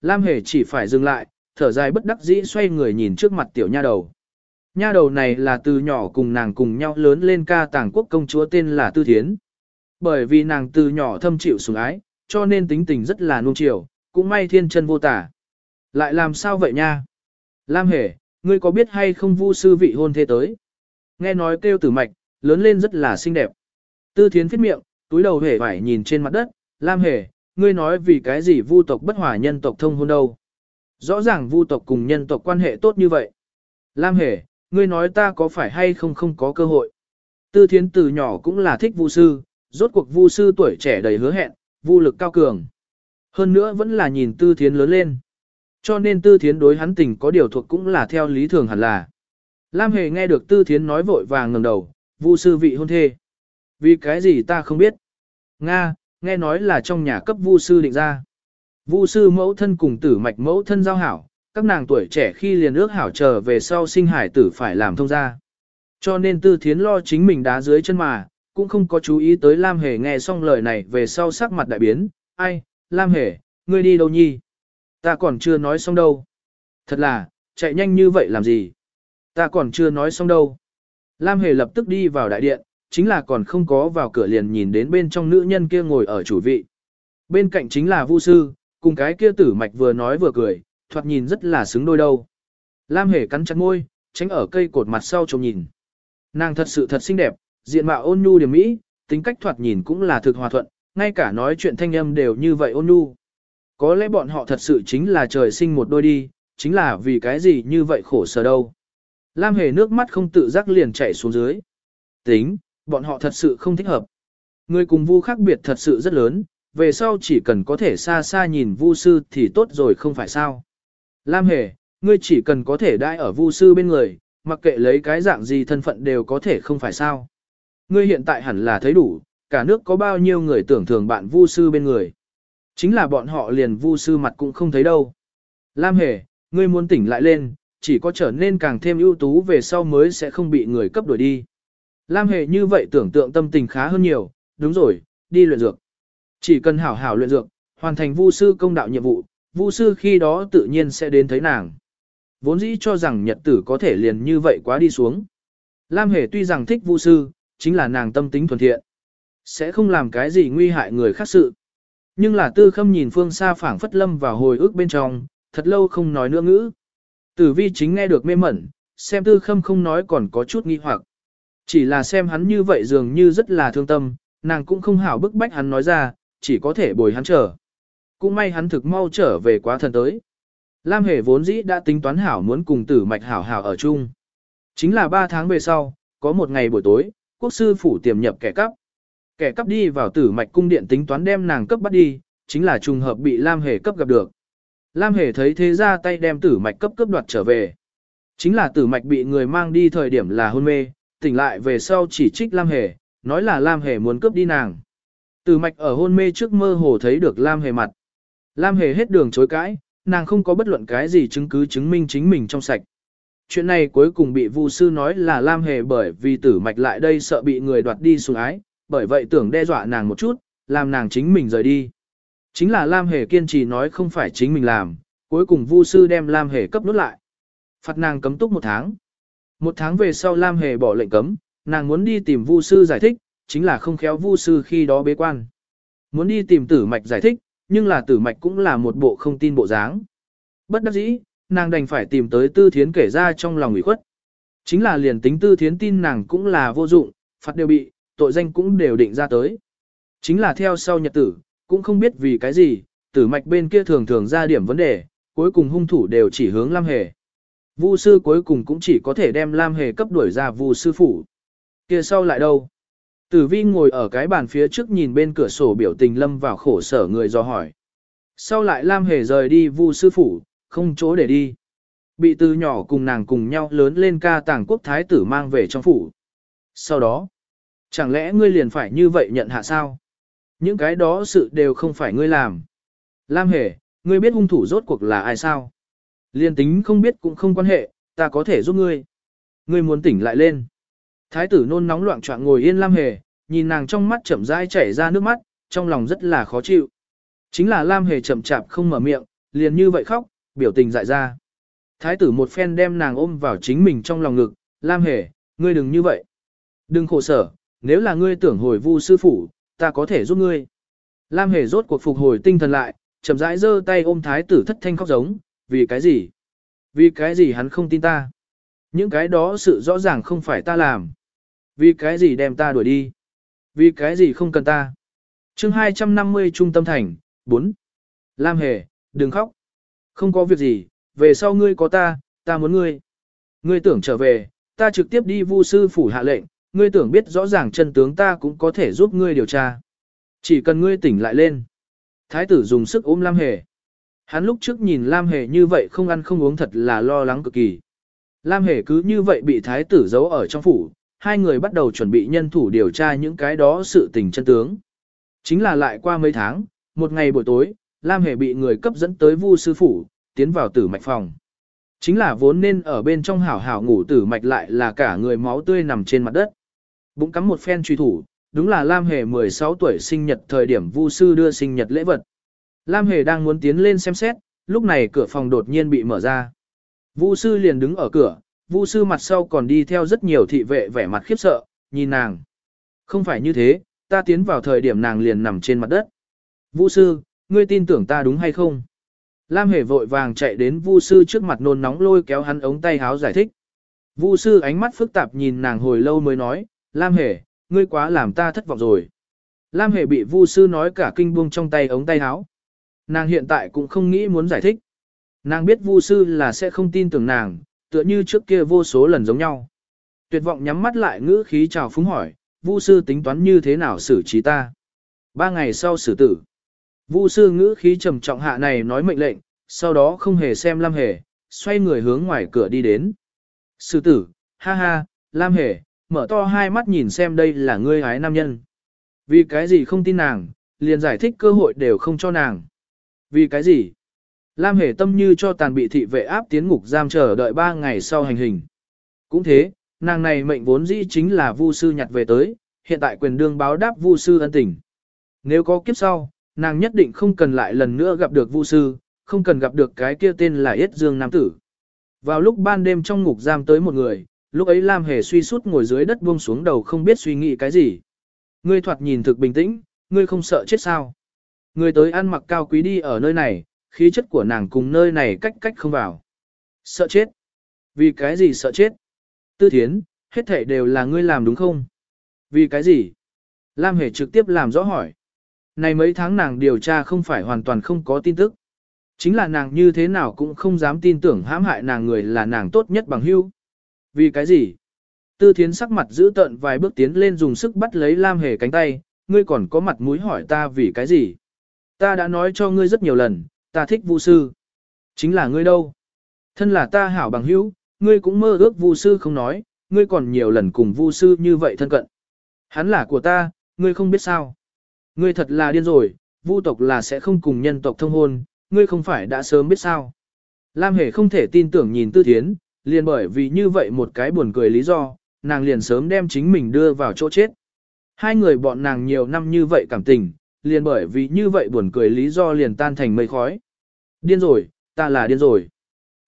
Lam Hề chỉ phải dừng lại, thở dài bất đắc dĩ xoay người nhìn trước mặt tiểu nha đầu. Nha đầu này là từ nhỏ cùng nàng cùng nhau lớn lên ca tàng quốc công chúa tên là Tư Thiến. Bởi vì nàng từ nhỏ thâm chịu sủng ái, cho nên tính tình rất là nuông chiều, cũng may thiên chân vô tả. Lại làm sao vậy nha? Lam Hề, ngươi có biết hay không vu sư vị hôn thế tới? Nghe nói kêu tử mạch, lớn lên rất là xinh đẹp. Tư Thiến phết miệng, túi đầu hề vải nhìn trên mặt đất, Lam Hề, ngươi nói vì cái gì vu tộc bất hòa nhân tộc thông hôn đâu? Rõ ràng vu tộc cùng nhân tộc quan hệ tốt như vậy. Lam Hề, ngươi nói ta có phải hay không không có cơ hội? Tư Thiến từ nhỏ cũng là thích vu sư, rốt cuộc vu sư tuổi trẻ đầy hứa hẹn, vu lực cao cường. Hơn nữa vẫn là nhìn Tư Thiến lớn lên. Cho nên Tư Thiến đối hắn tình có điều thuộc cũng là theo lý thường hẳn là. Lam Hề nghe được Tư Thiến nói vội vàng ngẩng đầu, vu sư vị hôn thê. Vì cái gì ta không biết. Nga, nghe nói là trong nhà cấp vu sư định ra. Vu sư mẫu thân cùng tử mạch mẫu thân giao hảo, các nàng tuổi trẻ khi liền ước hảo chờ về sau sinh hải tử phải làm thông gia. Cho nên Tư Thiến lo chính mình đá dưới chân mà, cũng không có chú ý tới Lam Hề nghe xong lời này về sau sắc mặt đại biến, ai, Lam Hề, ngươi đi đâu nhi? Ta còn chưa nói xong đâu. Thật là, chạy nhanh như vậy làm gì? Ta còn chưa nói xong đâu. Lam Hề lập tức đi vào đại điện, chính là còn không có vào cửa liền nhìn đến bên trong nữ nhân kia ngồi ở chủ vị. Bên cạnh chính là Vu sư, cùng cái kia tử mạch vừa nói vừa cười, thoạt nhìn rất là xứng đôi đâu. Lam Hề cắn chặt môi, tránh ở cây cột mặt sau trông nhìn. Nàng thật sự thật xinh đẹp, diện mạo ôn nhu điểm mỹ, tính cách thoạt nhìn cũng là thực hòa thuận, ngay cả nói chuyện thanh âm đều như vậy ôn nhu. Có lẽ bọn họ thật sự chính là trời sinh một đôi đi, chính là vì cái gì như vậy khổ sở đâu. Lam hề nước mắt không tự giác liền chảy xuống dưới. Tính, bọn họ thật sự không thích hợp. Người cùng vu khác biệt thật sự rất lớn, về sau chỉ cần có thể xa xa nhìn vu sư thì tốt rồi không phải sao. Lam hề, ngươi chỉ cần có thể đãi ở vu sư bên người, mặc kệ lấy cái dạng gì thân phận đều có thể không phải sao. Ngươi hiện tại hẳn là thấy đủ, cả nước có bao nhiêu người tưởng thường bạn vu sư bên người. Chính là bọn họ liền vu sư mặt cũng không thấy đâu. Lam hề, ngươi muốn tỉnh lại lên, chỉ có trở nên càng thêm ưu tú về sau mới sẽ không bị người cấp đuổi đi. Lam hề như vậy tưởng tượng tâm tình khá hơn nhiều, đúng rồi, đi luyện dược. Chỉ cần hảo hảo luyện dược, hoàn thành vu sư công đạo nhiệm vụ, vu sư khi đó tự nhiên sẽ đến thấy nàng. Vốn dĩ cho rằng nhật tử có thể liền như vậy quá đi xuống. Lam hề tuy rằng thích vu sư, chính là nàng tâm tính thuần thiện. Sẽ không làm cái gì nguy hại người khác sự. Nhưng là tư khâm nhìn phương xa phảng phất lâm vào hồi ức bên trong, thật lâu không nói nữa ngữ. Tử vi chính nghe được mê mẩn, xem tư khâm không nói còn có chút nghi hoặc. Chỉ là xem hắn như vậy dường như rất là thương tâm, nàng cũng không hảo bức bách hắn nói ra, chỉ có thể bồi hắn chờ. Cũng may hắn thực mau trở về quá thần tới. Lam hề vốn dĩ đã tính toán hảo muốn cùng tử mạch hảo hảo ở chung. Chính là ba tháng về sau, có một ngày buổi tối, quốc sư phủ tiềm nhập kẻ cắp. Kẻ cắp đi vào tử mạch cung điện tính toán đem nàng cấp bắt đi, chính là trùng hợp bị Lam hề cấp gặp được. Lam hề thấy thế ra tay đem tử mạch cấp cấp đoạt trở về. Chính là tử mạch bị người mang đi thời điểm là hôn mê, tỉnh lại về sau chỉ trích Lam hề, nói là Lam hề muốn cướp đi nàng. Tử mạch ở hôn mê trước mơ hồ thấy được Lam hề mặt. Lam hề hết đường chối cãi, nàng không có bất luận cái gì chứng cứ chứng minh chính mình trong sạch. Chuyện này cuối cùng bị Vu sư nói là Lam hề bởi vì tử mạch lại đây sợ bị người đoạt đi xuống ái, bởi vậy tưởng đe dọa nàng một chút, làm nàng chính mình rời đi. Chính là Lam hề kiên trì nói không phải chính mình làm, cuối cùng Vu sư đem Lam hề cấp nút lại. Phạt nàng cấm túc một tháng. Một tháng về sau Lam hề bỏ lệnh cấm, nàng muốn đi tìm Vu sư giải thích, chính là không khéo Vu sư khi đó bế quan. Muốn đi tìm tử mạch giải thích, nhưng là tử mạch cũng là một bộ không tin bộ dáng. Bất đắc dĩ, nàng đành phải tìm tới tư thiến kể ra trong lòng ủy khuất. Chính là liền tính tư thiến tin nàng cũng là vô dụng, phạt đều bị, tội danh cũng đều định ra tới. Chính là theo sau nhật tử, cũng không biết vì cái gì, tử mạch bên kia thường thường ra điểm vấn đề, cuối cùng hung thủ đều chỉ hướng Lam Hề. Vu sư cuối cùng cũng chỉ có thể đem Lam Hề cấp đuổi ra Vu sư phủ. Kia sau lại đâu? Tử vi ngồi ở cái bàn phía trước nhìn bên cửa sổ biểu tình lâm vào khổ sở người do hỏi. Sau lại Lam Hề rời đi vu sư phủ, không chỗ để đi. Bị từ nhỏ cùng nàng cùng nhau lớn lên ca tàng quốc thái tử mang về trong phủ. Sau đó, chẳng lẽ ngươi liền phải như vậy nhận hạ sao? Những cái đó sự đều không phải ngươi làm. Lam Hề, ngươi biết hung thủ rốt cuộc là ai sao? Liên tính không biết cũng không quan hệ, ta có thể giúp ngươi. Ngươi muốn tỉnh lại lên. Thái tử nôn nóng loạn trọng ngồi yên Lam Hề, nhìn nàng trong mắt chậm rãi chảy ra nước mắt, trong lòng rất là khó chịu. Chính là Lam Hề chậm chạp không mở miệng, liền như vậy khóc, biểu tình dại ra. Thái tử một phen đem nàng ôm vào chính mình trong lòng ngực, Lam Hề, ngươi đừng như vậy. Đừng khổ sở, nếu là ngươi tưởng hồi vu sư phủ, ta có thể giúp ngươi. Lam Hề rốt cuộc phục hồi tinh thần lại, chậm rãi giơ tay ôm thái tử thất thanh khóc giống, vì cái gì? Vì cái gì hắn không tin ta? Những cái đó sự rõ ràng không phải ta làm. Vì cái gì đem ta đuổi đi? Vì cái gì không cần ta? chương 250 Trung tâm thành, 4. Lam Hề, đừng khóc. Không có việc gì, về sau ngươi có ta, ta muốn ngươi. Ngươi tưởng trở về, ta trực tiếp đi vu sư phủ hạ lệnh, ngươi tưởng biết rõ ràng chân tướng ta cũng có thể giúp ngươi điều tra. Chỉ cần ngươi tỉnh lại lên. Thái tử dùng sức ôm Lam Hề. Hắn lúc trước nhìn Lam Hề như vậy không ăn không uống thật là lo lắng cực kỳ. Lam Hề cứ như vậy bị thái tử giấu ở trong phủ, hai người bắt đầu chuẩn bị nhân thủ điều tra những cái đó sự tình chân tướng. Chính là lại qua mấy tháng, một ngày buổi tối, Lam Hề bị người cấp dẫn tới Vu sư phủ, tiến vào tử mạch phòng. Chính là vốn nên ở bên trong hảo hảo ngủ tử mạch lại là cả người máu tươi nằm trên mặt đất. Bụng cắm một phen truy thủ, đúng là Lam Hề 16 tuổi sinh nhật thời điểm Vu sư đưa sinh nhật lễ vật. Lam Hề đang muốn tiến lên xem xét, lúc này cửa phòng đột nhiên bị mở ra. Vu sư liền đứng ở cửa, Vu sư mặt sau còn đi theo rất nhiều thị vệ vẻ mặt khiếp sợ, nhìn nàng. Không phải như thế, ta tiến vào thời điểm nàng liền nằm trên mặt đất. Vu sư, ngươi tin tưởng ta đúng hay không? Lam Hề vội vàng chạy đến Vu sư trước mặt nôn nóng lôi kéo hắn ống tay háo giải thích. Vu sư ánh mắt phức tạp nhìn nàng hồi lâu mới nói, Lam Hề, ngươi quá làm ta thất vọng rồi. Lam Hề bị Vu sư nói cả kinh buông trong tay ống tay háo. Nàng hiện tại cũng không nghĩ muốn giải thích. Nàng biết Vu sư là sẽ không tin tưởng nàng, tựa như trước kia vô số lần giống nhau. Tuyệt vọng nhắm mắt lại ngữ khí chào phúng hỏi, Vu sư tính toán như thế nào xử trí ta? Ba ngày sau xử tử. Vu sư ngữ khí trầm trọng hạ này nói mệnh lệnh, sau đó không hề xem Lam Hề, xoay người hướng ngoài cửa đi đến. Sư tử, ha ha, Lam Hề, mở to hai mắt nhìn xem đây là ngươi hái nam nhân. Vì cái gì không tin nàng, liền giải thích cơ hội đều không cho nàng. Vì cái gì? Lam Hề tâm như cho tàn bị thị vệ áp tiến ngục giam chờ đợi ba ngày sau hành hình. Cũng thế, nàng này mệnh vốn dĩ chính là Vu sư nhặt về tới, hiện tại quyền đương báo đáp Vu sư ân tình. Nếu có kiếp sau, nàng nhất định không cần lại lần nữa gặp được Vu sư, không cần gặp được cái kia tên là Yết Dương Nam Tử. Vào lúc ban đêm trong ngục giam tới một người, lúc ấy Lam Hề suy sút ngồi dưới đất buông xuống đầu không biết suy nghĩ cái gì. Ngươi thoạt nhìn thực bình tĩnh, ngươi không sợ chết sao. Ngươi tới ăn mặc cao quý đi ở nơi này, khí chất của nàng cùng nơi này cách cách không vào. Sợ chết. Vì cái gì sợ chết? Tư thiến, hết thể đều là ngươi làm đúng không? Vì cái gì? Lam Hề trực tiếp làm rõ hỏi. Này mấy tháng nàng điều tra không phải hoàn toàn không có tin tức. Chính là nàng như thế nào cũng không dám tin tưởng hãm hại nàng người là nàng tốt nhất bằng hưu. Vì cái gì? Tư thiến sắc mặt giữ tợn vài bước tiến lên dùng sức bắt lấy Lam Hề cánh tay, ngươi còn có mặt mũi hỏi ta vì cái gì? Ta đã nói cho ngươi rất nhiều lần, ta thích vu sư. Chính là ngươi đâu? Thân là ta hảo bằng hữu, ngươi cũng mơ ước vu sư không nói, ngươi còn nhiều lần cùng vu sư như vậy thân cận. Hắn là của ta, ngươi không biết sao. Ngươi thật là điên rồi, vu tộc là sẽ không cùng nhân tộc thông hôn, ngươi không phải đã sớm biết sao. Lam Hề không thể tin tưởng nhìn Tư Thiến, liền bởi vì như vậy một cái buồn cười lý do, nàng liền sớm đem chính mình đưa vào chỗ chết. Hai người bọn nàng nhiều năm như vậy cảm tình, liền bởi vì như vậy buồn cười lý do liền tan thành mây khói. Điên rồi, ta là điên rồi.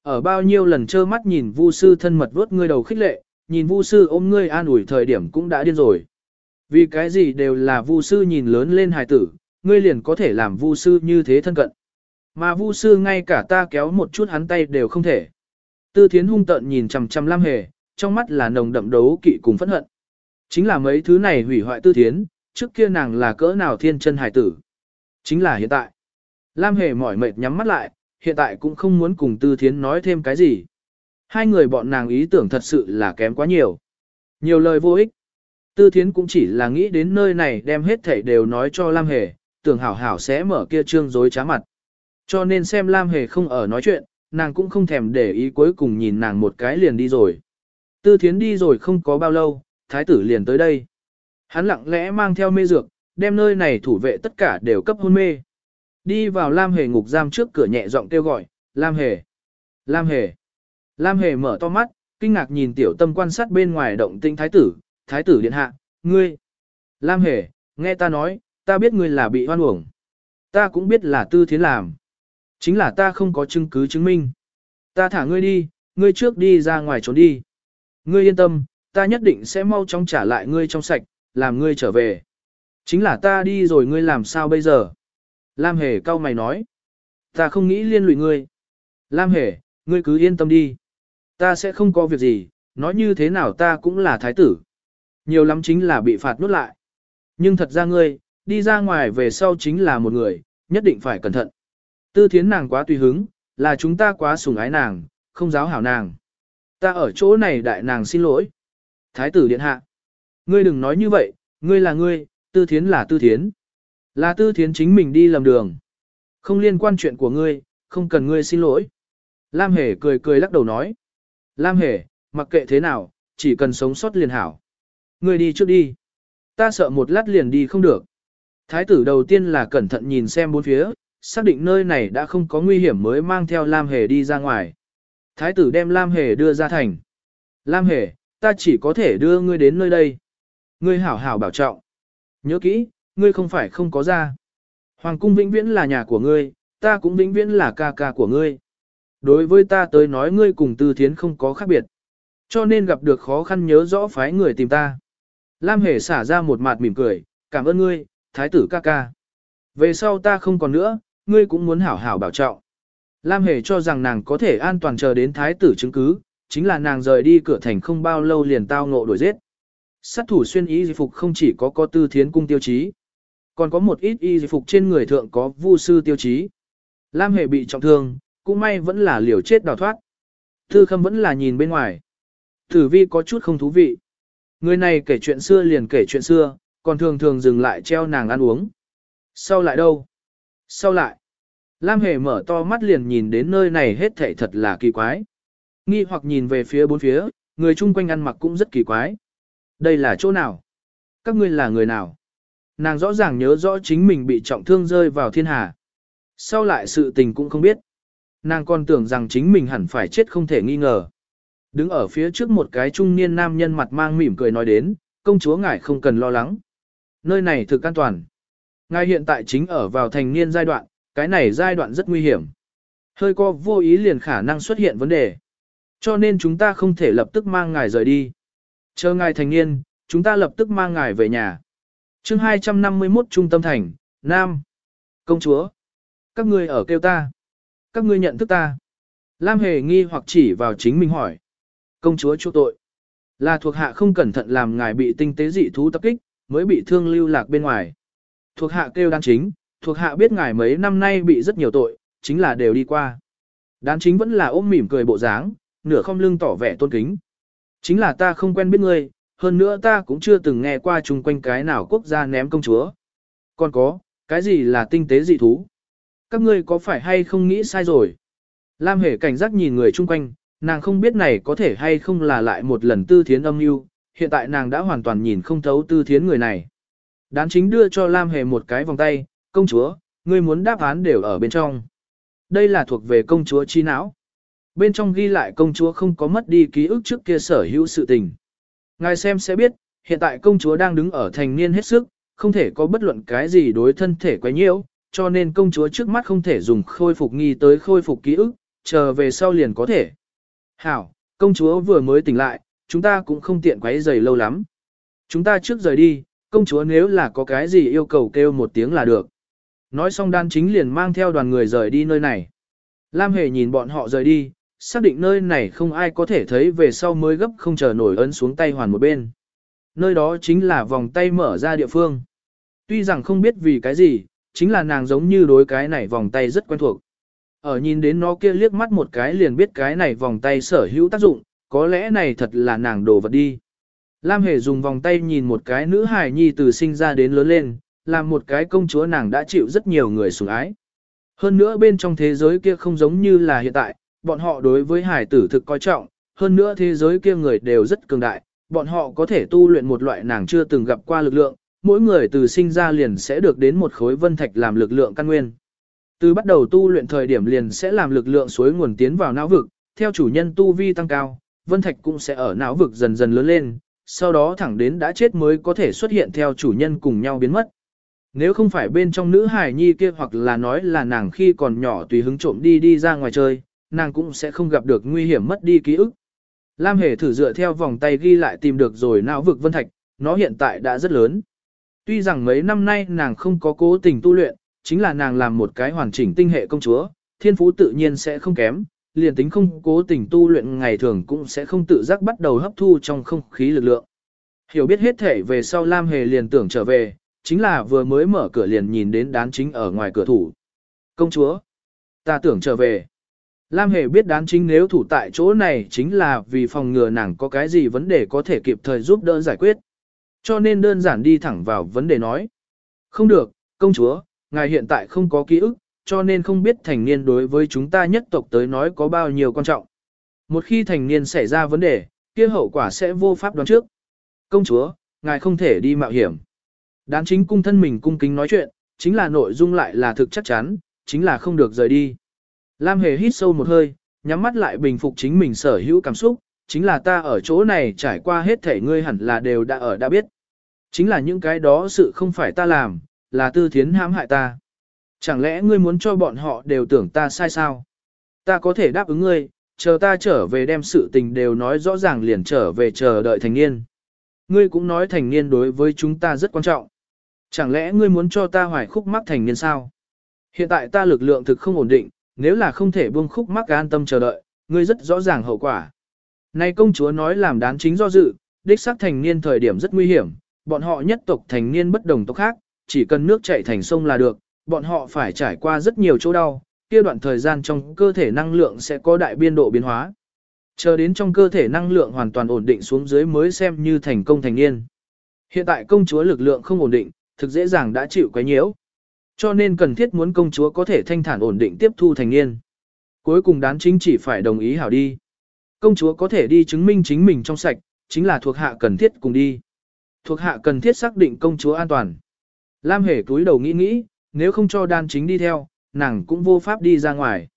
Ở bao nhiêu lần trơ mắt nhìn Vu sư thân mật vuốt ngươi đầu khích lệ, nhìn Vu sư ôm ngươi an ủi thời điểm cũng đã điên rồi. Vì cái gì đều là Vu sư nhìn lớn lên hài tử, ngươi liền có thể làm Vu sư như thế thân cận. Mà Vu sư ngay cả ta kéo một chút hắn tay đều không thể. Tư Thiến hung tợn nhìn chằm chằm Lam Hề, trong mắt là nồng đậm đấu kỵ cùng phẫn hận. Chính là mấy thứ này hủy hoại Tư Thiến, trước kia nàng là cỡ nào thiên chân hài tử. Chính là hiện tại. Lam Hề mỏi mệt nhắm mắt lại, hiện tại cũng không muốn cùng Tư Thiến nói thêm cái gì. Hai người bọn nàng ý tưởng thật sự là kém quá nhiều. Nhiều lời vô ích. Tư Thiến cũng chỉ là nghĩ đến nơi này đem hết thảy đều nói cho Lam Hề, tưởng hảo hảo sẽ mở kia trương dối trá mặt. Cho nên xem Lam Hề không ở nói chuyện, nàng cũng không thèm để ý cuối cùng nhìn nàng một cái liền đi rồi. Tư Thiến đi rồi không có bao lâu, thái tử liền tới đây. Hắn lặng lẽ mang theo mê dược, đem nơi này thủ vệ tất cả đều cấp hôn mê. Đi vào Lam Hề ngục giam trước cửa nhẹ giọng kêu gọi, Lam Hề, Lam Hề. Lam Hề mở to mắt, kinh ngạc nhìn tiểu tâm quan sát bên ngoài động tinh thái tử, thái tử điện hạ, ngươi. Lam Hề, nghe ta nói, ta biết ngươi là bị hoan uổng. Ta cũng biết là tư thiến làm. Chính là ta không có chứng cứ chứng minh. Ta thả ngươi đi, ngươi trước đi ra ngoài trốn đi. Ngươi yên tâm, ta nhất định sẽ mau chóng trả lại ngươi trong sạch, làm ngươi trở về. Chính là ta đi rồi ngươi làm sao bây giờ? Lam Hề cau mày nói. Ta không nghĩ liên lụy ngươi. Lam Hề, ngươi cứ yên tâm đi. Ta sẽ không có việc gì, nói như thế nào ta cũng là thái tử. Nhiều lắm chính là bị phạt nuốt lại. Nhưng thật ra ngươi, đi ra ngoài về sau chính là một người, nhất định phải cẩn thận. Tư thiến nàng quá tùy hứng, là chúng ta quá sủng ái nàng, không giáo hảo nàng. Ta ở chỗ này đại nàng xin lỗi. Thái tử điện hạ. Ngươi đừng nói như vậy, ngươi là ngươi, tư thiến là tư thiến. Là tư thiến chính mình đi lầm đường. Không liên quan chuyện của ngươi, không cần ngươi xin lỗi. Lam Hề cười cười lắc đầu nói. Lam Hề, mặc kệ thế nào, chỉ cần sống sót liền hảo. Ngươi đi trước đi. Ta sợ một lát liền đi không được. Thái tử đầu tiên là cẩn thận nhìn xem bốn phía, xác định nơi này đã không có nguy hiểm mới mang theo Lam Hề đi ra ngoài. Thái tử đem Lam Hề đưa ra thành. Lam Hề, ta chỉ có thể đưa ngươi đến nơi đây. Ngươi hảo hảo bảo trọng. Nhớ kỹ, ngươi không phải không có ra. Hoàng cung vĩnh viễn là nhà của ngươi, ta cũng vĩnh viễn là ca ca của ngươi. Đối với ta tới nói ngươi cùng tư thiến không có khác biệt. Cho nên gặp được khó khăn nhớ rõ phái người tìm ta. Lam Hề xả ra một mặt mỉm cười, cảm ơn ngươi, thái tử ca ca. Về sau ta không còn nữa, ngươi cũng muốn hảo hảo bảo trọng. Lam Hề cho rằng nàng có thể an toàn chờ đến thái tử chứng cứ, chính là nàng rời đi cửa thành không bao lâu liền tao ngộ đuổi giết. Sát thủ xuyên y phục không chỉ có có tư thiến cung tiêu chí, còn có một ít y phục trên người thượng có vu sư tiêu chí. Lam Hề bị trọng thương, cũng may vẫn là liều chết đào thoát. Thư khâm vẫn là nhìn bên ngoài. Tử vi có chút không thú vị. Người này kể chuyện xưa liền kể chuyện xưa, còn thường thường dừng lại treo nàng ăn uống. Sau lại đâu? Sau lại? Lam Hề mở to mắt liền nhìn đến nơi này hết thảy thật là kỳ quái. Nghi hoặc nhìn về phía bốn phía, người chung quanh ăn mặc cũng rất kỳ quái. Đây là chỗ nào? Các ngươi là người nào? Nàng rõ ràng nhớ rõ chính mình bị trọng thương rơi vào thiên hà. Sau lại sự tình cũng không biết. Nàng còn tưởng rằng chính mình hẳn phải chết không thể nghi ngờ. Đứng ở phía trước một cái trung niên nam nhân mặt mang mỉm cười nói đến, công chúa ngài không cần lo lắng. Nơi này thực an toàn. Ngài hiện tại chính ở vào thành niên giai đoạn, cái này giai đoạn rất nguy hiểm. Hơi co vô ý liền khả năng xuất hiện vấn đề. Cho nên chúng ta không thể lập tức mang ngài rời đi. Chờ ngài thành niên, chúng ta lập tức mang ngài về nhà. chương 251 Trung tâm thành, Nam. Công chúa. Các ngươi ở kêu ta. Các ngươi nhận thức ta. Lam hề nghi hoặc chỉ vào chính mình hỏi. Công chúa chu tội. Là thuộc hạ không cẩn thận làm ngài bị tinh tế dị thú tập kích, mới bị thương lưu lạc bên ngoài. Thuộc hạ kêu đan chính, thuộc hạ biết ngài mấy năm nay bị rất nhiều tội, chính là đều đi qua. Đan chính vẫn là ôm mỉm cười bộ dáng, nửa không lưng tỏ vẻ tôn kính. Chính là ta không quen biết ngươi, hơn nữa ta cũng chưa từng nghe qua chung quanh cái nào quốc gia ném công chúa. Còn có, cái gì là tinh tế dị thú? Các ngươi có phải hay không nghĩ sai rồi? Lam hề cảnh giác nhìn người chung quanh, nàng không biết này có thể hay không là lại một lần tư thiến âm mưu hiện tại nàng đã hoàn toàn nhìn không thấu tư thiến người này. Đán chính đưa cho Lam hề một cái vòng tay, công chúa, ngươi muốn đáp án đều ở bên trong. Đây là thuộc về công chúa chi não. Bên trong ghi lại công chúa không có mất đi ký ức trước kia sở hữu sự tình. Ngài xem sẽ biết, hiện tại công chúa đang đứng ở thành niên hết sức, không thể có bất luận cái gì đối thân thể quấy nhiễu, cho nên công chúa trước mắt không thể dùng khôi phục nghi tới khôi phục ký ức, chờ về sau liền có thể. Hảo, công chúa vừa mới tỉnh lại, chúng ta cũng không tiện quấy rầy lâu lắm. Chúng ta trước rời đi, công chúa nếu là có cái gì yêu cầu kêu một tiếng là được. Nói xong đan chính liền mang theo đoàn người rời đi nơi này. Lam Hề nhìn bọn họ rời đi, xác định nơi này không ai có thể thấy về sau mới gấp không chờ nổi ấn xuống tay hoàn một bên. Nơi đó chính là vòng tay mở ra địa phương. Tuy rằng không biết vì cái gì, chính là nàng giống như đối cái này vòng tay rất quen thuộc. Ở nhìn đến nó kia liếc mắt một cái liền biết cái này vòng tay sở hữu tác dụng, có lẽ này thật là nàng đồ vật đi. Lam Hề dùng vòng tay nhìn một cái nữ hài nhi từ sinh ra đến lớn lên, làm một cái công chúa nàng đã chịu rất nhiều người sủng ái. Hơn nữa bên trong thế giới kia không giống như là hiện tại, bọn họ đối với hải tử thực coi trọng, hơn nữa thế giới kia người đều rất cường đại, bọn họ có thể tu luyện một loại nàng chưa từng gặp qua lực lượng, mỗi người từ sinh ra liền sẽ được đến một khối vân thạch làm lực lượng căn nguyên. Từ bắt đầu tu luyện thời điểm liền sẽ làm lực lượng suối nguồn tiến vào não vực, theo chủ nhân tu vi tăng cao, vân thạch cũng sẽ ở não vực dần dần lớn lên, sau đó thẳng đến đã chết mới có thể xuất hiện theo chủ nhân cùng nhau biến mất. Nếu không phải bên trong nữ hài nhi kia hoặc là nói là nàng khi còn nhỏ tùy hứng trộm đi đi ra ngoài chơi, nàng cũng sẽ không gặp được nguy hiểm mất đi ký ức. Lam Hề thử dựa theo vòng tay ghi lại tìm được rồi não vực vân thạch, nó hiện tại đã rất lớn. Tuy rằng mấy năm nay nàng không có cố tình tu luyện, chính là nàng làm một cái hoàn chỉnh tinh hệ công chúa, thiên phú tự nhiên sẽ không kém, liền tính không cố tình tu luyện ngày thường cũng sẽ không tự giác bắt đầu hấp thu trong không khí lực lượng. Hiểu biết hết thể về sau Lam Hề liền tưởng trở về, chính là vừa mới mở cửa liền nhìn đến đán chính ở ngoài cửa thủ. Công chúa, ta tưởng trở về. Lam Hề biết đán chính nếu thủ tại chỗ này chính là vì phòng ngừa nàng có cái gì vấn đề có thể kịp thời giúp đỡ giải quyết. Cho nên đơn giản đi thẳng vào vấn đề nói. Không được, công chúa, ngài hiện tại không có ký ức, cho nên không biết thành niên đối với chúng ta nhất tộc tới nói có bao nhiêu quan trọng. Một khi thành niên xảy ra vấn đề, kia hậu quả sẽ vô pháp đoán trước. Công chúa, ngài không thể đi mạo hiểm. Đán chính cung thân mình cung kính nói chuyện, chính là nội dung lại là thực chắc chắn, chính là không được rời đi. Lam hề hít sâu một hơi, nhắm mắt lại bình phục chính mình sở hữu cảm xúc, chính là ta ở chỗ này trải qua hết thể ngươi hẳn là đều đã ở đã biết. Chính là những cái đó sự không phải ta làm, là tư thiến hãm hại ta. Chẳng lẽ ngươi muốn cho bọn họ đều tưởng ta sai sao? Ta có thể đáp ứng ngươi, chờ ta trở về đem sự tình đều nói rõ ràng liền trở về chờ đợi thành niên. Ngươi cũng nói thành niên đối với chúng ta rất quan trọng. Chẳng lẽ ngươi muốn cho ta hoài khúc mắc thành niên sao? Hiện tại ta lực lượng thực không ổn định, nếu là không thể buông khúc mắc an tâm chờ đợi, ngươi rất rõ ràng hậu quả. Này công chúa nói làm đán chính do dự, đích xác thành niên thời điểm rất nguy hiểm, bọn họ nhất tộc thành niên bất đồng tộc khác, chỉ cần nước chảy thành sông là được, bọn họ phải trải qua rất nhiều chỗ đau, kia đoạn thời gian trong cơ thể năng lượng sẽ có đại biên độ biến hóa. Chờ đến trong cơ thể năng lượng hoàn toàn ổn định xuống dưới mới xem như thành công thành niên. Hiện tại công chúa lực lượng không ổn định, thực dễ dàng đã chịu quấy nhiễu. Cho nên cần thiết muốn công chúa có thể thanh thản ổn định tiếp thu thành niên. Cuối cùng đán chính chỉ phải đồng ý hảo đi. Công chúa có thể đi chứng minh chính mình trong sạch, chính là thuộc hạ cần thiết cùng đi. Thuộc hạ cần thiết xác định công chúa an toàn. Lam hề túi đầu nghĩ nghĩ, nếu không cho đan chính đi theo, nàng cũng vô pháp đi ra ngoài.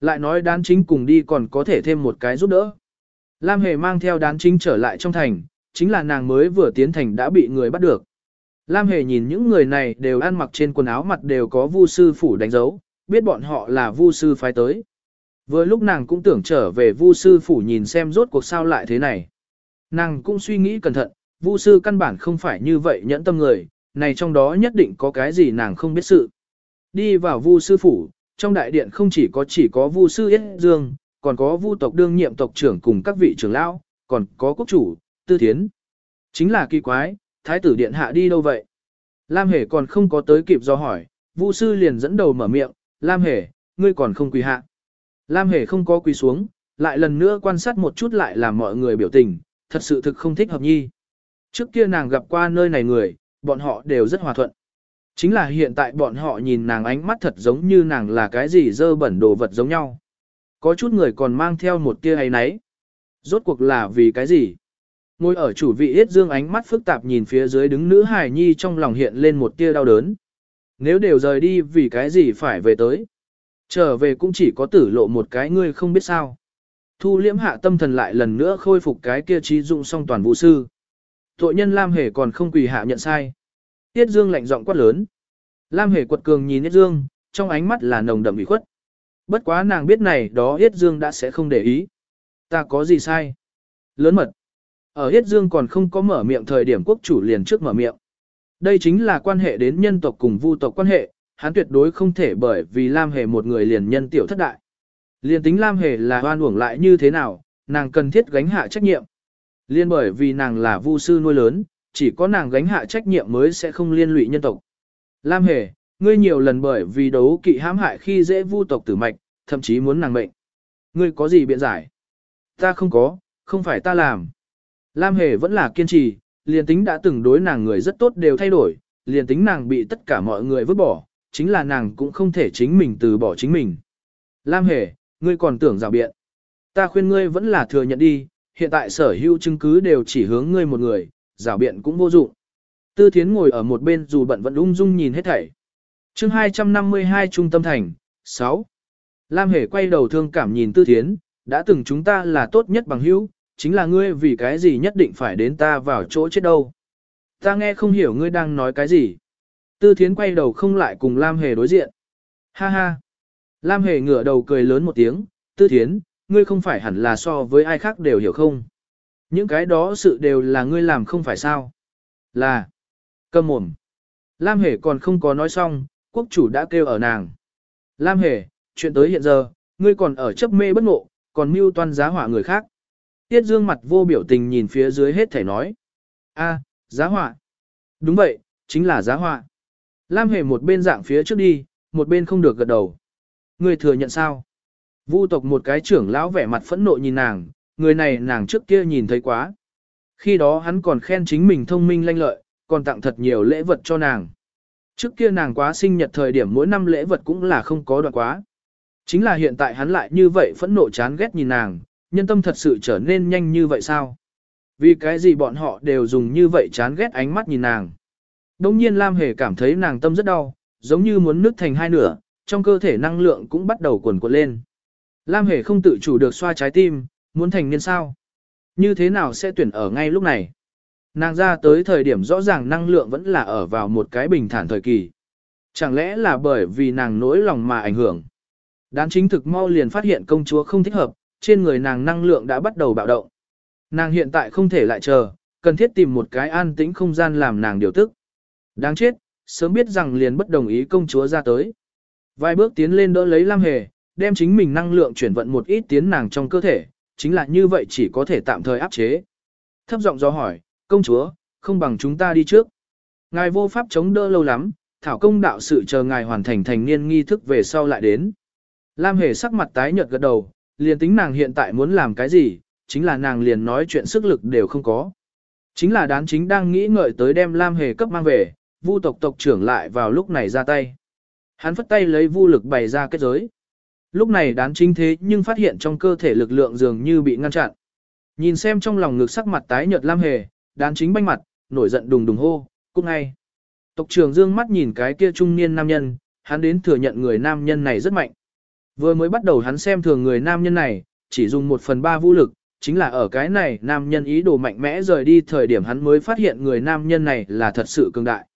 Lại nói đan chính cùng đi còn có thể thêm một cái giúp đỡ. Lam hề mang theo đan chính trở lại trong thành, chính là nàng mới vừa tiến thành đã bị người bắt được. Lam hề nhìn những người này đều ăn mặc trên quần áo mặt đều có vu sư phủ đánh dấu, biết bọn họ là vu sư phái tới. Vừa lúc nàng cũng tưởng trở về vu sư phủ nhìn xem rốt cuộc sao lại thế này. Nàng cũng suy nghĩ cẩn thận, vu sư căn bản không phải như vậy nhẫn tâm người, này trong đó nhất định có cái gì nàng không biết sự. Đi vào vu sư phủ, trong đại điện không chỉ có chỉ có vu sư Yết Dương, còn có vu tộc đương nhiệm tộc trưởng cùng các vị trưởng lão, còn có quốc chủ, tư thiến. Chính là kỳ quái, thái tử điện hạ đi đâu vậy? Lam Hề còn không có tới kịp do hỏi, vu sư liền dẫn đầu mở miệng, Lam Hề, ngươi còn không quỳ hạ. Lam Hề không có quỳ xuống, lại lần nữa quan sát một chút lại làm mọi người biểu tình, thật sự thực không thích hợp nhi. Trước kia nàng gặp qua nơi này người, bọn họ đều rất hòa thuận. Chính là hiện tại bọn họ nhìn nàng ánh mắt thật giống như nàng là cái gì dơ bẩn đồ vật giống nhau. Có chút người còn mang theo một tia ấy nấy. Rốt cuộc là vì cái gì? Ngồi ở chủ vị yết dương ánh mắt phức tạp nhìn phía dưới đứng nữ hài nhi trong lòng hiện lên một tia đau đớn. Nếu đều rời đi vì cái gì phải về tới? Trở về cũng chỉ có tử lộ một cái ngươi không biết sao. Thu liễm hạ tâm thần lại lần nữa khôi phục cái kia trí dụng song toàn vũ sư. Tội nhân Lam Hề còn không quỳ hạ nhận sai. Tiết Dương lạnh giọng quát lớn. Lam Hề quật cường nhìn Tiết Dương, trong ánh mắt là nồng đậm ủy khuất. Bất quá nàng biết này đó Tiết Dương đã sẽ không để ý. Ta có gì sai? Lớn mật. Ở Tiết Dương còn không có mở miệng thời điểm quốc chủ liền trước mở miệng. Đây chính là quan hệ đến nhân tộc cùng vu tộc quan hệ, hắn tuyệt đối không thể bởi vì Lam Hề một người liền nhân tiểu thất đại. Liền tính Lam Hề là hoan uổng lại như thế nào, nàng cần thiết gánh hạ trách nhiệm. Liên bởi vì nàng là vu sư nuôi lớn, chỉ có nàng gánh hạ trách nhiệm mới sẽ không liên lụy nhân tộc. Lam Hề, ngươi nhiều lần bởi vì đấu kỵ hãm hại khi dễ vu tộc tử mạch, thậm chí muốn nàng mệnh. Ngươi có gì biện giải? Ta không có, không phải ta làm. Lam Hề vẫn là kiên trì, liền tính đã từng đối nàng người rất tốt đều thay đổi, liền tính nàng bị tất cả mọi người vứt bỏ, chính là nàng cũng không thể chính mình từ bỏ chính mình. Lam Hề, ngươi còn tưởng rào biện. Ta khuyên ngươi vẫn là thừa nhận đi, hiện tại sở hữu chứng cứ đều chỉ hướng ngươi một người, rào biện cũng vô dụng. Tư Thiến ngồi ở một bên dù bận vẫn ung dung nhìn hết thảy. chương 252 Trung tâm thành, 6. Lam Hề quay đầu thương cảm nhìn Tư Thiến, đã từng chúng ta là tốt nhất bằng hữu, chính là ngươi vì cái gì nhất định phải đến ta vào chỗ chết đâu. Ta nghe không hiểu ngươi đang nói cái gì. Tư thiến quay đầu không lại cùng Lam Hề đối diện. Ha ha. Lam Hề ngửa đầu cười lớn một tiếng, tư thiến, ngươi không phải hẳn là so với ai khác đều hiểu không. Những cái đó sự đều là ngươi làm không phải sao. Là. Cầm mồm. Lam Hề còn không có nói xong, quốc chủ đã kêu ở nàng. Lam Hề, chuyện tới hiện giờ, ngươi còn ở chấp mê bất ngộ, còn mưu toan giá hỏa người khác. Tiết Dương mặt vô biểu tình nhìn phía dưới hết thể nói. a giá họa. Đúng vậy, chính là giá họa. Lam Hề một bên dạng phía trước đi, một bên không được gật đầu. Người thừa nhận sao? Vu tộc một cái trưởng lão vẻ mặt phẫn nộ nhìn nàng, người này nàng trước kia nhìn thấy quá. Khi đó hắn còn khen chính mình thông minh lanh lợi, còn tặng thật nhiều lễ vật cho nàng. Trước kia nàng quá sinh nhật thời điểm mỗi năm lễ vật cũng là không có đoạn quá. Chính là hiện tại hắn lại như vậy phẫn nộ chán ghét nhìn nàng, nhân tâm thật sự trở nên nhanh như vậy sao? Vì cái gì bọn họ đều dùng như vậy chán ghét ánh mắt nhìn nàng. Đông nhiên Lam Hề cảm thấy nàng tâm rất đau, giống như muốn nứt thành hai nửa, trong cơ thể năng lượng cũng bắt đầu cuồn cuộn lên. Lam Hề không tự chủ được xoa trái tim, muốn thành niên sao? Như thế nào sẽ tuyển ở ngay lúc này? Nàng ra tới thời điểm rõ ràng năng lượng vẫn là ở vào một cái bình thản thời kỳ. Chẳng lẽ là bởi vì nàng nỗi lòng mà ảnh hưởng? Đán chính thực mau liền phát hiện công chúa không thích hợp, trên người nàng năng lượng đã bắt đầu bạo động. Nàng hiện tại không thể lại chờ, cần thiết tìm một cái an tĩnh không gian làm nàng điều tức. Đáng chết, sớm biết rằng liền bất đồng ý công chúa ra tới. Vài bước tiến lên đỡ lấy Lam Hề, đem chính mình năng lượng chuyển vận một ít tiến nàng trong cơ thể, chính là như vậy chỉ có thể tạm thời áp chế. Thấp giọng do hỏi, công chúa, không bằng chúng ta đi trước. Ngài vô pháp chống đỡ lâu lắm, thảo công đạo sự chờ ngài hoàn thành thành niên nghi thức về sau lại đến. Lam Hề sắc mặt tái nhợt gật đầu, liền tính nàng hiện tại muốn làm cái gì, chính là nàng liền nói chuyện sức lực đều không có. Chính là đán chính đang nghĩ ngợi tới đem Lam Hề cấp mang về, vu tộc tộc trưởng lại vào lúc này ra tay. Hắn phất tay lấy vu lực bày ra kết giới. Lúc này đán chính thế nhưng phát hiện trong cơ thể lực lượng dường như bị ngăn chặn. Nhìn xem trong lòng ngực sắc mặt tái nhợt Lam Hề, đán chính banh mặt, nổi giận đùng đùng hô, cút ngay. Tộc trưởng dương mắt nhìn cái kia trung niên nam nhân, hắn đến thừa nhận người nam nhân này rất mạnh. Vừa mới bắt đầu hắn xem thường người nam nhân này, chỉ dùng một phần ba vũ lực, chính là ở cái này nam nhân ý đồ mạnh mẽ rời đi thời điểm hắn mới phát hiện người nam nhân này là thật sự cường đại.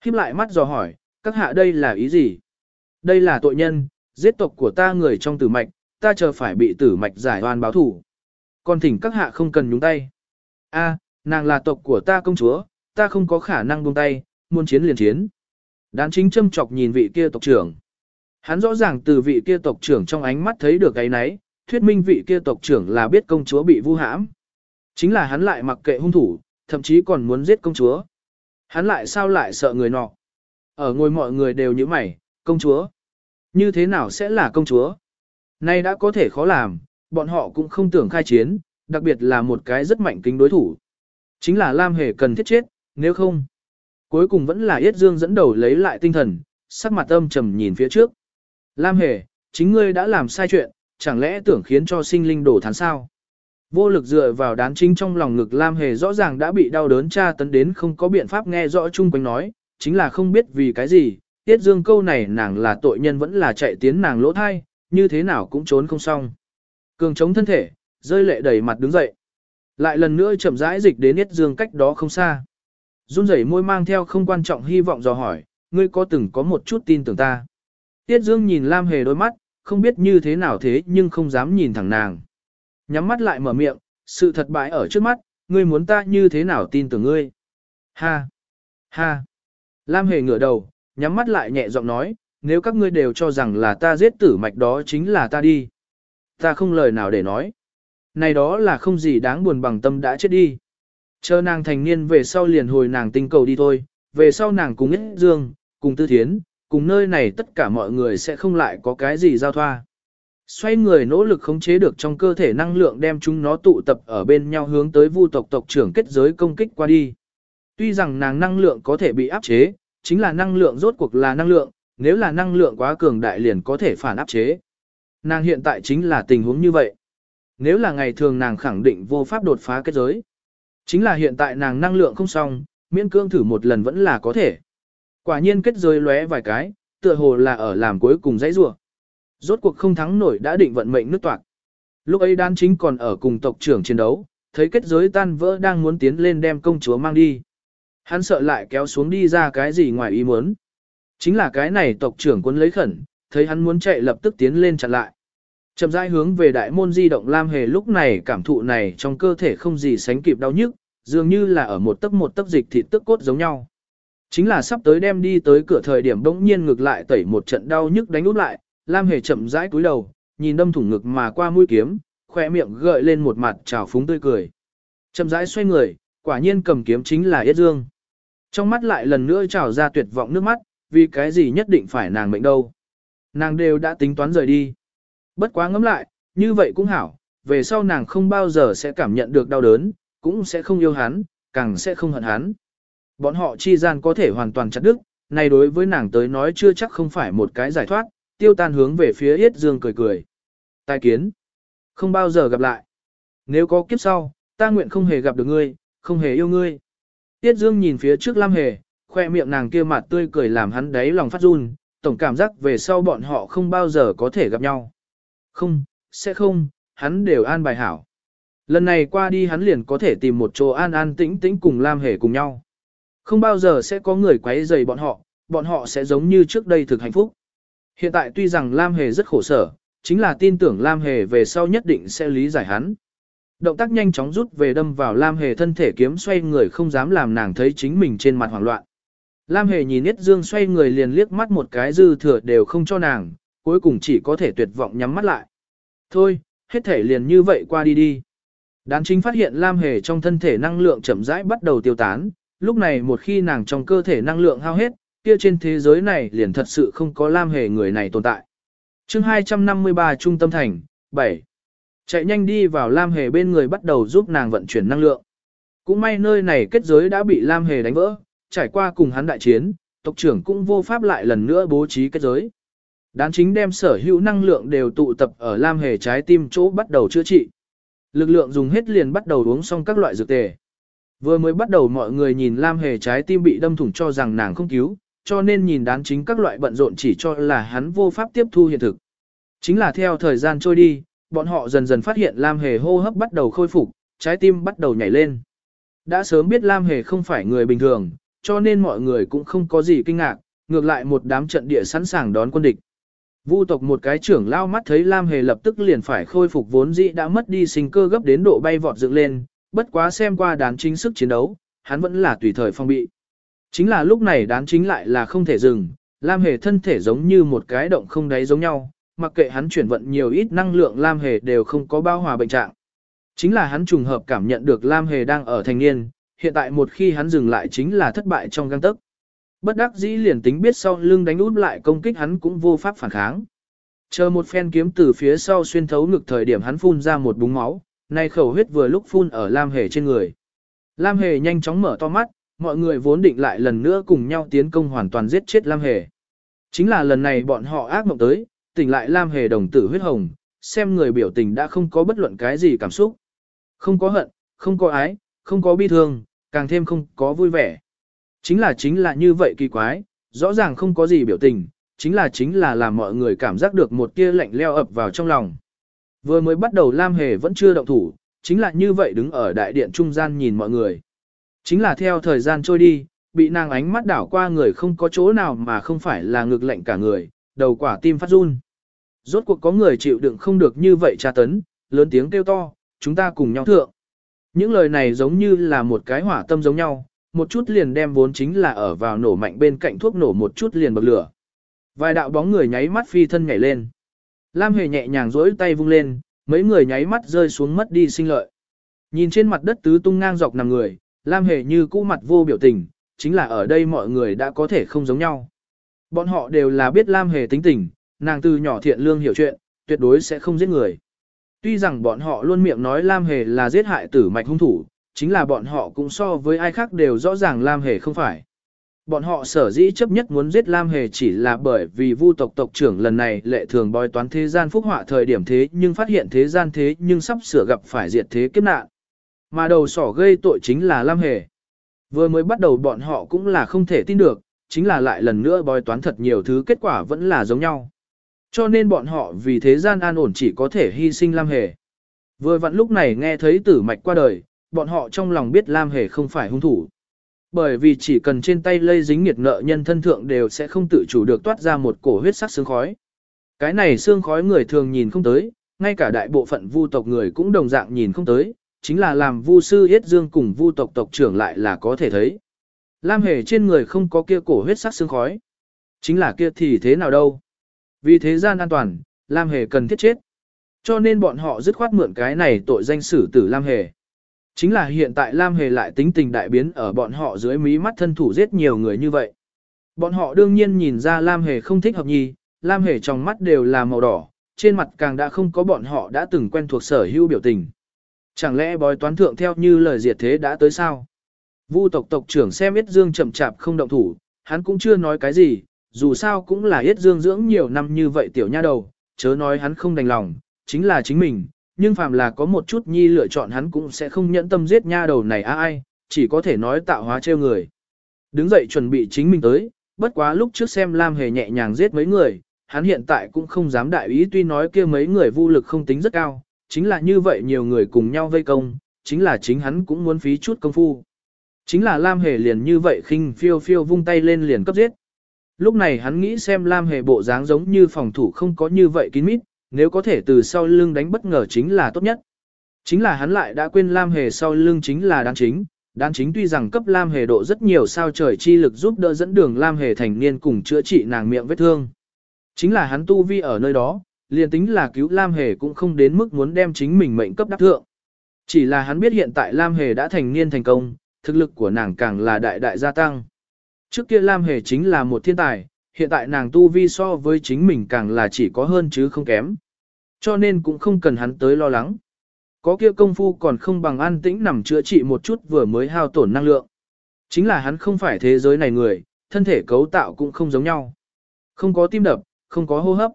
Khiếp lại mắt dò hỏi, các hạ đây là ý gì? Đây là tội nhân, giết tộc của ta người trong tử mạch, ta chờ phải bị tử mạch giải oan báo thủ. Còn thỉnh các hạ không cần nhúng tay. A, nàng là tộc của ta công chúa, ta không có khả năng buông tay, muốn chiến liền chiến. Đán chính châm chọc nhìn vị kia tộc trưởng. Hắn rõ ràng từ vị kia tộc trưởng trong ánh mắt thấy được cái nấy, thuyết minh vị kia tộc trưởng là biết công chúa bị vu hãm. Chính là hắn lại mặc kệ hung thủ, thậm chí còn muốn giết công chúa. Hắn lại sao lại sợ người nọ. Ở ngôi mọi người đều như mày, công chúa. Như thế nào sẽ là công chúa? Nay đã có thể khó làm, bọn họ cũng không tưởng khai chiến, đặc biệt là một cái rất mạnh kính đối thủ. Chính là Lam Hề cần thiết chết, nếu không. Cuối cùng vẫn là Yết Dương dẫn đầu lấy lại tinh thần, sắc mặt âm trầm nhìn phía trước. Lam Hề, chính ngươi đã làm sai chuyện, chẳng lẽ tưởng khiến cho sinh linh đổ thán sao? Vô lực dựa vào đán chính trong lòng ngực Lam Hề rõ ràng đã bị đau đớn tra tấn đến không có biện pháp nghe rõ chung quanh nói, chính là không biết vì cái gì, tiết dương câu này nàng là tội nhân vẫn là chạy tiến nàng lỗ thai, như thế nào cũng trốn không xong. Cường chống thân thể, rơi lệ đầy mặt đứng dậy. Lại lần nữa chậm rãi dịch đến tiết dương cách đó không xa. Run rẩy môi mang theo không quan trọng hy vọng dò hỏi, ngươi có từng có một chút tin tưởng ta. Tiết dương nhìn Lam Hề đôi mắt, không biết như thế nào thế nhưng không dám nhìn thẳng nàng. Nhắm mắt lại mở miệng, sự thật bại ở trước mắt, ngươi muốn ta như thế nào tin tưởng ngươi. Ha! Ha! Lam hề ngửa đầu, nhắm mắt lại nhẹ giọng nói, nếu các ngươi đều cho rằng là ta giết tử mạch đó chính là ta đi. Ta không lời nào để nói. Này đó là không gì đáng buồn bằng tâm đã chết đi. Chờ nàng thành niên về sau liền hồi nàng tinh cầu đi thôi, về sau nàng cùng Nhất Dương, cùng Tư Thiến, cùng nơi này tất cả mọi người sẽ không lại có cái gì giao thoa. Xoay người nỗ lực khống chế được trong cơ thể năng lượng đem chúng nó tụ tập ở bên nhau hướng tới vu tộc tộc trưởng kết giới công kích qua đi. Tuy rằng nàng năng lượng có thể bị áp chế, chính là năng lượng rốt cuộc là năng lượng, nếu là năng lượng quá cường đại liền có thể phản áp chế. Nàng hiện tại chính là tình huống như vậy. Nếu là ngày thường nàng khẳng định vô pháp đột phá kết giới. Chính là hiện tại nàng năng lượng không xong, miễn cương thử một lần vẫn là có thể. Quả nhiên kết giới lóe vài cái, tựa hồ là ở làm cuối cùng dãy rủa. Rốt cuộc không thắng nổi đã định vận mệnh nước toạc. Lúc ấy đan chính còn ở cùng tộc trưởng chiến đấu, thấy kết giới tan vỡ đang muốn tiến lên đem công chúa mang đi. Hắn sợ lại kéo xuống đi ra cái gì ngoài ý muốn. Chính là cái này tộc trưởng quân lấy khẩn, thấy hắn muốn chạy lập tức tiến lên chặn lại. Chậm rãi hướng về đại môn di động Lam Hề lúc này cảm thụ này trong cơ thể không gì sánh kịp đau nhức, dường như là ở một tấc một tấc dịch thịt tức cốt giống nhau. Chính là sắp tới đem đi tới cửa thời điểm bỗng nhiên ngược lại tẩy một trận đau nhức đánh út lại, Lam Hề chậm rãi cúi đầu, nhìn đâm thủng ngực mà qua mũi kiếm, khoe miệng gợi lên một mặt trào phúng tươi cười. Chậm rãi xoay người, quả nhiên cầm kiếm chính là Yết Dương. Trong mắt lại lần nữa trào ra tuyệt vọng nước mắt, vì cái gì nhất định phải nàng mệnh đâu. Nàng đều đã tính toán rời đi. Bất quá ngẫm lại, như vậy cũng hảo, về sau nàng không bao giờ sẽ cảm nhận được đau đớn, cũng sẽ không yêu hắn, càng sẽ không hận hắn. Bọn họ chi gian có thể hoàn toàn chặt đứt, này đối với nàng tới nói chưa chắc không phải một cái giải thoát, tiêu tan hướng về phía Yết Dương cười cười. Tài kiến, không bao giờ gặp lại. Nếu có kiếp sau, ta nguyện không hề gặp được ngươi, không hề yêu ngươi. Yết Dương nhìn phía trước Lam Hề, khoe miệng nàng kia mặt tươi cười làm hắn đáy lòng phát run, tổng cảm giác về sau bọn họ không bao giờ có thể gặp nhau. Không, sẽ không, hắn đều an bài hảo. Lần này qua đi hắn liền có thể tìm một chỗ an an tĩnh tĩnh cùng Lam Hề cùng nhau. Không bao giờ sẽ có người quấy rầy bọn họ, bọn họ sẽ giống như trước đây thực hạnh phúc. Hiện tại tuy rằng Lam Hề rất khổ sở, chính là tin tưởng Lam Hề về sau nhất định sẽ lý giải hắn. Động tác nhanh chóng rút về đâm vào Lam Hề thân thể kiếm xoay người không dám làm nàng thấy chính mình trên mặt hoảng loạn. Lam Hề nhìn Niết Dương xoay người liền liếc mắt một cái dư thừa đều không cho nàng, cuối cùng chỉ có thể tuyệt vọng nhắm mắt lại. Thôi, hết thể liền như vậy qua đi đi. Đán chính phát hiện Lam Hề trong thân thể năng lượng chậm rãi bắt đầu tiêu tán, lúc này một khi nàng trong cơ thể năng lượng hao hết, kia trên thế giới này liền thật sự không có Lam Hề người này tồn tại. chương 253 Trung tâm thành, 7. Chạy nhanh đi vào Lam Hề bên người bắt đầu giúp nàng vận chuyển năng lượng. Cũng may nơi này kết giới đã bị Lam Hề đánh vỡ, trải qua cùng hắn đại chiến, tộc trưởng cũng vô pháp lại lần nữa bố trí kết giới. Đán chính đem sở hữu năng lượng đều tụ tập ở Lam Hề trái tim chỗ bắt đầu chữa trị. Lực lượng dùng hết liền bắt đầu uống xong các loại dược tề. Vừa mới bắt đầu mọi người nhìn Lam Hề trái tim bị đâm thủng cho rằng nàng không cứu, cho nên nhìn đán chính các loại bận rộn chỉ cho là hắn vô pháp tiếp thu hiện thực. Chính là theo thời gian trôi đi, bọn họ dần dần phát hiện Lam Hề hô hấp bắt đầu khôi phục, trái tim bắt đầu nhảy lên. Đã sớm biết Lam Hề không phải người bình thường, cho nên mọi người cũng không có gì kinh ngạc, ngược lại một đám trận địa sẵn sàng đón quân địch. Vu tộc một cái trưởng lao mắt thấy Lam Hề lập tức liền phải khôi phục vốn dĩ đã mất đi sinh cơ gấp đến độ bay vọt dựng lên, bất quá xem qua đán chính sức chiến đấu, hắn vẫn là tùy thời phong bị. Chính là lúc này đán chính lại là không thể dừng, Lam Hề thân thể giống như một cái động không đáy giống nhau, mặc kệ hắn chuyển vận nhiều ít năng lượng Lam Hề đều không có bao hòa bệnh trạng. Chính là hắn trùng hợp cảm nhận được Lam Hề đang ở thành niên, hiện tại một khi hắn dừng lại chính là thất bại trong găng tấc. Bất đắc dĩ liền tính biết sau lưng đánh út lại công kích hắn cũng vô pháp phản kháng. Chờ một phen kiếm từ phía sau xuyên thấu ngực thời điểm hắn phun ra một búng máu, nay khẩu huyết vừa lúc phun ở Lam Hề trên người. Lam Hề nhanh chóng mở to mắt, mọi người vốn định lại lần nữa cùng nhau tiến công hoàn toàn giết chết Lam Hề. Chính là lần này bọn họ ác mộng tới, tỉnh lại Lam Hề đồng tử huyết hồng, xem người biểu tình đã không có bất luận cái gì cảm xúc. Không có hận, không có ái, không có bi thương, càng thêm không có vui vẻ. Chính là chính là như vậy kỳ quái, rõ ràng không có gì biểu tình, chính là chính là làm mọi người cảm giác được một tia lạnh leo ập vào trong lòng. Vừa mới bắt đầu Lam Hề vẫn chưa động thủ, chính là như vậy đứng ở đại điện trung gian nhìn mọi người. Chính là theo thời gian trôi đi, bị nàng ánh mắt đảo qua người không có chỗ nào mà không phải là ngực lạnh cả người, đầu quả tim phát run. Rốt cuộc có người chịu đựng không được như vậy tra tấn, lớn tiếng kêu to, chúng ta cùng nhau thượng. Những lời này giống như là một cái hỏa tâm giống nhau, một chút liền đem vốn chính là ở vào nổ mạnh bên cạnh thuốc nổ một chút liền bật lửa. Vài đạo bóng người nháy mắt phi thân nhảy lên. Lam Hề nhẹ nhàng rỗi tay vung lên, mấy người nháy mắt rơi xuống mất đi sinh lợi. Nhìn trên mặt đất tứ tung ngang dọc nằm người, Lam Hề như cũ mặt vô biểu tình, chính là ở đây mọi người đã có thể không giống nhau. Bọn họ đều là biết Lam Hề tính tình, nàng từ nhỏ thiện lương hiểu chuyện, tuyệt đối sẽ không giết người. Tuy rằng bọn họ luôn miệng nói Lam Hề là giết hại tử mạch hung thủ, chính là bọn họ cũng so với ai khác đều rõ ràng Lam Hề không phải. Bọn họ sở dĩ chấp nhất muốn giết Lam Hề chỉ là bởi vì vu tộc tộc trưởng lần này lệ thường bói toán thế gian phúc họa thời điểm thế nhưng phát hiện thế gian thế nhưng sắp sửa gặp phải diệt thế kiếp nạn. Mà đầu sỏ gây tội chính là Lam Hề. Vừa mới bắt đầu bọn họ cũng là không thể tin được, chính là lại lần nữa bói toán thật nhiều thứ kết quả vẫn là giống nhau. Cho nên bọn họ vì thế gian an ổn chỉ có thể hy sinh Lam Hề. Vừa vặn lúc này nghe thấy tử mạch qua đời, bọn họ trong lòng biết Lam Hề không phải hung thủ. Bởi vì chỉ cần trên tay lây dính nhiệt nợ nhân thân thượng đều sẽ không tự chủ được toát ra một cổ huyết sắc xương khói. Cái này xương khói người thường nhìn không tới, ngay cả đại bộ phận vu tộc người cũng đồng dạng nhìn không tới, chính là làm vu sư Yết Dương cùng vu tộc tộc trưởng lại là có thể thấy. Lam hề trên người không có kia cổ huyết sắc xương khói. Chính là kia thì thế nào đâu. Vì thế gian an toàn, Lam hề cần thiết chết. Cho nên bọn họ dứt khoát mượn cái này tội danh xử tử Lam hề. Chính là hiện tại Lam hề lại tính tình đại biến ở bọn họ dưới mí mắt thân thủ giết nhiều người như vậy. Bọn họ đương nhiên nhìn ra Lam hề không thích hợp nhi, Lam hề trong mắt đều là màu đỏ, trên mặt càng đã không có bọn họ đã từng quen thuộc sở hữu biểu tình. Chẳng lẽ bói toán thượng theo như lời diệt thế đã tới sao? Vu tộc tộc trưởng xem Yết Dương chậm chạp không động thủ, hắn cũng chưa nói cái gì, dù sao cũng là Yết Dương dưỡng nhiều năm như vậy tiểu nha đầu, chớ nói hắn không đành lòng, chính là chính mình, nhưng phàm là có một chút nhi lựa chọn hắn cũng sẽ không nhẫn tâm giết nha đầu này a ai, chỉ có thể nói tạo hóa trêu người. Đứng dậy chuẩn bị chính mình tới, bất quá lúc trước xem Lam Hề nhẹ nhàng giết mấy người, hắn hiện tại cũng không dám đại ý tuy nói kia mấy người vô lực không tính rất cao, chính là như vậy nhiều người cùng nhau vây công, chính là chính hắn cũng muốn phí chút công phu. Chính là Lam Hề liền như vậy khinh phiêu phiêu vung tay lên liền cấp giết. Lúc này hắn nghĩ xem Lam Hề bộ dáng giống như phòng thủ không có như vậy kín mít, nếu có thể từ sau lưng đánh bất ngờ chính là tốt nhất. Chính là hắn lại đã quên Lam Hề sau lưng chính là đan chính, đan chính tuy rằng cấp Lam Hề độ rất nhiều sao trời chi lực giúp đỡ dẫn đường Lam Hề thành niên cùng chữa trị nàng miệng vết thương. Chính là hắn tu vi ở nơi đó, liền tính là cứu Lam Hề cũng không đến mức muốn đem chính mình mệnh cấp đắc thượng. Chỉ là hắn biết hiện tại Lam Hề đã thành niên thành công, thực lực của nàng càng là đại đại gia tăng. Trước kia Lam Hề chính là một thiên tài, hiện tại nàng tu vi so với chính mình càng là chỉ có hơn chứ không kém. Cho nên cũng không cần hắn tới lo lắng. Có kia công phu còn không bằng an tĩnh nằm chữa trị một chút vừa mới hao tổn năng lượng. Chính là hắn không phải thế giới này người, thân thể cấu tạo cũng không giống nhau. Không có tim đập, không có hô hấp.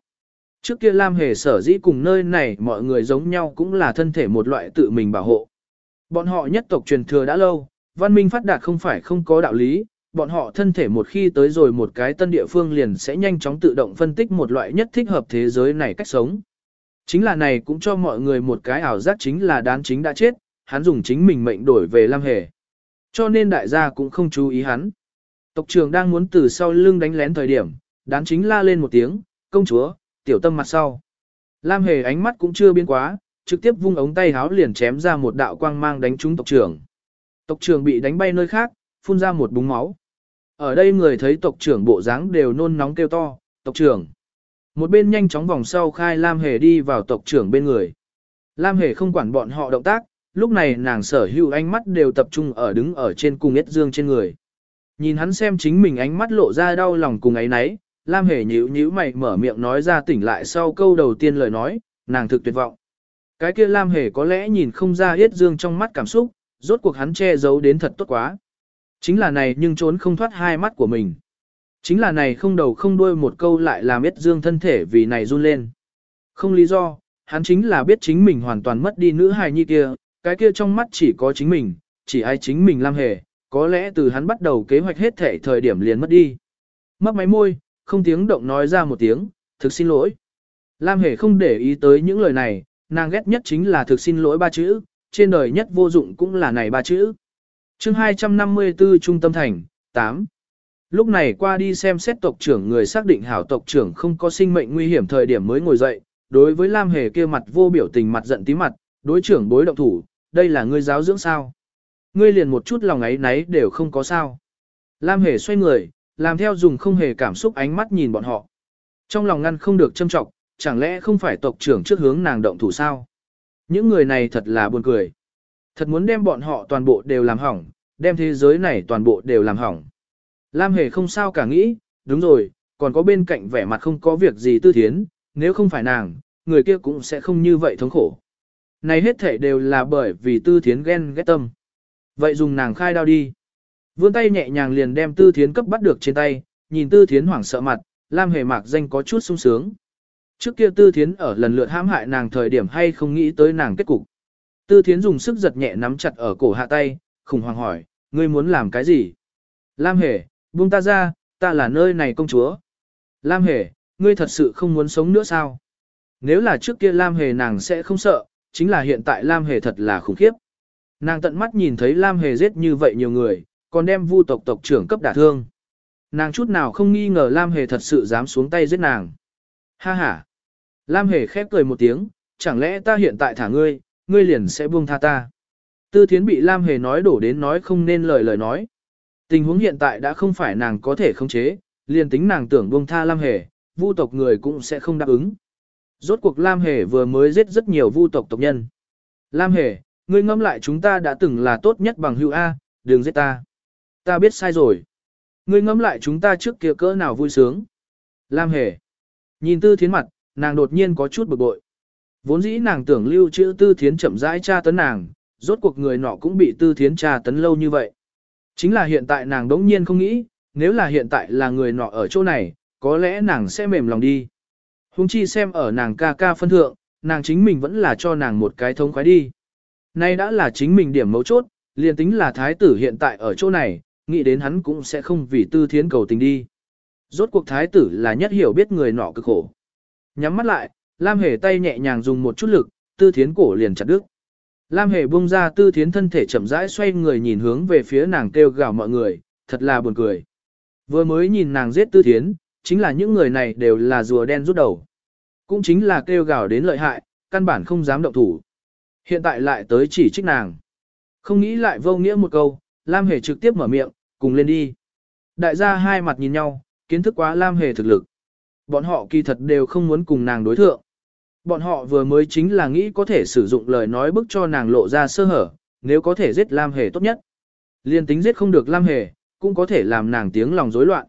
Trước kia Lam Hề sở dĩ cùng nơi này mọi người giống nhau cũng là thân thể một loại tự mình bảo hộ. Bọn họ nhất tộc truyền thừa đã lâu, văn minh phát đạt không phải không có đạo lý, bọn họ thân thể một khi tới rồi một cái tân địa phương liền sẽ nhanh chóng tự động phân tích một loại nhất thích hợp thế giới này cách sống. Chính là này cũng cho mọi người một cái ảo giác chính là đán chính đã chết, hắn dùng chính mình mệnh đổi về Lam Hề. Cho nên đại gia cũng không chú ý hắn. Tộc trưởng đang muốn từ sau lưng đánh lén thời điểm, đán chính la lên một tiếng, công chúa, tiểu tâm mặt sau. Lam Hề ánh mắt cũng chưa biến quá, trực tiếp vung ống tay háo liền chém ra một đạo quang mang đánh trúng tộc trưởng. Tộc trưởng bị đánh bay nơi khác, phun ra một búng máu. Ở đây người thấy tộc trưởng bộ dáng đều nôn nóng kêu to, tộc trưởng. Một bên nhanh chóng vòng sau khai Lam Hề đi vào tộc trưởng bên người. Lam Hề không quản bọn họ động tác, lúc này nàng sở hữu ánh mắt đều tập trung ở đứng ở trên cung Yết Dương trên người. Nhìn hắn xem chính mình ánh mắt lộ ra đau lòng cùng ấy nấy, Lam Hề nhíu nhíu mày mở miệng nói ra tỉnh lại sau câu đầu tiên lời nói, nàng thực tuyệt vọng. Cái kia Lam Hề có lẽ nhìn không ra Yết Dương trong mắt cảm xúc, rốt cuộc hắn che giấu đến thật tốt quá. Chính là này nhưng trốn không thoát hai mắt của mình. Chính là này không đầu không đuôi một câu lại làm biết Dương thân thể vì này run lên. Không lý do, hắn chính là biết chính mình hoàn toàn mất đi nữ hài nhi kia, cái kia trong mắt chỉ có chính mình, chỉ ai chính mình Lam Hề, có lẽ từ hắn bắt đầu kế hoạch hết thể thời điểm liền mất đi. Mấp máy môi, không tiếng động nói ra một tiếng, thực xin lỗi. Lam Hề không để ý tới những lời này, nàng ghét nhất chính là thực xin lỗi ba chữ, trên đời nhất vô dụng cũng là này ba chữ chương 254 Trung tâm thành, 8. Lúc này qua đi xem xét tộc trưởng người xác định hảo tộc trưởng không có sinh mệnh nguy hiểm thời điểm mới ngồi dậy, đối với Lam Hề kia mặt vô biểu tình mặt giận tí mặt, đối trưởng bối động thủ, đây là ngươi giáo dưỡng sao. Ngươi liền một chút lòng ấy nấy đều không có sao. Lam Hề xoay người, làm theo dùng không hề cảm xúc ánh mắt nhìn bọn họ. Trong lòng ngăn không được châm trọng, chẳng lẽ không phải tộc trưởng trước hướng nàng động thủ sao? Những người này thật là buồn cười. Thật muốn đem bọn họ toàn bộ đều làm hỏng, đem thế giới này toàn bộ đều làm hỏng. Lam Hề không sao cả nghĩ, đúng rồi, còn có bên cạnh vẻ mặt không có việc gì tư thiến, nếu không phải nàng, người kia cũng sẽ không như vậy thống khổ. Này hết thể đều là bởi vì tư thiến ghen ghét tâm. Vậy dùng nàng khai đao đi. Vươn tay nhẹ nhàng liền đem tư thiến cấp bắt được trên tay, nhìn tư thiến hoảng sợ mặt, Lam Hề mạc danh có chút sung sướng. Trước kia tư thiến ở lần lượt hãm hại nàng thời điểm hay không nghĩ tới nàng kết cục. Tư thiến dùng sức giật nhẹ nắm chặt ở cổ hạ tay, khủng hoảng hỏi, ngươi muốn làm cái gì? Lam Hề, buông ta ra, ta là nơi này công chúa. Lam Hề, ngươi thật sự không muốn sống nữa sao? Nếu là trước kia Lam Hề nàng sẽ không sợ, chính là hiện tại Lam Hề thật là khủng khiếp. Nàng tận mắt nhìn thấy Lam Hề giết như vậy nhiều người, còn đem vu tộc tộc trưởng cấp đả thương. Nàng chút nào không nghi ngờ Lam Hề thật sự dám xuống tay giết nàng. Ha ha. Lam Hề khép cười một tiếng, chẳng lẽ ta hiện tại thả ngươi, ngươi liền sẽ buông tha ta. Tư Thiến bị Lam Hề nói đổ đến nói không nên lời lời nói. Tình huống hiện tại đã không phải nàng có thể khống chế, liền tính nàng tưởng buông tha Lam Hề, vu tộc người cũng sẽ không đáp ứng. Rốt cuộc Lam Hề vừa mới giết rất nhiều vu tộc tộc nhân. Lam Hề, ngươi ngẫm lại chúng ta đã từng là tốt nhất bằng hữu A, đừng giết ta. Ta biết sai rồi. Ngươi ngẫm lại chúng ta trước kia cỡ nào vui sướng. Lam Hề. Nhìn Tư Thiến mặt, nàng đột nhiên có chút bực bội. Vốn dĩ nàng tưởng lưu trữ Tư Thiến chậm rãi tra tấn nàng, rốt cuộc người nọ cũng bị Tư Thiến tra tấn lâu như vậy. Chính là hiện tại nàng đống nhiên không nghĩ, nếu là hiện tại là người nọ ở chỗ này, có lẽ nàng sẽ mềm lòng đi. Hùng chi xem ở nàng ca ca phân thượng, nàng chính mình vẫn là cho nàng một cái thông khoái đi. Nay đã là chính mình điểm mấu chốt, liền tính là thái tử hiện tại ở chỗ này, nghĩ đến hắn cũng sẽ không vì tư thiến cầu tình đi. Rốt cuộc thái tử là nhất hiểu biết người nọ cực khổ. Nhắm mắt lại, Lam Hề tay nhẹ nhàng dùng một chút lực, tư thiến cổ liền chặt đứt. Lam Hề buông ra tư thiến thân thể chậm rãi xoay người nhìn hướng về phía nàng kêu gào mọi người, thật là buồn cười. Vừa mới nhìn nàng giết tư thiến, chính là những người này đều là rùa đen rút đầu. Cũng chính là kêu gào đến lợi hại, căn bản không dám động thủ. Hiện tại lại tới chỉ trích nàng. Không nghĩ lại vô nghĩa một câu, Lam Hề trực tiếp mở miệng, cùng lên đi. Đại gia hai mặt nhìn nhau, kiến thức quá Lam Hề thực lực. Bọn họ kỳ thật đều không muốn cùng nàng đối thượng. Bọn họ vừa mới chính là nghĩ có thể sử dụng lời nói bức cho nàng lộ ra sơ hở, nếu có thể giết Lam Hề tốt nhất. Liên tính giết không được Lam Hề, cũng có thể làm nàng tiếng lòng rối loạn.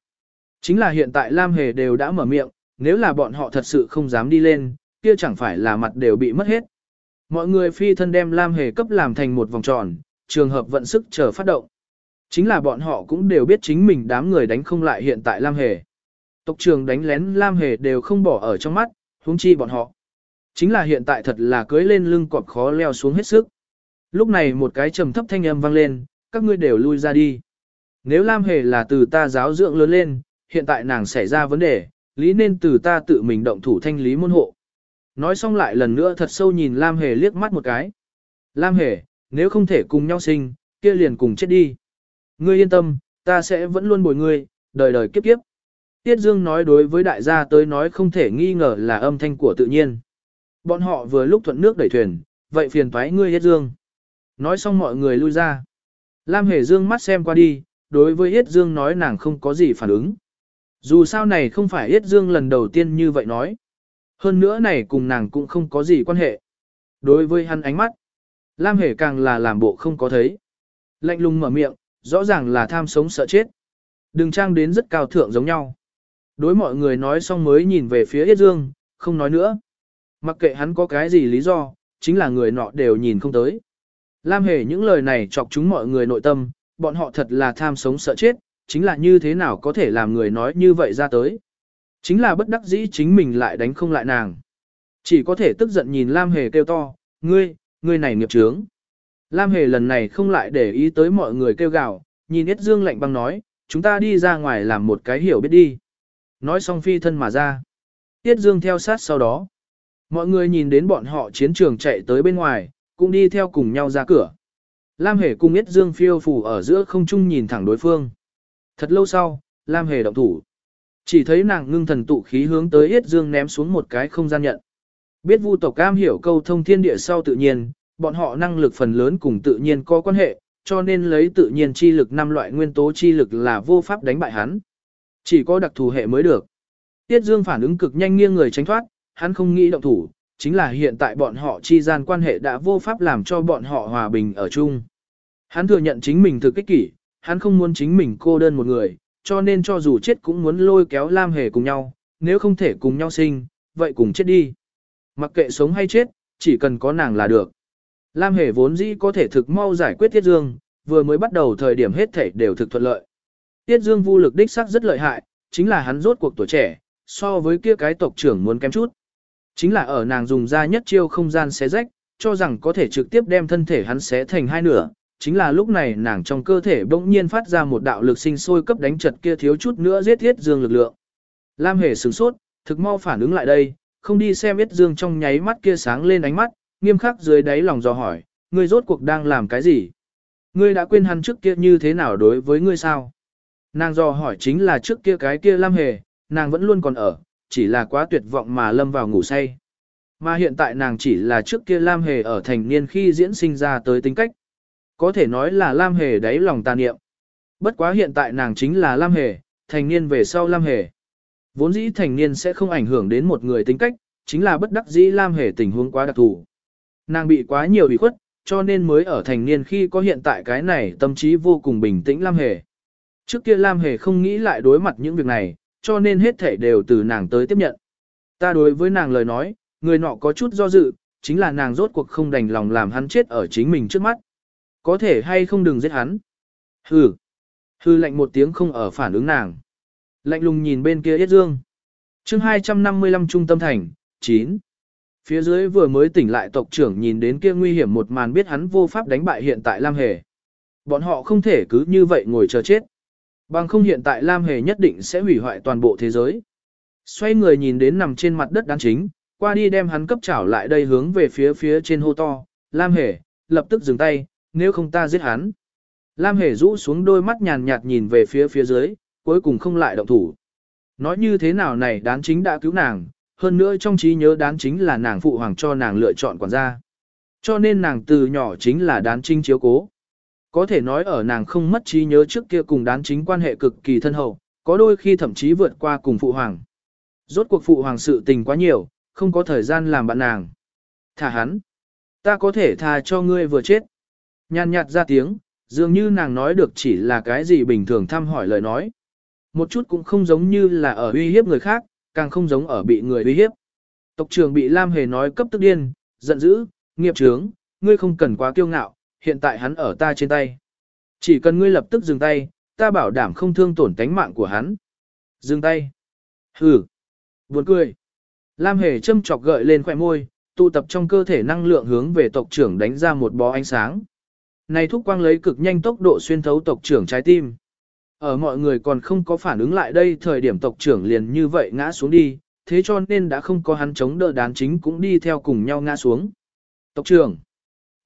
Chính là hiện tại Lam Hề đều đã mở miệng, nếu là bọn họ thật sự không dám đi lên, kia chẳng phải là mặt đều bị mất hết. Mọi người phi thân đem Lam Hề cấp làm thành một vòng tròn, trường hợp vận sức chờ phát động. Chính là bọn họ cũng đều biết chính mình đám người đánh không lại hiện tại Lam Hề. Tộc trường đánh lén Lam Hề đều không bỏ ở trong mắt, huống chi bọn họ. Chính là hiện tại thật là cưới lên lưng cọp khó leo xuống hết sức. Lúc này một cái trầm thấp thanh âm vang lên, các ngươi đều lui ra đi. Nếu Lam Hề là từ ta giáo dưỡng lớn lên, hiện tại nàng xảy ra vấn đề, lý nên từ ta tự mình động thủ thanh lý môn hộ. Nói xong lại lần nữa thật sâu nhìn Lam Hề liếc mắt một cái. Lam Hề, nếu không thể cùng nhau sinh, kia liền cùng chết đi. Ngươi yên tâm, ta sẽ vẫn luôn bồi ngươi, đời đời kiếp kiếp. Tiết Dương nói đối với đại gia tới nói không thể nghi ngờ là âm thanh của tự nhiên. Bọn họ vừa lúc thuận nước đẩy thuyền, vậy phiền thoái ngươi Tiết Dương. Nói xong mọi người lui ra. Lam Hề Dương mắt xem qua đi, đối với Yết Dương nói nàng không có gì phản ứng. Dù sao này không phải Yết Dương lần đầu tiên như vậy nói. Hơn nữa này cùng nàng cũng không có gì quan hệ. Đối với hắn ánh mắt, Lam Hề càng là làm bộ không có thấy. Lạnh lùng mở miệng, rõ ràng là tham sống sợ chết. Đừng trang đến rất cao thượng giống nhau. Đối mọi người nói xong mới nhìn về phía Yết Dương, không nói nữa. Mặc kệ hắn có cái gì lý do, chính là người nọ đều nhìn không tới. Lam Hề những lời này chọc chúng mọi người nội tâm, bọn họ thật là tham sống sợ chết, chính là như thế nào có thể làm người nói như vậy ra tới. Chính là bất đắc dĩ chính mình lại đánh không lại nàng. Chỉ có thể tức giận nhìn Lam Hề kêu to, ngươi, ngươi này nghiệp trướng. Lam Hề lần này không lại để ý tới mọi người kêu gào, nhìn Yết Dương lạnh băng nói, chúng ta đi ra ngoài làm một cái hiểu biết đi. Nói xong phi thân mà ra. Yết Dương theo sát sau đó. Mọi người nhìn đến bọn họ chiến trường chạy tới bên ngoài, cũng đi theo cùng nhau ra cửa. Lam Hề cùng Yết Dương phiêu phù ở giữa không trung nhìn thẳng đối phương. Thật lâu sau, Lam Hề động thủ. Chỉ thấy nàng ngưng thần tụ khí hướng tới Yết Dương ném xuống một cái không gian nhận. Biết vu tộc cam hiểu câu thông thiên địa sau tự nhiên, bọn họ năng lực phần lớn cùng tự nhiên có quan hệ, cho nên lấy tự nhiên chi lực năm loại nguyên tố chi lực là vô pháp đánh bại hắn. Chỉ có đặc thù hệ mới được. Tiết Dương phản ứng cực nhanh nghiêng người tránh thoát, hắn không nghĩ động thủ, chính là hiện tại bọn họ chi gian quan hệ đã vô pháp làm cho bọn họ hòa bình ở chung. Hắn thừa nhận chính mình thực kích kỷ, hắn không muốn chính mình cô đơn một người, cho nên cho dù chết cũng muốn lôi kéo Lam Hề cùng nhau, nếu không thể cùng nhau sinh, vậy cùng chết đi. Mặc kệ sống hay chết, chỉ cần có nàng là được. Lam Hề vốn dĩ có thể thực mau giải quyết Tiết Dương, vừa mới bắt đầu thời điểm hết thể đều thực thuận lợi. Tiết Dương vô lực đích xác rất lợi hại, chính là hắn rốt cuộc tuổi trẻ, so với kia cái tộc trưởng muốn kém chút. Chính là ở nàng dùng ra nhất chiêu không gian xé rách, cho rằng có thể trực tiếp đem thân thể hắn xé thành hai nửa, chính là lúc này nàng trong cơ thể bỗng nhiên phát ra một đạo lực sinh sôi cấp đánh chật kia thiếu chút nữa giết thiết Dương lực lượng. Lam Hề sửng sốt, thực mau phản ứng lại đây, không đi xem biết Dương trong nháy mắt kia sáng lên ánh mắt, nghiêm khắc dưới đáy lòng dò hỏi, ngươi rốt cuộc đang làm cái gì? Ngươi đã quên hắn trước kia như thế nào đối với ngươi sao? Nàng dò hỏi chính là trước kia cái kia Lam Hề, nàng vẫn luôn còn ở, chỉ là quá tuyệt vọng mà lâm vào ngủ say. Mà hiện tại nàng chỉ là trước kia Lam Hề ở thành niên khi diễn sinh ra tới tính cách. Có thể nói là Lam Hề đáy lòng tà niệm. Bất quá hiện tại nàng chính là Lam Hề, thành niên về sau Lam Hề. Vốn dĩ thành niên sẽ không ảnh hưởng đến một người tính cách, chính là bất đắc dĩ Lam Hề tình huống quá đặc thù. Nàng bị quá nhiều bị khuất, cho nên mới ở thành niên khi có hiện tại cái này tâm trí vô cùng bình tĩnh Lam Hề. Trước kia Lam Hề không nghĩ lại đối mặt những việc này, cho nên hết thể đều từ nàng tới tiếp nhận. Ta đối với nàng lời nói, người nọ có chút do dự, chính là nàng rốt cuộc không đành lòng làm hắn chết ở chính mình trước mắt. Có thể hay không đừng giết hắn. Hừ. Hừ lạnh một tiếng không ở phản ứng nàng. Lạnh lùng nhìn bên kia Yết Dương. chương 255 Trung tâm thành, 9. Phía dưới vừa mới tỉnh lại tộc trưởng nhìn đến kia nguy hiểm một màn biết hắn vô pháp đánh bại hiện tại Lam Hề. Bọn họ không thể cứ như vậy ngồi chờ chết. Bằng không hiện tại Lam Hề nhất định sẽ hủy hoại toàn bộ thế giới. Xoay người nhìn đến nằm trên mặt đất đáng chính, qua đi đem hắn cấp chảo lại đây hướng về phía phía trên hô to. Lam Hề, lập tức dừng tay, nếu không ta giết hắn. Lam Hề rũ xuống đôi mắt nhàn nhạt nhìn về phía phía dưới, cuối cùng không lại động thủ. Nói như thế nào này đán chính đã cứu nàng, hơn nữa trong trí nhớ đán chính là nàng phụ hoàng cho nàng lựa chọn quản gia. Cho nên nàng từ nhỏ chính là đán chính chiếu cố. Có thể nói ở nàng không mất trí nhớ trước kia cùng đán chính quan hệ cực kỳ thân hậu, có đôi khi thậm chí vượt qua cùng phụ hoàng. Rốt cuộc phụ hoàng sự tình quá nhiều, không có thời gian làm bạn nàng. Thả hắn. Ta có thể tha cho ngươi vừa chết. Nhàn nhạt ra tiếng, dường như nàng nói được chỉ là cái gì bình thường thăm hỏi lời nói. Một chút cũng không giống như là ở uy hiếp người khác, càng không giống ở bị người uy hiếp. Tộc trưởng bị Lam Hề nói cấp tức điên, giận dữ, nghiệp trướng, ngươi không cần quá kiêu ngạo, hiện tại hắn ở ta trên tay. Chỉ cần ngươi lập tức dừng tay, ta bảo đảm không thương tổn tánh mạng của hắn. Dừng tay. Hừ. Buồn cười. Lam Hề châm chọc gợi lên khỏe môi, tụ tập trong cơ thể năng lượng hướng về tộc trưởng đánh ra một bó ánh sáng. Này thúc quang lấy cực nhanh tốc độ xuyên thấu tộc trưởng trái tim. Ở mọi người còn không có phản ứng lại đây thời điểm tộc trưởng liền như vậy ngã xuống đi, thế cho nên đã không có hắn chống đỡ đán chính cũng đi theo cùng nhau ngã xuống. Tộc trưởng.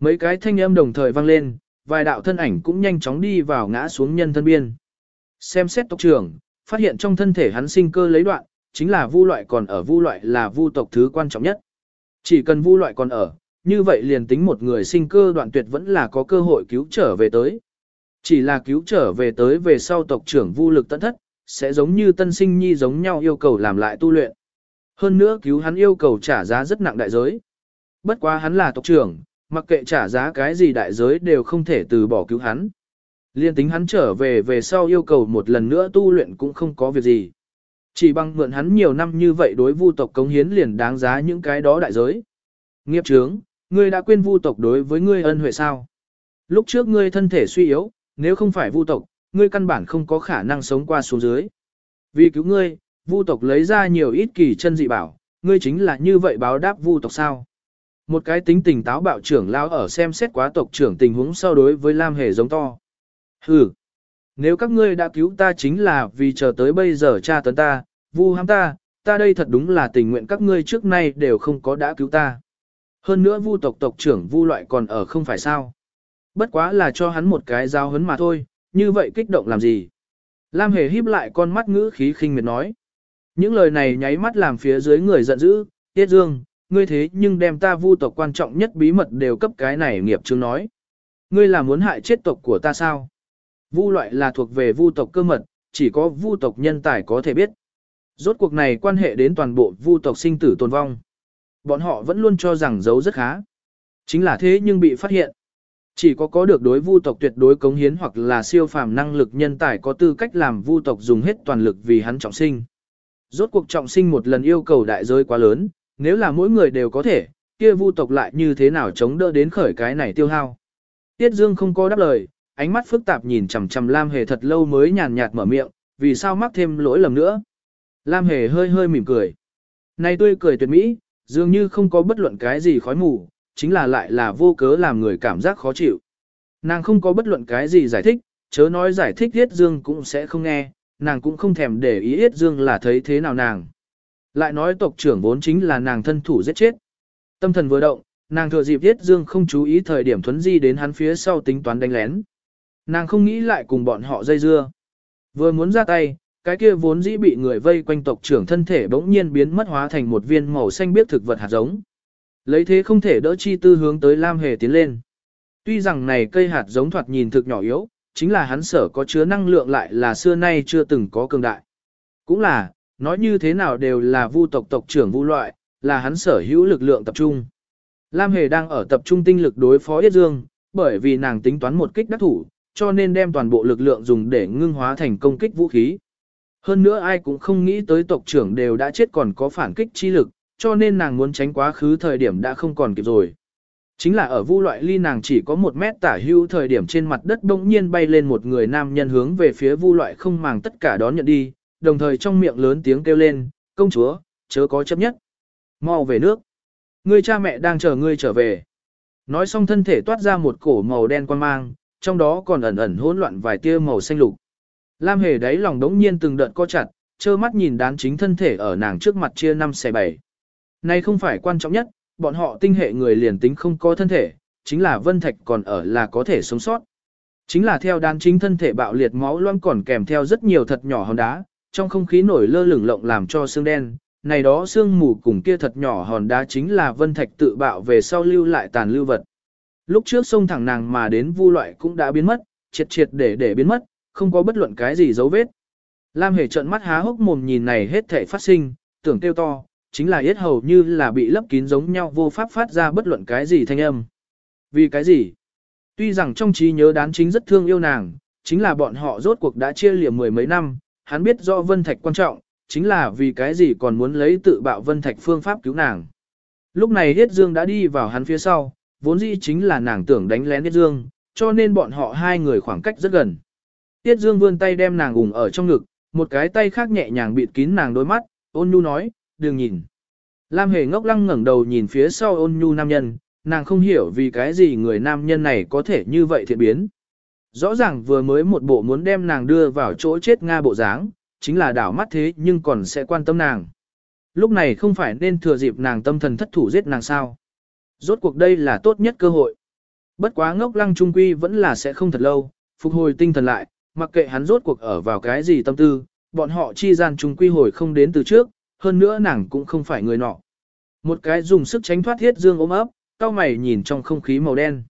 Mấy cái thanh âm đồng thời vang lên, vài đạo thân ảnh cũng nhanh chóng đi vào ngã xuống nhân thân biên. Xem xét tộc trưởng, phát hiện trong thân thể hắn sinh cơ lấy đoạn, chính là vu loại còn ở vu loại là vu tộc thứ quan trọng nhất. Chỉ cần vu loại còn ở, như vậy liền tính một người sinh cơ đoạn tuyệt vẫn là có cơ hội cứu trở về tới. Chỉ là cứu trở về tới về sau tộc trưởng vu lực tận thất, sẽ giống như tân sinh nhi giống nhau yêu cầu làm lại tu luyện. Hơn nữa cứu hắn yêu cầu trả giá rất nặng đại giới. Bất quá hắn là tộc trưởng, mặc kệ trả giá cái gì đại giới đều không thể từ bỏ cứu hắn. Liên tính hắn trở về về sau yêu cầu một lần nữa tu luyện cũng không có việc gì. Chỉ bằng mượn hắn nhiều năm như vậy đối vu tộc cống hiến liền đáng giá những cái đó đại giới. Nghiệp trướng, ngươi đã quên vu tộc đối với ngươi ân huệ sao? Lúc trước ngươi thân thể suy yếu, nếu không phải vu tộc, ngươi căn bản không có khả năng sống qua xuống dưới. Vì cứu ngươi, vu tộc lấy ra nhiều ít kỳ chân dị bảo, ngươi chính là như vậy báo đáp vu tộc sao? Một cái tính tình táo bạo trưởng lao ở xem xét quá tộc trưởng tình huống so đối với Lam Hề giống to. Hừ, nếu các ngươi đã cứu ta chính là vì chờ tới bây giờ cha tấn ta, vu hãm ta, ta đây thật đúng là tình nguyện các ngươi trước nay đều không có đã cứu ta. Hơn nữa vu tộc tộc trưởng vu loại còn ở không phải sao. Bất quá là cho hắn một cái giao hấn mà thôi, như vậy kích động làm gì. Lam hề híp lại con mắt ngữ khí khinh miệt nói. Những lời này nháy mắt làm phía dưới người giận dữ, tiết dương, ngươi thế nhưng đem ta vu tộc quan trọng nhất bí mật đều cấp cái này nghiệp chứng nói. Ngươi là muốn hại chết tộc của ta sao? Vu loại là thuộc về vu tộc cơ mật, chỉ có vu tộc nhân tài có thể biết. Rốt cuộc này quan hệ đến toàn bộ vu tộc sinh tử tồn vong. Bọn họ vẫn luôn cho rằng giấu rất khá. Chính là thế nhưng bị phát hiện. Chỉ có có được đối vu tộc tuyệt đối cống hiến hoặc là siêu phàm năng lực nhân tài có tư cách làm vu tộc dùng hết toàn lực vì hắn trọng sinh. Rốt cuộc trọng sinh một lần yêu cầu đại giới quá lớn, nếu là mỗi người đều có thể, kia vu tộc lại như thế nào chống đỡ đến khởi cái này tiêu hao. Tiết Dương không có đáp lời, ánh mắt phức tạp nhìn chằm chằm Lam Hề thật lâu mới nhàn nhạt mở miệng, vì sao mắc thêm lỗi lầm nữa. Lam Hề hơi hơi mỉm cười. Này tươi cười tuyệt mỹ, dường như không có bất luận cái gì khói mù, chính là lại là vô cớ làm người cảm giác khó chịu. Nàng không có bất luận cái gì giải thích, chớ nói giải thích Yết Dương cũng sẽ không nghe, nàng cũng không thèm để ý Yết Dương là thấy thế nào nàng. Lại nói tộc trưởng vốn chính là nàng thân thủ giết chết. Tâm thần vừa động, nàng thừa dịp tiết Dương không chú ý thời điểm thuấn di đến hắn phía sau tính toán đánh lén, Nàng không nghĩ lại cùng bọn họ dây dưa. Vừa muốn ra tay, cái kia vốn dĩ bị người vây quanh tộc trưởng thân thể bỗng nhiên biến mất hóa thành một viên màu xanh biết thực vật hạt giống. Lấy thế không thể đỡ chi tư hướng tới Lam Hề tiến lên. Tuy rằng này cây hạt giống thoạt nhìn thực nhỏ yếu, chính là hắn sở có chứa năng lượng lại là xưa nay chưa từng có cường đại. Cũng là, nói như thế nào đều là vu tộc tộc trưởng vu loại, là hắn sở hữu lực lượng tập trung. Lam Hề đang ở tập trung tinh lực đối phó Yết Dương, bởi vì nàng tính toán một kích đắc thủ, cho nên đem toàn bộ lực lượng dùng để ngưng hóa thành công kích vũ khí. Hơn nữa ai cũng không nghĩ tới tộc trưởng đều đã chết còn có phản kích chi lực, cho nên nàng muốn tránh quá khứ thời điểm đã không còn kịp rồi. Chính là ở vu loại ly nàng chỉ có một mét tả hưu thời điểm trên mặt đất bỗng nhiên bay lên một người nam nhân hướng về phía vu loại không màng tất cả đón nhận đi, đồng thời trong miệng lớn tiếng kêu lên, công chúa, chớ có chấp nhất. mau về nước. Ngươi cha mẹ đang chờ ngươi trở về. Nói xong thân thể toát ra một cổ màu đen quan mang, trong đó còn ẩn ẩn hỗn loạn vài tia màu xanh lục. Lam hề đáy lòng đống nhiên từng đợt co chặt, trơ mắt nhìn đán chính thân thể ở nàng trước mặt chia năm xe bảy. Này không phải quan trọng nhất, bọn họ tinh hệ người liền tính không có thân thể, chính là vân thạch còn ở là có thể sống sót. Chính là theo đán chính thân thể bạo liệt máu loang còn kèm theo rất nhiều thật nhỏ hòn đá, trong không khí nổi lơ lửng lộng làm cho xương đen, này đó xương mù cùng kia thật nhỏ hòn đá chính là vân thạch tự bạo về sau lưu lại tàn lưu vật. Lúc trước sông thẳng nàng mà đến vu loại cũng đã biến mất, triệt triệt để để biến mất, không có bất luận cái gì dấu vết. Lam hề trợn mắt há hốc mồm nhìn này hết thể phát sinh, tưởng tiêu to, chính là yết hầu như là bị lấp kín giống nhau vô pháp phát ra bất luận cái gì thanh âm. Vì cái gì? Tuy rằng trong trí nhớ đán chính rất thương yêu nàng, chính là bọn họ rốt cuộc đã chia liệm mười mấy năm, hắn biết do Vân Thạch quan trọng, chính là vì cái gì còn muốn lấy tự bạo Vân Thạch phương pháp cứu nàng. Lúc này Hiết Dương đã đi vào hắn phía sau, vốn dĩ chính là nàng tưởng đánh lén Hiết Dương, cho nên bọn họ hai người khoảng cách rất gần. Hiết Dương vươn tay đem nàng ủng ở trong ngực, một cái tay khác nhẹ nhàng bịt kín nàng đôi mắt, ôn nhu nói, đừng nhìn. Lam hề ngốc lăng ngẩng đầu nhìn phía sau ôn nhu nam nhân, nàng không hiểu vì cái gì người nam nhân này có thể như vậy thiện biến. Rõ ràng vừa mới một bộ muốn đem nàng đưa vào chỗ chết Nga bộ dáng, chính là đảo mắt thế nhưng còn sẽ quan tâm nàng. Lúc này không phải nên thừa dịp nàng tâm thần thất thủ giết nàng sao. Rốt cuộc đây là tốt nhất cơ hội. Bất quá ngốc lăng trung quy vẫn là sẽ không thật lâu, phục hồi tinh thần lại, mặc kệ hắn rốt cuộc ở vào cái gì tâm tư, bọn họ chi gian trung quy hồi không đến từ trước, hơn nữa nàng cũng không phải người nọ. Một cái dùng sức tránh thoát thiết dương ôm ấp, cao mày nhìn trong không khí màu đen.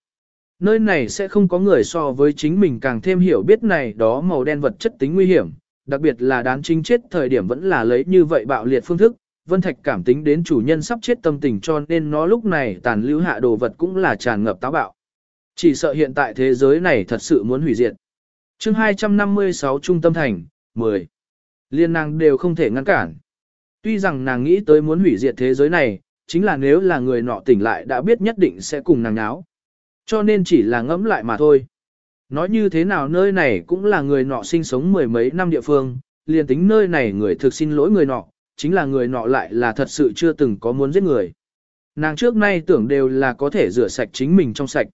Nơi này sẽ không có người so với chính mình càng thêm hiểu biết này đó màu đen vật chất tính nguy hiểm, đặc biệt là đáng chính chết thời điểm vẫn là lấy như vậy bạo liệt phương thức. Vân Thạch cảm tính đến chủ nhân sắp chết tâm tình cho nên nó lúc này tàn lưu hạ đồ vật cũng là tràn ngập táo bạo. Chỉ sợ hiện tại thế giới này thật sự muốn hủy diệt. chương 256 Trung tâm thành, 10. Liên năng đều không thể ngăn cản. Tuy rằng nàng nghĩ tới muốn hủy diệt thế giới này, chính là nếu là người nọ tỉnh lại đã biết nhất định sẽ cùng nàng náo. Cho nên chỉ là ngẫm lại mà thôi. Nói như thế nào nơi này cũng là người nọ sinh sống mười mấy năm địa phương, liền tính nơi này người thực xin lỗi người nọ, chính là người nọ lại là thật sự chưa từng có muốn giết người. Nàng trước nay tưởng đều là có thể rửa sạch chính mình trong sạch.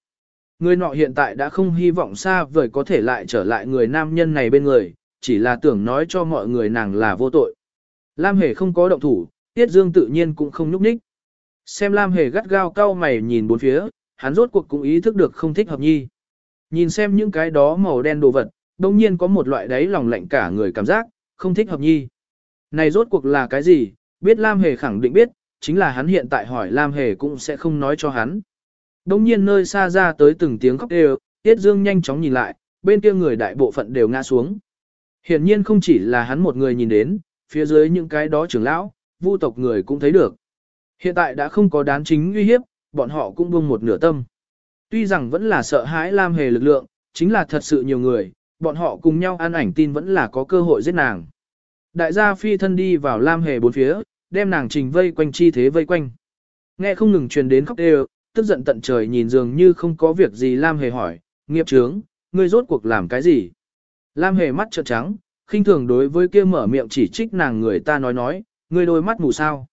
Người nọ hiện tại đã không hy vọng xa vời có thể lại trở lại người nam nhân này bên người, chỉ là tưởng nói cho mọi người nàng là vô tội. Lam Hề không có động thủ, Tiết Dương tự nhiên cũng không nhúc nhích. Xem Lam Hề gắt gao cau mày nhìn bốn phía, hắn rốt cuộc cũng ý thức được không thích hợp nhi. Nhìn xem những cái đó màu đen đồ vật, đông nhiên có một loại đáy lòng lạnh cả người cảm giác, không thích hợp nhi. Này rốt cuộc là cái gì, biết Lam Hề khẳng định biết, chính là hắn hiện tại hỏi Lam Hề cũng sẽ không nói cho hắn. Đông nhiên nơi xa ra tới từng tiếng khóc đều, Tiết Dương nhanh chóng nhìn lại, bên kia người đại bộ phận đều ngã xuống. Hiển nhiên không chỉ là hắn một người nhìn đến, phía dưới những cái đó trưởng lão, vu tộc người cũng thấy được. Hiện tại đã không có đán chính uy hiếp, bọn họ cũng buông một nửa tâm. Tuy rằng vẫn là sợ hãi Lam Hề lực lượng, chính là thật sự nhiều người, bọn họ cùng nhau an ảnh tin vẫn là có cơ hội giết nàng. Đại gia phi thân đi vào Lam Hề bốn phía, đem nàng trình vây quanh chi thế vây quanh. Nghe không ngừng truyền đến khóc đều, tức giận tận trời nhìn dường như không có việc gì Lam Hề hỏi, nghiệp trướng, ngươi rốt cuộc làm cái gì? Lam Hề mắt trợn trắng, khinh thường đối với kia mở miệng chỉ trích nàng người ta nói nói, ngươi đôi mắt mù sao?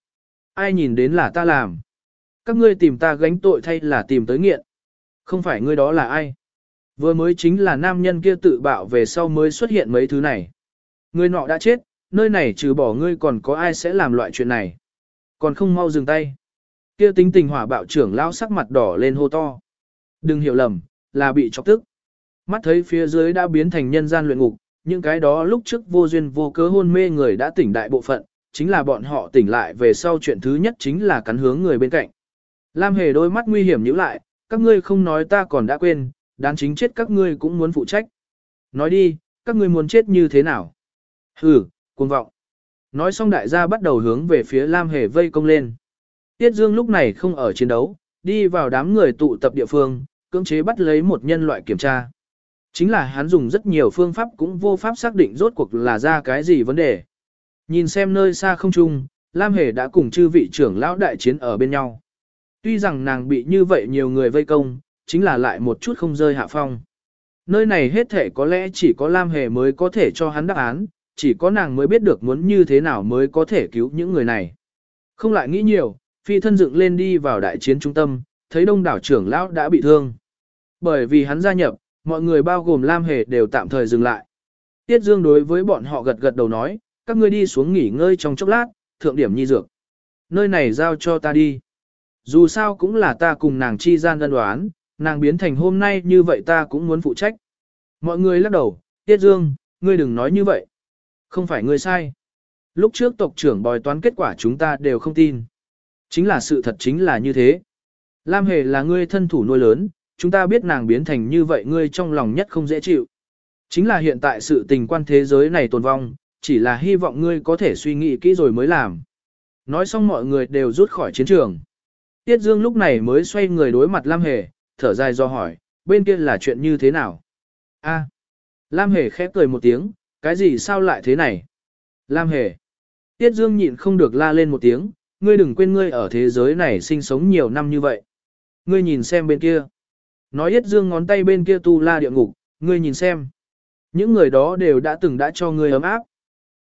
Ai nhìn đến là ta làm? Các ngươi tìm ta gánh tội thay là tìm tới nghiện. Không phải ngươi đó là ai? Vừa mới chính là nam nhân kia tự bạo về sau mới xuất hiện mấy thứ này. Ngươi nọ đã chết, nơi này trừ bỏ ngươi còn có ai sẽ làm loại chuyện này. Còn không mau dừng tay. Kia tính tình hỏa bạo trưởng lao sắc mặt đỏ lên hô to. Đừng hiểu lầm, là bị chọc tức. Mắt thấy phía dưới đã biến thành nhân gian luyện ngục, những cái đó lúc trước vô duyên vô cớ hôn mê người đã tỉnh đại bộ phận, chính là bọn họ tỉnh lại về sau chuyện thứ nhất chính là cắn hướng người bên cạnh. Lam hề đôi mắt nguy hiểm nhíu lại, các ngươi không nói ta còn đã quên, đáng chính chết các ngươi cũng muốn phụ trách. Nói đi, các ngươi muốn chết như thế nào? Hừ, cuồng vọng. Nói xong đại gia bắt đầu hướng về phía Lam hề vây công lên. Tiết Dương lúc này không ở chiến đấu, đi vào đám người tụ tập địa phương, cưỡng chế bắt lấy một nhân loại kiểm tra. Chính là hắn dùng rất nhiều phương pháp cũng vô pháp xác định rốt cuộc là ra cái gì vấn đề. Nhìn xem nơi xa không trung, Lam Hề đã cùng chư vị trưởng lão đại chiến ở bên nhau. Tuy rằng nàng bị như vậy nhiều người vây công, chính là lại một chút không rơi hạ phong. Nơi này hết thể có lẽ chỉ có Lam Hề mới có thể cho hắn đáp án, chỉ có nàng mới biết được muốn như thế nào mới có thể cứu những người này. Không lại nghĩ nhiều, phi thân dựng lên đi vào đại chiến trung tâm, thấy đông đảo trưởng lão đã bị thương. Bởi vì hắn gia nhập, mọi người bao gồm Lam Hề đều tạm thời dừng lại. Tiết Dương đối với bọn họ gật gật đầu nói, các ngươi đi xuống nghỉ ngơi trong chốc lát, thượng điểm nhi dược. Nơi này giao cho ta đi. Dù sao cũng là ta cùng nàng chi gian đơn đoán, nàng biến thành hôm nay như vậy ta cũng muốn phụ trách. Mọi người lắc đầu, Tiết Dương, ngươi đừng nói như vậy. Không phải ngươi sai. Lúc trước tộc trưởng bòi toán kết quả chúng ta đều không tin. Chính là sự thật chính là như thế. Lam Hề là ngươi thân thủ nuôi lớn, chúng ta biết nàng biến thành như vậy ngươi trong lòng nhất không dễ chịu. Chính là hiện tại sự tình quan thế giới này tồn vong, chỉ là hy vọng ngươi có thể suy nghĩ kỹ rồi mới làm. Nói xong mọi người đều rút khỏi chiến trường. Tiết Dương lúc này mới xoay người đối mặt Lam Hề, thở dài do hỏi, bên kia là chuyện như thế nào? A. Lam Hề khép cười một tiếng, cái gì sao lại thế này? Lam Hề. Tiết Dương nhịn không được la lên một tiếng, ngươi đừng quên ngươi ở thế giới này sinh sống nhiều năm như vậy. Ngươi nhìn xem bên kia. Nói Yết Dương ngón tay bên kia tu la địa ngục, ngươi nhìn xem. Những người đó đều đã từng đã cho ngươi ấm áp.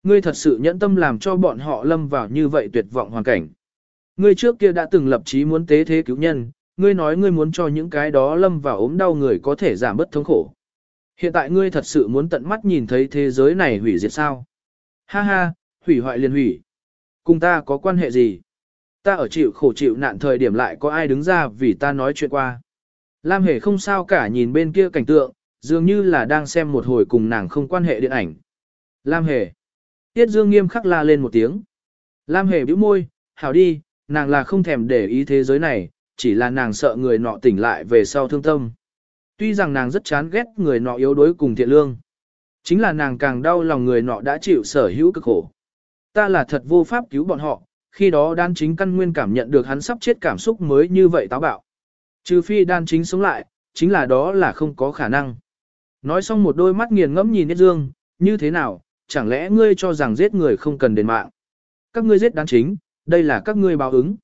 Ngươi thật sự nhẫn tâm làm cho bọn họ lâm vào như vậy tuyệt vọng hoàn cảnh. Ngươi trước kia đã từng lập chí muốn tế thế cứu nhân, ngươi nói ngươi muốn cho những cái đó lâm vào ốm đau người có thể giảm bớt thống khổ. Hiện tại ngươi thật sự muốn tận mắt nhìn thấy thế giới này hủy diệt sao? Ha ha, hủy hoại liền hủy. Cùng ta có quan hệ gì? Ta ở chịu khổ chịu nạn thời điểm lại có ai đứng ra vì ta nói chuyện qua. Lam Hề không sao cả nhìn bên kia cảnh tượng, dường như là đang xem một hồi cùng nàng không quan hệ điện ảnh. Lam Hề. Tiết Dương nghiêm khắc la lên một tiếng. Lam Hề bĩu môi, hảo đi, nàng là không thèm để ý thế giới này, chỉ là nàng sợ người nọ tỉnh lại về sau thương tâm. Tuy rằng nàng rất chán ghét người nọ yếu đuối cùng thiện lương. Chính là nàng càng đau lòng người nọ đã chịu sở hữu cực khổ. Ta là thật vô pháp cứu bọn họ, khi đó đan chính căn nguyên cảm nhận được hắn sắp chết cảm xúc mới như vậy táo bạo. Trừ phi đan chính sống lại, chính là đó là không có khả năng. Nói xong một đôi mắt nghiền ngẫm nhìn Nhất Dương, như thế nào, chẳng lẽ ngươi cho rằng giết người không cần đền mạng. Các ngươi giết đan chính, đây là các ngươi báo ứng.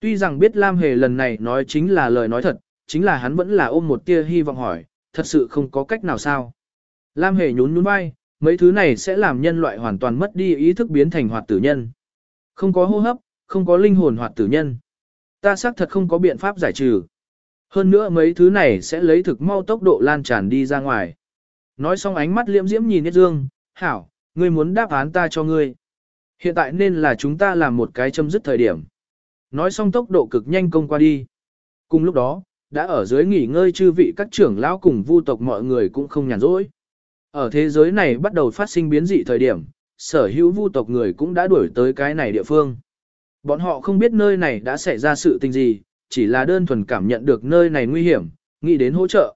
Tuy rằng biết Lam Hề lần này nói chính là lời nói thật, chính là hắn vẫn là ôm một tia hy vọng hỏi, thật sự không có cách nào sao. Lam Hề nhún nhún vai, mấy thứ này sẽ làm nhân loại hoàn toàn mất đi ý thức biến thành hoạt tử nhân. Không có hô hấp, không có linh hồn hoạt tử nhân. Ta xác thật không có biện pháp giải trừ. Hơn nữa mấy thứ này sẽ lấy thực mau tốc độ lan tràn đi ra ngoài. Nói xong ánh mắt liễm diễm nhìn Niết Dương, hảo, ngươi muốn đáp án ta cho ngươi. Hiện tại nên là chúng ta làm một cái chấm dứt thời điểm. Nói xong tốc độ cực nhanh công qua đi. Cùng lúc đó, đã ở dưới nghỉ ngơi chư vị các trưởng lão cùng vu tộc mọi người cũng không nhàn rỗi. Ở thế giới này bắt đầu phát sinh biến dị thời điểm, sở hữu vu tộc người cũng đã đuổi tới cái này địa phương. Bọn họ không biết nơi này đã xảy ra sự tình gì, chỉ là đơn thuần cảm nhận được nơi này nguy hiểm, nghĩ đến hỗ trợ.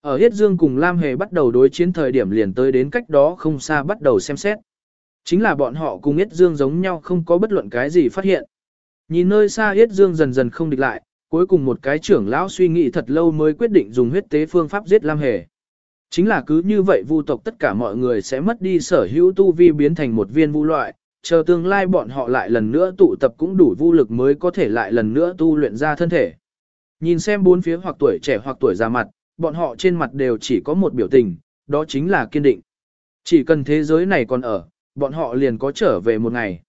Ở Hiết Dương cùng Lam Hề bắt đầu đối chiến thời điểm liền tới đến cách đó không xa bắt đầu xem xét. Chính là bọn họ cùng Yết Dương giống nhau không có bất luận cái gì phát hiện. Nhìn nơi xa Yết Dương dần dần không địch lại, cuối cùng một cái trưởng lão suy nghĩ thật lâu mới quyết định dùng huyết tế phương pháp giết Lam Hề. Chính là cứ như vậy vu tộc tất cả mọi người sẽ mất đi sở hữu tu vi biến thành một viên vu loại, chờ tương lai bọn họ lại lần nữa tụ tập cũng đủ vũ lực mới có thể lại lần nữa tu luyện ra thân thể. Nhìn xem bốn phía hoặc tuổi trẻ hoặc tuổi già mặt, bọn họ trên mặt đều chỉ có một biểu tình, đó chính là kiên định. Chỉ cần thế giới này còn ở, bọn họ liền có trở về một ngày.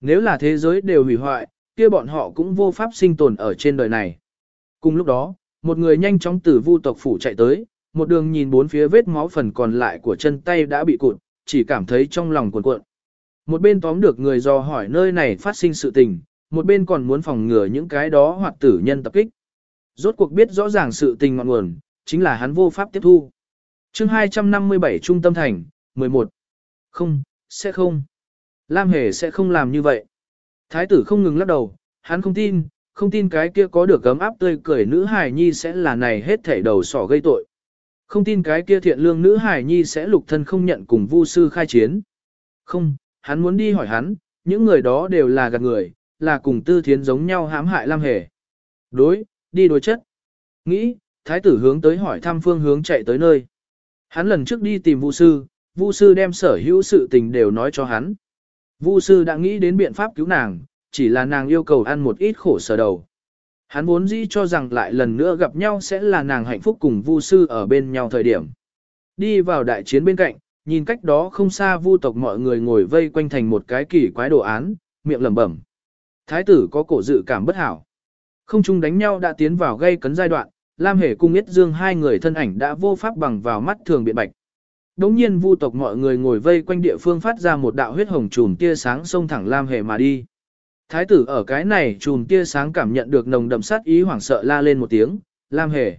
Nếu là thế giới đều hủy hoại, kia bọn họ cũng vô pháp sinh tồn ở trên đời này. Cùng lúc đó, một người nhanh chóng từ vu tộc phủ chạy tới, một đường nhìn bốn phía vết máu phần còn lại của chân tay đã bị cụt, chỉ cảm thấy trong lòng cuộn cuộn. Một bên tóm được người do hỏi nơi này phát sinh sự tình, một bên còn muốn phòng ngừa những cái đó hoặc tử nhân tập kích. Rốt cuộc biết rõ ràng sự tình ngọn nguồn, chính là hắn vô pháp tiếp thu. chương 257 Trung tâm thành, 11. Không, sẽ không. Lam Hề sẽ không làm như vậy. Thái tử không ngừng lắc đầu, hắn không tin, không tin cái kia có được gấm áp tươi cười nữ hài nhi sẽ là này hết thảy đầu sỏ gây tội. Không tin cái kia thiện lương nữ hài nhi sẽ lục thân không nhận cùng vu sư khai chiến. Không, hắn muốn đi hỏi hắn, những người đó đều là gạt người, là cùng tư thiến giống nhau hãm hại Lam Hề. Đối, đi đối chất. Nghĩ, thái tử hướng tới hỏi thăm phương hướng chạy tới nơi. Hắn lần trước đi tìm vu sư, vu sư đem sở hữu sự tình đều nói cho hắn. Vu sư đã nghĩ đến biện pháp cứu nàng, chỉ là nàng yêu cầu ăn một ít khổ sở đầu. Hắn vốn dĩ cho rằng lại lần nữa gặp nhau sẽ là nàng hạnh phúc cùng Vu sư ở bên nhau thời điểm. Đi vào đại chiến bên cạnh, nhìn cách đó không xa Vu tộc mọi người ngồi vây quanh thành một cái kỳ quái đồ án, miệng lẩm bẩm. Thái tử có cổ dự cảm bất hảo. Không chung đánh nhau đã tiến vào gây cấn giai đoạn, Lam Hề cung Yết Dương hai người thân ảnh đã vô pháp bằng vào mắt thường biện bạch. Đống nhiên vu tộc mọi người ngồi vây quanh địa phương phát ra một đạo huyết hồng chùm tia sáng xông thẳng Lam Hề mà đi. Thái tử ở cái này chùm tia sáng cảm nhận được nồng đậm sát ý hoảng sợ la lên một tiếng, Lam Hề.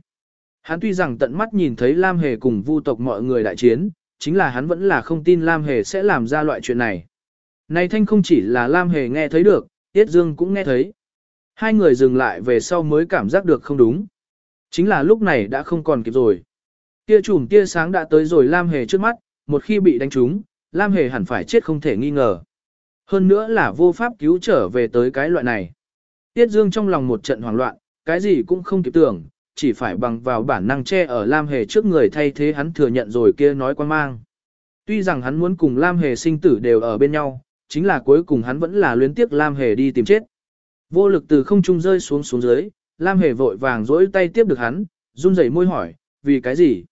Hắn tuy rằng tận mắt nhìn thấy Lam Hề cùng vu tộc mọi người đại chiến, chính là hắn vẫn là không tin Lam Hề sẽ làm ra loại chuyện này. Này thanh không chỉ là Lam Hề nghe thấy được, Tiết Dương cũng nghe thấy. Hai người dừng lại về sau mới cảm giác được không đúng. Chính là lúc này đã không còn kịp rồi. Tia chùm tia sáng đã tới rồi Lam Hề trước mắt, một khi bị đánh trúng, Lam Hề hẳn phải chết không thể nghi ngờ. Hơn nữa là vô pháp cứu trở về tới cái loại này. Tiết Dương trong lòng một trận hoảng loạn, cái gì cũng không kịp tưởng, chỉ phải bằng vào bản năng che ở Lam Hề trước người thay thế hắn thừa nhận rồi kia nói quan mang. Tuy rằng hắn muốn cùng Lam Hề sinh tử đều ở bên nhau, chính là cuối cùng hắn vẫn là luyến tiếc Lam Hề đi tìm chết. Vô lực từ không trung rơi xuống xuống dưới, Lam Hề vội vàng dỗi tay tiếp được hắn, run rẩy môi hỏi, vì cái gì?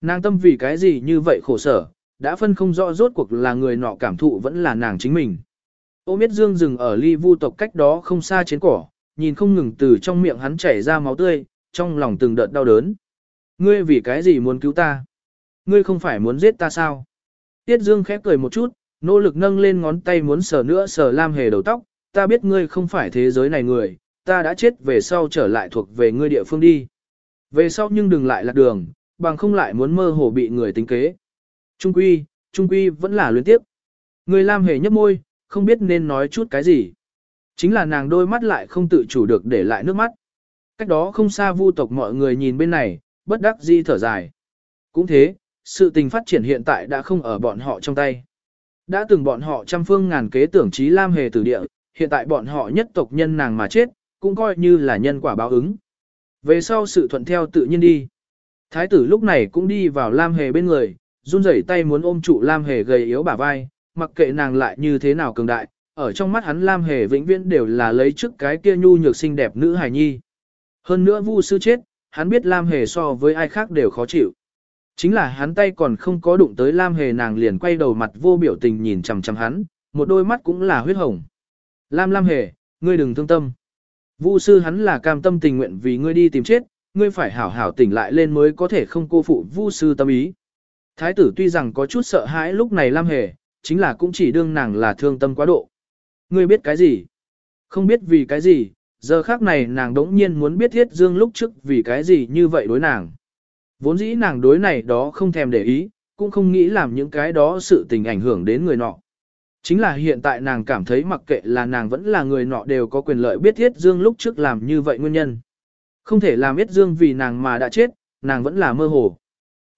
Nàng tâm vì cái gì như vậy khổ sở, đã phân không rõ rốt cuộc là người nọ cảm thụ vẫn là nàng chính mình. Ô biết dương dừng ở ly vu tộc cách đó không xa trên cỏ, nhìn không ngừng từ trong miệng hắn chảy ra máu tươi, trong lòng từng đợt đau đớn. Ngươi vì cái gì muốn cứu ta? Ngươi không phải muốn giết ta sao? Tiết dương khép cười một chút, nỗ lực nâng lên ngón tay muốn sờ nữa sờ lam hề đầu tóc, ta biết ngươi không phải thế giới này người, ta đã chết về sau trở lại thuộc về ngươi địa phương đi. Về sau nhưng đừng lại lạc đường, bằng không lại muốn mơ hồ bị người tính kế. Trung quy, trung quy vẫn là luyến tiếp. Người Lam hề nhấp môi, không biết nên nói chút cái gì. Chính là nàng đôi mắt lại không tự chủ được để lại nước mắt. Cách đó không xa vu tộc mọi người nhìn bên này, bất đắc di thở dài. Cũng thế, sự tình phát triển hiện tại đã không ở bọn họ trong tay. Đã từng bọn họ trăm phương ngàn kế tưởng trí Lam hề tử địa, hiện tại bọn họ nhất tộc nhân nàng mà chết, cũng coi như là nhân quả báo ứng. Về sau sự thuận theo tự nhiên đi. Thái tử lúc này cũng đi vào Lam Hề bên người, run rẩy tay muốn ôm trụ Lam Hề gầy yếu bả vai, mặc kệ nàng lại như thế nào cường đại, ở trong mắt hắn Lam Hề vĩnh viễn đều là lấy trước cái kia nhu nhược xinh đẹp nữ hài nhi. Hơn nữa Vu sư chết, hắn biết Lam Hề so với ai khác đều khó chịu. Chính là hắn tay còn không có đụng tới Lam Hề nàng liền quay đầu mặt vô biểu tình nhìn chằm chằm hắn, một đôi mắt cũng là huyết hồng. Lam Lam Hề, ngươi đừng thương tâm. Vu sư hắn là cam tâm tình nguyện vì ngươi đi tìm chết, ngươi phải hảo hảo tỉnh lại lên mới có thể không cô phụ vu sư tâm ý. Thái tử tuy rằng có chút sợ hãi lúc này Lam Hề, chính là cũng chỉ đương nàng là thương tâm quá độ. Ngươi biết cái gì? Không biết vì cái gì, giờ khác này nàng đống nhiên muốn biết thiết dương lúc trước vì cái gì như vậy đối nàng. Vốn dĩ nàng đối này đó không thèm để ý, cũng không nghĩ làm những cái đó sự tình ảnh hưởng đến người nọ. Chính là hiện tại nàng cảm thấy mặc kệ là nàng vẫn là người nọ đều có quyền lợi biết thiết dương lúc trước làm như vậy nguyên nhân. Không thể làm biết dương vì nàng mà đã chết, nàng vẫn là mơ hồ.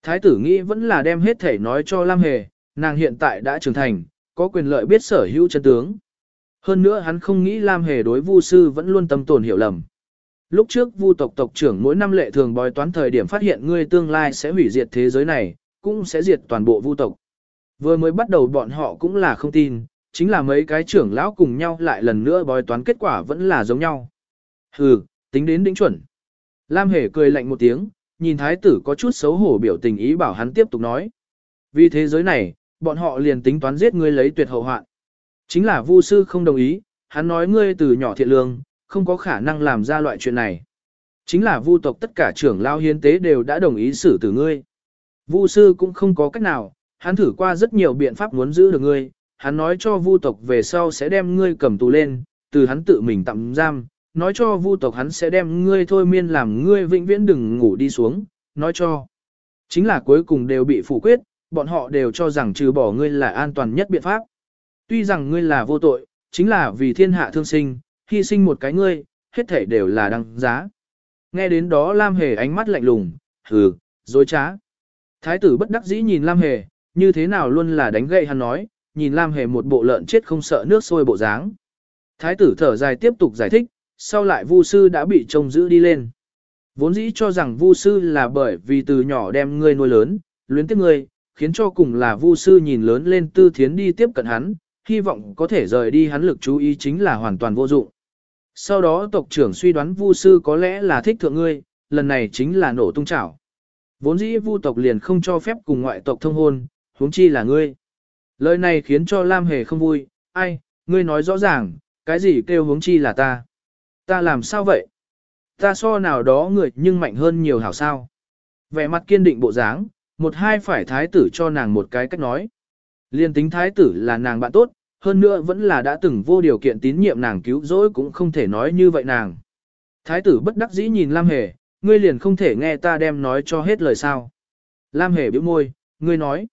Thái tử nghĩ vẫn là đem hết thể nói cho Lam Hề, nàng hiện tại đã trưởng thành, có quyền lợi biết sở hữu chân tướng. Hơn nữa hắn không nghĩ Lam Hề đối Vu sư vẫn luôn tâm tồn hiểu lầm. Lúc trước Vu tộc tộc trưởng mỗi năm lệ thường bói toán thời điểm phát hiện ngươi tương lai sẽ hủy diệt thế giới này, cũng sẽ diệt toàn bộ Vu tộc. Vừa mới bắt đầu bọn họ cũng là không tin, chính là mấy cái trưởng lão cùng nhau lại lần nữa bói toán kết quả vẫn là giống nhau. Hừ, tính đến đỉnh chuẩn. Lam Hề cười lạnh một tiếng, nhìn thái tử có chút xấu hổ biểu tình ý bảo hắn tiếp tục nói. Vì thế giới này, bọn họ liền tính toán giết ngươi lấy tuyệt hậu hoạn. Chính là Vu sư không đồng ý, hắn nói ngươi từ nhỏ thiện lương, không có khả năng làm ra loại chuyện này. Chính là Vu tộc tất cả trưởng lao hiến tế đều đã đồng ý xử tử ngươi. Vu sư cũng không có cách nào, hắn thử qua rất nhiều biện pháp muốn giữ được ngươi, hắn nói cho Vu tộc về sau sẽ đem ngươi cầm tù lên, từ hắn tự mình tạm giam, nói cho vu tộc hắn sẽ đem ngươi thôi miên làm ngươi vĩnh viễn đừng ngủ đi xuống, nói cho. Chính là cuối cùng đều bị phủ quyết, bọn họ đều cho rằng trừ bỏ ngươi là an toàn nhất biện pháp. Tuy rằng ngươi là vô tội, chính là vì thiên hạ thương sinh, hy sinh một cái ngươi, hết thể đều là đăng giá. Nghe đến đó Lam Hề ánh mắt lạnh lùng, hừ, dối trá. Thái tử bất đắc dĩ nhìn Lam Hề, như thế nào luôn là đánh gậy hắn nói, nhìn Lam Hề một bộ lợn chết không sợ nước sôi bộ dáng. Thái tử thở dài tiếp tục giải thích, sau lại Vu sư đã bị trông giữ đi lên. Vốn dĩ cho rằng Vu sư là bởi vì từ nhỏ đem ngươi nuôi lớn, luyến tiếc ngươi, khiến cho cùng là Vu sư nhìn lớn lên Tư Thiến đi tiếp cận hắn, hy vọng có thể rời đi hắn lực chú ý chính là hoàn toàn vô dụng. Sau đó tộc trưởng suy đoán Vu sư có lẽ là thích thượng ngươi, lần này chính là nổ tung chảo. Vốn dĩ Vu tộc liền không cho phép cùng ngoại tộc thông hôn, huống chi là ngươi. Lời này khiến cho Lam Hề không vui, ai, ngươi nói rõ ràng, cái gì kêu huống chi là ta. Ta làm sao vậy? Ta so nào đó người nhưng mạnh hơn nhiều hảo sao. Vẻ mặt kiên định bộ dáng, một hai phải thái tử cho nàng một cái cách nói. Liên tính thái tử là nàng bạn tốt, hơn nữa vẫn là đã từng vô điều kiện tín nhiệm nàng cứu rỗi cũng không thể nói như vậy nàng. Thái tử bất đắc dĩ nhìn Lam Hề, ngươi liền không thể nghe ta đem nói cho hết lời sao. Lam Hề bĩu môi, ngươi nói.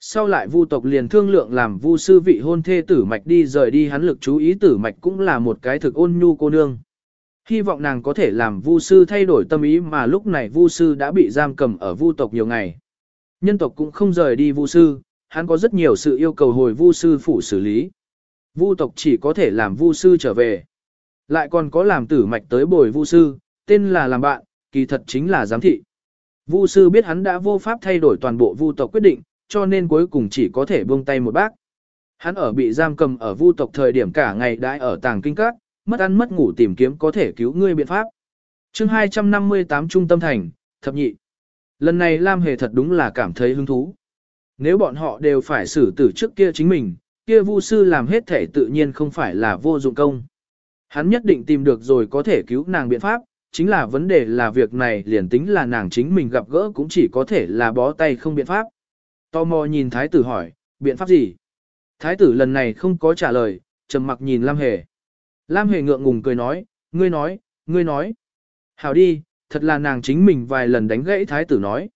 Sau lại vu tộc liền thương lượng làm vu sư vị hôn thê tử mạch đi rời đi hắn lực chú ý tử mạch cũng là một cái thực ôn nhu cô nương. Hy vọng nàng có thể làm vu sư thay đổi tâm ý mà lúc này vu sư đã bị giam cầm ở vu tộc nhiều ngày. Nhân tộc cũng không rời đi vu sư, hắn có rất nhiều sự yêu cầu hồi vu sư phủ xử lý. Vu tộc chỉ có thể làm vu sư trở về. Lại còn có làm tử mạch tới bồi vu sư, tên là làm bạn, kỳ thật chính là giám thị. Vu sư biết hắn đã vô pháp thay đổi toàn bộ vu tộc quyết định, cho nên cuối cùng chỉ có thể buông tay một bác. Hắn ở bị giam cầm ở vu tộc thời điểm cả ngày đãi ở tàng kinh các, mất ăn mất ngủ tìm kiếm có thể cứu ngươi biện pháp. chương 258 Trung tâm thành, thập nhị. Lần này Lam Hề thật đúng là cảm thấy hứng thú. Nếu bọn họ đều phải xử tử trước kia chính mình, kia vu sư làm hết thể tự nhiên không phải là vô dụng công. Hắn nhất định tìm được rồi có thể cứu nàng biện pháp, chính là vấn đề là việc này liền tính là nàng chính mình gặp gỡ cũng chỉ có thể là bó tay không biện pháp. Tò mò nhìn thái tử hỏi, biện pháp gì? Thái tử lần này không có trả lời, trầm mặc nhìn Lam Hề. Lam Hề ngượng ngùng cười nói, ngươi nói, ngươi nói. Hảo đi, thật là nàng chính mình vài lần đánh gãy thái tử nói.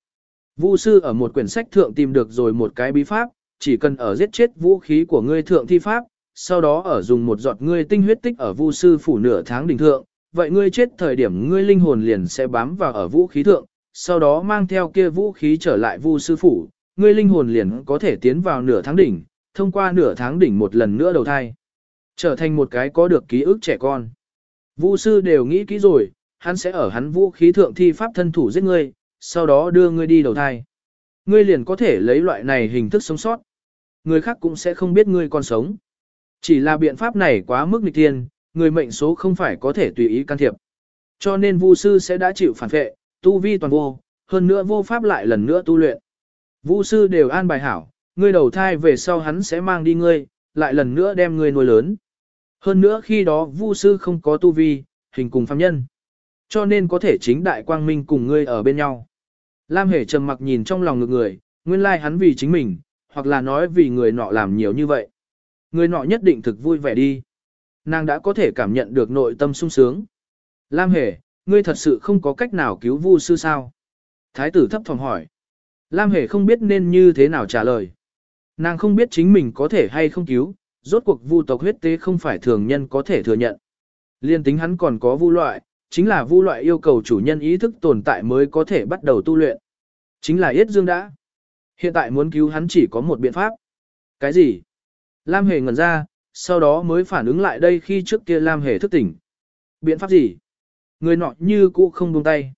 Vu sư ở một quyển sách thượng tìm được rồi một cái bí pháp, chỉ cần ở giết chết vũ khí của ngươi thượng thi pháp, sau đó ở dùng một giọt ngươi tinh huyết tích ở vu sư phủ nửa tháng đỉnh thượng, vậy ngươi chết thời điểm ngươi linh hồn liền sẽ bám vào ở vũ khí thượng, sau đó mang theo kia vũ khí trở lại vu sư phủ, ngươi linh hồn liền có thể tiến vào nửa tháng đỉnh, thông qua nửa tháng đỉnh một lần nữa đầu thai. Trở thành một cái có được ký ức trẻ con. Vu sư đều nghĩ kỹ rồi, hắn sẽ ở hắn vũ khí thượng thi pháp thân thủ giết ngươi, sau đó đưa ngươi đi đầu thai. Ngươi liền có thể lấy loại này hình thức sống sót. Người khác cũng sẽ không biết ngươi còn sống. Chỉ là biện pháp này quá mức nghịch tiên, người mệnh số không phải có thể tùy ý can thiệp. Cho nên Vu sư sẽ đã chịu phản vệ, tu vi toàn vô, hơn nữa vô pháp lại lần nữa tu luyện. Vu sư đều an bài hảo, ngươi đầu thai về sau hắn sẽ mang đi ngươi, lại lần nữa đem ngươi nuôi lớn. Hơn nữa khi đó Vu sư không có tu vi, hình cùng phàm nhân. Cho nên có thể chính đại quang minh cùng ngươi ở bên nhau. Lam Hề trầm mặc nhìn trong lòng ngược người, nguyên lai hắn vì chính mình, hoặc là nói vì người nọ làm nhiều như vậy. Người nọ nhất định thực vui vẻ đi. Nàng đã có thể cảm nhận được nội tâm sung sướng. Lam Hề, ngươi thật sự không có cách nào cứu Vu sư sao? Thái tử thấp phòng hỏi. Lam Hề không biết nên như thế nào trả lời. Nàng không biết chính mình có thể hay không cứu, rốt cuộc vu tộc huyết tế không phải thường nhân có thể thừa nhận. Liên tính hắn còn có vu loại, chính là vu loại yêu cầu chủ nhân ý thức tồn tại mới có thể bắt đầu tu luyện. Chính là Yết Dương đã. Hiện tại muốn cứu hắn chỉ có một biện pháp. Cái gì? Lam Hề ngẩn ra, sau đó mới phản ứng lại đây khi trước kia Lam Hề thức tỉnh. Biện pháp gì? Người nọ như cũ không buông tay.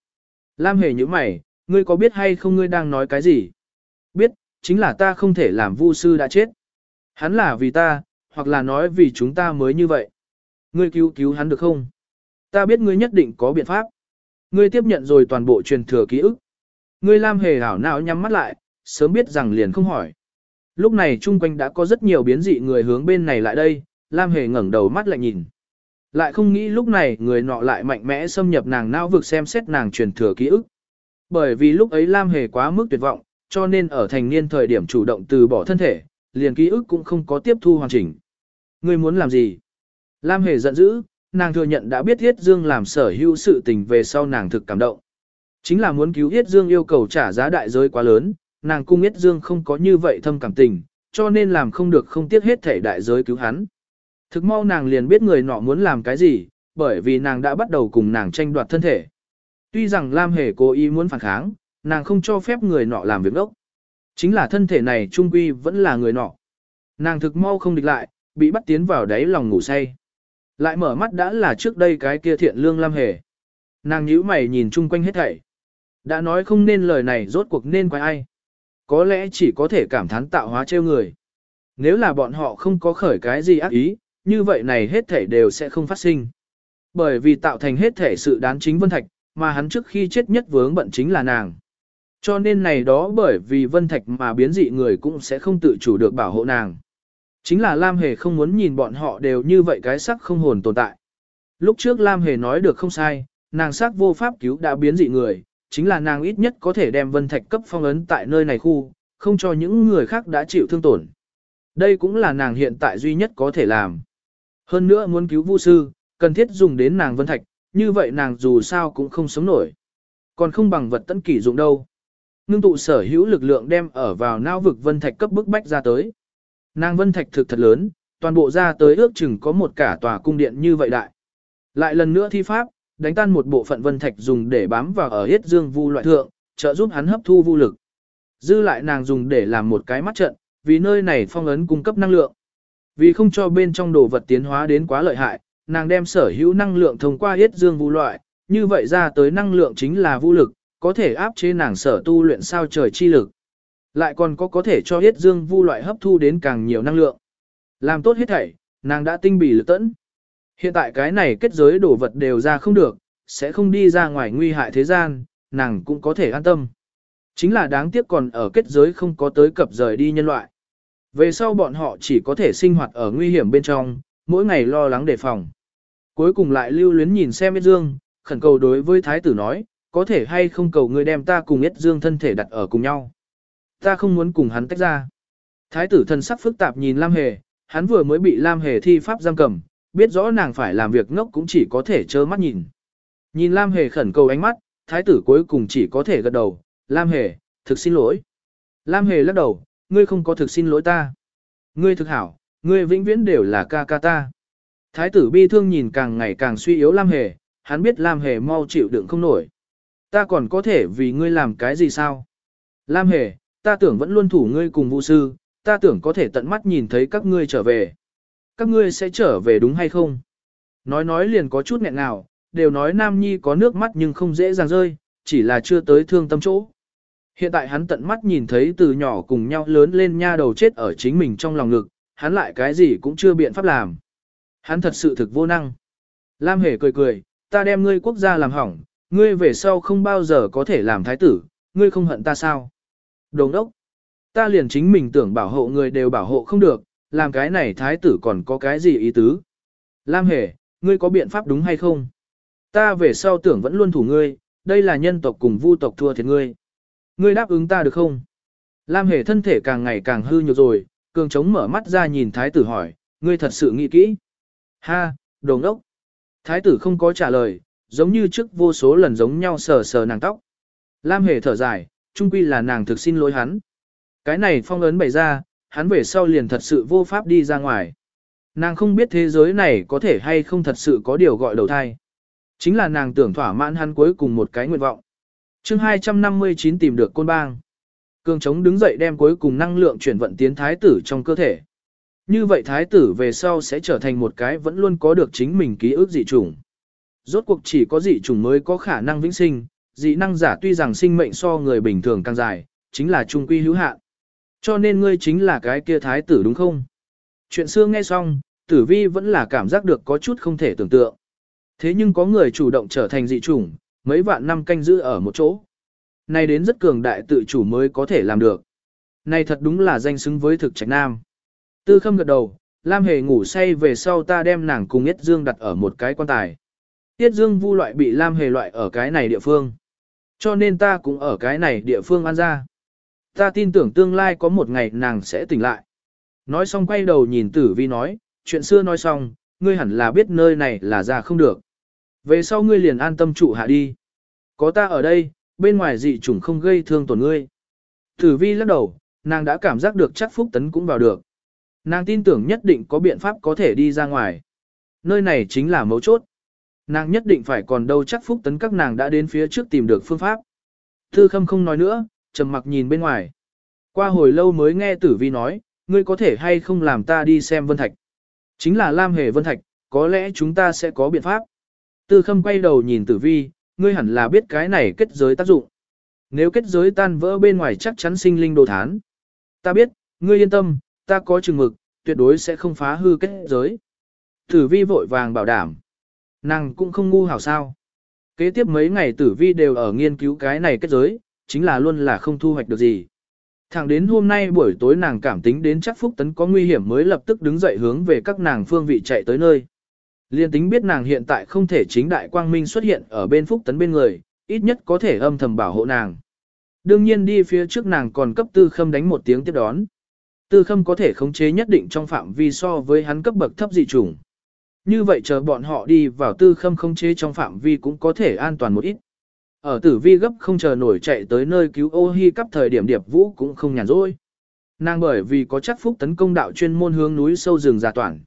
Lam Hề như mày, ngươi có biết hay không ngươi đang nói cái gì? Biết, chính là ta không thể làm vu sư đã chết. Hắn là vì ta, hoặc là nói vì chúng ta mới như vậy. Ngươi cứu cứu hắn được không? Ta biết ngươi nhất định có biện pháp. Ngươi tiếp nhận rồi toàn bộ truyền thừa ký ức. Ngươi Lam hề hảo não nhắm mắt lại, sớm biết rằng liền không hỏi. Lúc này chung quanh đã có rất nhiều biến dị người hướng bên này lại đây, Lam hề ngẩng đầu mắt lại nhìn. Lại không nghĩ lúc này người nọ lại mạnh mẽ xâm nhập nàng não vực xem xét nàng truyền thừa ký ức. Bởi vì lúc ấy Lam hề quá mức tuyệt vọng, cho nên ở thành niên thời điểm chủ động từ bỏ thân thể, liền ký ức cũng không có tiếp thu hoàn chỉnh. Ngươi muốn làm gì? Lam hề giận dữ, nàng thừa nhận đã biết Yết Dương làm sở hữu sự tình về sau nàng thực cảm động. Chính là muốn cứu Yết Dương yêu cầu trả giá đại giới quá lớn, nàng cung Yết Dương không có như vậy thâm cảm tình, cho nên làm không được không tiếc hết thể đại giới cứu hắn. Thực mau nàng liền biết người nọ muốn làm cái gì, bởi vì nàng đã bắt đầu cùng nàng tranh đoạt thân thể. Tuy rằng Lam Hề cố ý muốn phản kháng, nàng không cho phép người nọ làm việc ốc. Chính là thân thể này trung quy vẫn là người nọ. Nàng thực mau không địch lại, bị bắt tiến vào đáy lòng ngủ say. Lại mở mắt đã là trước đây cái kia thiện lương Lam Hề. Nàng nhíu mày nhìn chung quanh hết thảy. Đã nói không nên lời này rốt cuộc nên quay ai. Có lẽ chỉ có thể cảm thán tạo hóa trêu người. Nếu là bọn họ không có khởi cái gì ác ý, như vậy này hết thảy đều sẽ không phát sinh. Bởi vì tạo thành hết thảy sự đán chính Vân Thạch, mà hắn trước khi chết nhất vướng bận chính là nàng. Cho nên này đó bởi vì Vân Thạch mà biến dị người cũng sẽ không tự chủ được bảo hộ nàng. Chính là Lam Hề không muốn nhìn bọn họ đều như vậy cái sắc không hồn tồn tại. Lúc trước Lam Hề nói được không sai, nàng sắc vô pháp cứu đã biến dị người, chính là nàng ít nhất có thể đem Vân Thạch cấp phong ấn tại nơi này khu, không cho những người khác đã chịu thương tổn. Đây cũng là nàng hiện tại duy nhất có thể làm. Hơn nữa muốn cứu Vu sư, cần thiết dùng đến nàng Vân Thạch, như vậy nàng dù sao cũng không sống nổi. Còn không bằng vật tân kỷ dụng đâu. Ngưng tụ sở hữu lực lượng đem ở vào não vực Vân Thạch cấp bức bách ra tới. Nàng Vân Thạch thực thật lớn, toàn bộ ra tới ước chừng có một cả tòa cung điện như vậy đại. Lại lần nữa thi pháp, đánh tan một bộ phận Vân Thạch dùng để bám vào ở hết dương vu loại thượng, trợ giúp hắn hấp thu vu lực. Dư lại nàng dùng để làm một cái mắt trận, vì nơi này phong ấn cung cấp năng lượng. Vì không cho bên trong đồ vật tiến hóa đến quá lợi hại, nàng đem sở hữu năng lượng thông qua hết dương vu loại, như vậy ra tới năng lượng chính là vu lực, có thể áp chế nàng sở tu luyện sao trời chi lực. Lại còn có có thể cho hết dương vu loại hấp thu đến càng nhiều năng lượng. Làm tốt hết thảy, nàng đã tinh bỉ lực tẫn. Hiện tại cái này kết giới đổ vật đều ra không được, sẽ không đi ra ngoài nguy hại thế gian, nàng cũng có thể an tâm. Chính là đáng tiếc còn ở kết giới không có tới cập rời đi nhân loại. Về sau bọn họ chỉ có thể sinh hoạt ở nguy hiểm bên trong, mỗi ngày lo lắng đề phòng. Cuối cùng lại lưu luyến nhìn xem Yết Dương, khẩn cầu đối với thái tử nói, có thể hay không cầu người đem ta cùng Yết Dương thân thể đặt ở cùng nhau. Ta không muốn cùng hắn tách ra. Thái tử thần sắc phức tạp nhìn Lam Hề, hắn vừa mới bị Lam Hề thi pháp giam cầm, biết rõ nàng phải làm việc ngốc cũng chỉ có thể trơ mắt nhìn. Nhìn Lam Hề khẩn cầu ánh mắt, thái tử cuối cùng chỉ có thể gật đầu, Lam Hề, thực xin lỗi. Lam Hề lắc đầu, ngươi không có thực xin lỗi ta. Ngươi thực hảo, ngươi vĩnh viễn đều là ca ca ta. Thái tử bi thương nhìn càng ngày càng suy yếu Lam Hề, hắn biết Lam Hề mau chịu đựng không nổi. Ta còn có thể vì ngươi làm cái gì sao? Lam Hề, ta tưởng vẫn luôn thủ ngươi cùng vũ sư, ta tưởng có thể tận mắt nhìn thấy các ngươi trở về. Các ngươi sẽ trở về đúng hay không? Nói nói liền có chút nghẹn ngào, đều nói Nam Nhi có nước mắt nhưng không dễ dàng rơi, chỉ là chưa tới thương tâm chỗ. Hiện tại hắn tận mắt nhìn thấy từ nhỏ cùng nhau lớn lên nha đầu chết ở chính mình trong lòng ngực, hắn lại cái gì cũng chưa biện pháp làm. Hắn thật sự thực vô năng. Lam Hề cười cười, ta đem ngươi quốc gia làm hỏng, ngươi về sau không bao giờ có thể làm thái tử, ngươi không hận ta sao? Đồng đốc, ta liền chính mình tưởng bảo hộ người đều bảo hộ không được, làm cái này thái tử còn có cái gì ý tứ? Lam Hề, ngươi có biện pháp đúng hay không? Ta về sau tưởng vẫn luôn thủ ngươi, đây là nhân tộc cùng vu tộc thua thiệt ngươi. Ngươi đáp ứng ta được không? Lam Hề thân thể càng ngày càng hư nhược rồi, cường trống mở mắt ra nhìn thái tử hỏi, ngươi thật sự nghĩ kỹ. Ha, đồng đốc. Thái tử không có trả lời, giống như trước vô số lần giống nhau sờ sờ nàng tóc. Lam hề thở dài, trung quy là nàng thực xin lỗi hắn. Cái này phong ấn bày ra, hắn về sau liền thật sự vô pháp đi ra ngoài. Nàng không biết thế giới này có thể hay không thật sự có điều gọi đầu thai. Chính là nàng tưởng thỏa mãn hắn cuối cùng một cái nguyện vọng. chương 259 tìm được côn bang. Cương chống đứng dậy đem cuối cùng năng lượng chuyển vận tiến thái tử trong cơ thể. Như vậy thái tử về sau sẽ trở thành một cái vẫn luôn có được chính mình ký ức dị chủng. Rốt cuộc chỉ có dị chủng mới có khả năng vĩnh sinh, dị năng giả tuy rằng sinh mệnh so người bình thường càng dài, chính là trung quy hữu hạn. Cho nên ngươi chính là cái kia thái tử đúng không? Chuyện xưa nghe xong, tử vi vẫn là cảm giác được có chút không thể tưởng tượng. Thế nhưng có người chủ động trở thành dị chủng, mấy vạn năm canh giữ ở một chỗ. Này đến rất cường đại tự chủ mới có thể làm được. Này thật đúng là danh xứng với thực trạch nam. Tư khâm gật đầu, Lam Hề ngủ say về sau ta đem nàng cùng Yết Dương đặt ở một cái quan tài. Yết Dương vu loại bị Lam Hề loại ở cái này địa phương. Cho nên ta cũng ở cái này địa phương ăn ra. Ta tin tưởng tương lai có một ngày nàng sẽ tỉnh lại. Nói xong quay đầu nhìn tử vi nói, chuyện xưa nói xong, ngươi hẳn là biết nơi này là ra không được. Về sau ngươi liền an tâm trụ hạ đi. Có ta ở đây, bên ngoài dị chủng không gây thương tổn ngươi. Tử vi lắc đầu, nàng đã cảm giác được chắc phúc tấn cũng vào được. Nàng tin tưởng nhất định có biện pháp có thể đi ra ngoài. Nơi này chính là mấu chốt. Nàng nhất định phải còn đâu chắc phúc tấn các nàng đã đến phía trước tìm được phương pháp. Thư khâm không nói nữa, trầm mặc nhìn bên ngoài. Qua hồi lâu mới nghe tử vi nói, ngươi có thể hay không làm ta đi xem vân thạch. Chính là Lam Hề Vân Thạch, có lẽ chúng ta sẽ có biện pháp. Tư khâm quay đầu nhìn tử vi, ngươi hẳn là biết cái này kết giới tác dụng. Nếu kết giới tan vỡ bên ngoài chắc chắn sinh linh đồ thán. Ta biết, ngươi yên tâm, ta có chừng mực, tuyệt đối sẽ không phá hư kết giới. Tử vi vội vàng bảo đảm. Nàng cũng không ngu hảo sao. Kế tiếp mấy ngày tử vi đều ở nghiên cứu cái này kết giới, chính là luôn là không thu hoạch được gì. Thẳng đến hôm nay buổi tối nàng cảm tính đến chắc Phúc Tấn có nguy hiểm mới lập tức đứng dậy hướng về các nàng phương vị chạy tới nơi. Liên tính biết nàng hiện tại không thể chính đại quang minh xuất hiện ở bên Phúc Tấn bên người, ít nhất có thể âm thầm bảo hộ nàng. Đương nhiên đi phía trước nàng còn cấp tư khâm đánh một tiếng tiếp đón. Tư khâm có thể khống chế nhất định trong phạm vi so với hắn cấp bậc thấp dị chủng. Như vậy chờ bọn họ đi vào tư khâm không chế trong phạm vi cũng có thể an toàn một ít. Ở tử vi gấp không chờ nổi chạy tới nơi cứu ô hi cắp thời điểm điệp vũ cũng không nhàn rỗi. Nàng bởi vì có chắc phúc tấn công đạo chuyên môn hướng núi sâu rừng già toàn.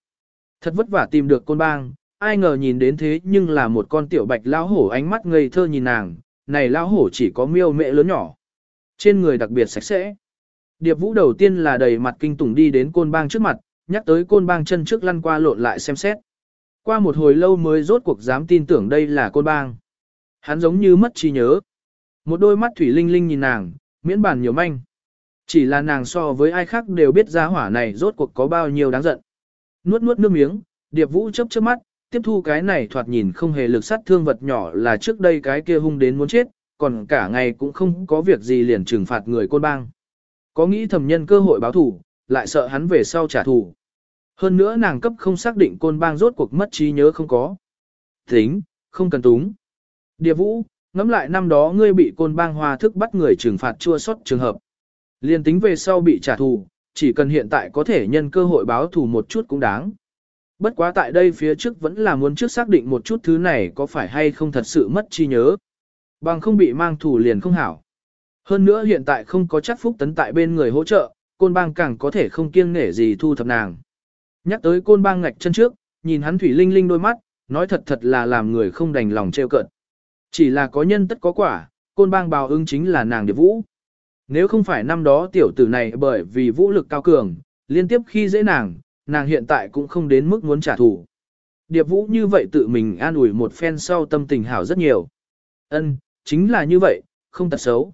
Thật vất vả tìm được côn bang, ai ngờ nhìn đến thế nhưng là một con tiểu bạch lão hổ ánh mắt ngây thơ nhìn nàng, này lão hổ chỉ có miêu mẹ lớn nhỏ. Trên người đặc biệt sạch sẽ. Điệp vũ đầu tiên là đầy mặt kinh tủng đi đến côn bang trước mặt, nhắc tới côn bang chân trước lăn qua lộn lại xem xét. Qua một hồi lâu mới rốt cuộc dám tin tưởng đây là côn bang. Hắn giống như mất trí nhớ. Một đôi mắt thủy linh linh nhìn nàng, miễn bản nhiều manh. Chỉ là nàng so với ai khác đều biết giá hỏa này rốt cuộc có bao nhiêu đáng giận. Nuốt nuốt nước miếng, điệp vũ chớp chớp mắt, tiếp thu cái này thoạt nhìn không hề lực sát thương vật nhỏ là trước đây cái kia hung đến muốn chết, còn cả ngày cũng không có việc gì liền trừng phạt người côn bang. Có nghĩ thầm nhân cơ hội báo thủ, lại sợ hắn về sau trả thù. Hơn nữa nàng cấp không xác định côn bang rốt cuộc mất trí nhớ không có. Tính, không cần túng. địa Vũ, ngẫm lại năm đó ngươi bị côn bang hòa thức bắt người trừng phạt chua sót trường hợp. Liên tính về sau bị trả thù, chỉ cần hiện tại có thể nhân cơ hội báo thù một chút cũng đáng. Bất quá tại đây phía trước vẫn là muốn trước xác định một chút thứ này có phải hay không thật sự mất trí nhớ. Bằng không bị mang thù liền không hảo. Hơn nữa hiện tại không có chắc phúc tấn tại bên người hỗ trợ, côn bang càng có thể không kiêng nể gì thu thập nàng. Nhắc tới côn bang ngạch chân trước, nhìn hắn thủy linh linh đôi mắt, nói thật thật là làm người không đành lòng trêu cợt. Chỉ là có nhân tất có quả, côn bang bào ưng chính là nàng điệp vũ. Nếu không phải năm đó tiểu tử này bởi vì vũ lực cao cường, liên tiếp khi dễ nàng, nàng hiện tại cũng không đến mức muốn trả thù. Điệp vũ như vậy tự mình an ủi một phen sau tâm tình hảo rất nhiều. Ân, chính là như vậy, không tật xấu.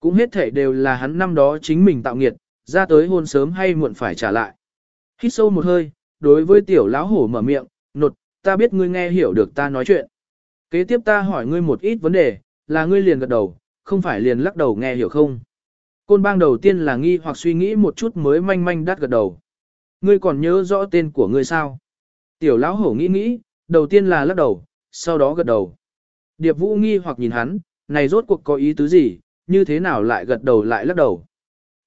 Cũng hết thể đều là hắn năm đó chính mình tạo nghiệt, ra tới hôn sớm hay muộn phải trả lại. Hít sâu một hơi, đối với tiểu lão hổ mở miệng, nột, ta biết ngươi nghe hiểu được ta nói chuyện. Kế tiếp ta hỏi ngươi một ít vấn đề, là ngươi liền gật đầu, không phải liền lắc đầu nghe hiểu không? Côn bang đầu tiên là nghi hoặc suy nghĩ một chút mới manh manh đắt gật đầu. Ngươi còn nhớ rõ tên của ngươi sao? Tiểu lão hổ nghĩ nghĩ, đầu tiên là lắc đầu, sau đó gật đầu. Điệp vũ nghi hoặc nhìn hắn, này rốt cuộc có ý tứ gì, như thế nào lại gật đầu lại lắc đầu.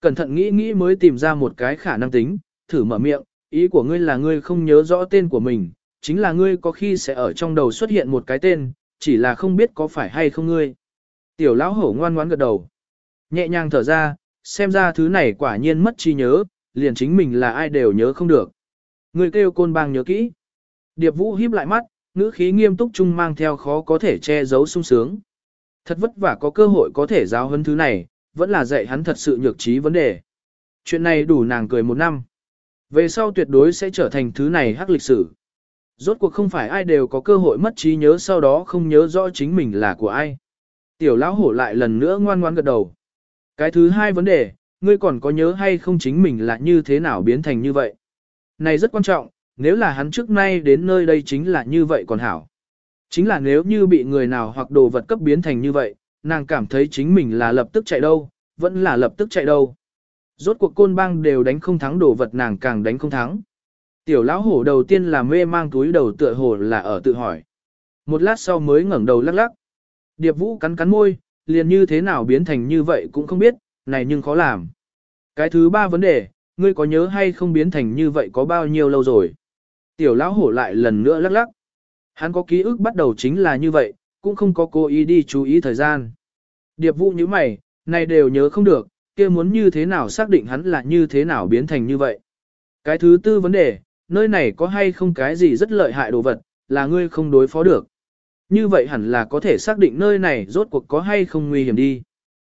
Cẩn thận nghĩ nghĩ mới tìm ra một cái khả năng tính, thử mở miệng, ý của ngươi là ngươi không nhớ rõ tên của mình, chính là ngươi có khi sẽ ở trong đầu xuất hiện một cái tên, chỉ là không biết có phải hay không ngươi. Tiểu lão hổ ngoan ngoãn gật đầu. Nhẹ nhàng thở ra, xem ra thứ này quả nhiên mất trí nhớ, liền chính mình là ai đều nhớ không được. Ngươi kêu côn bang nhớ kỹ. Điệp vũ híp lại mắt, ngữ khí nghiêm túc chung mang theo khó có thể che giấu sung sướng. Thật vất vả có cơ hội có thể giáo hơn thứ này, vẫn là dạy hắn thật sự nhược trí vấn đề. Chuyện này đủ nàng cười một năm. Về sau tuyệt đối sẽ trở thành thứ này hắc lịch sử. Rốt cuộc không phải ai đều có cơ hội mất trí nhớ sau đó không nhớ rõ chính mình là của ai. Tiểu lão hổ lại lần nữa ngoan ngoan gật đầu. Cái thứ hai vấn đề, ngươi còn có nhớ hay không chính mình là như thế nào biến thành như vậy? Này rất quan trọng, nếu là hắn trước nay đến nơi đây chính là như vậy còn hảo. Chính là nếu như bị người nào hoặc đồ vật cấp biến thành như vậy, nàng cảm thấy chính mình là lập tức chạy đâu, vẫn là lập tức chạy đâu. Rốt cuộc côn bang đều đánh không thắng đồ vật nàng càng đánh không thắng. Tiểu lão hổ đầu tiên là mê mang túi đầu tựa hồ là ở tự hỏi. Một lát sau mới ngẩng đầu lắc lắc. Điệp vũ cắn cắn môi, liền như thế nào biến thành như vậy cũng không biết, này nhưng khó làm. Cái thứ ba vấn đề, ngươi có nhớ hay không biến thành như vậy có bao nhiêu lâu rồi? Tiểu lão hổ lại lần nữa lắc lắc. Hắn có ký ức bắt đầu chính là như vậy, cũng không có cố ý đi chú ý thời gian. Điệp Vũ như mày, này đều nhớ không được, kia muốn như thế nào xác định hắn là như thế nào biến thành như vậy. Cái thứ tư vấn đề, nơi này có hay không cái gì rất lợi hại đồ vật, là ngươi không đối phó được. Như vậy hẳn là có thể xác định nơi này rốt cuộc có hay không nguy hiểm đi.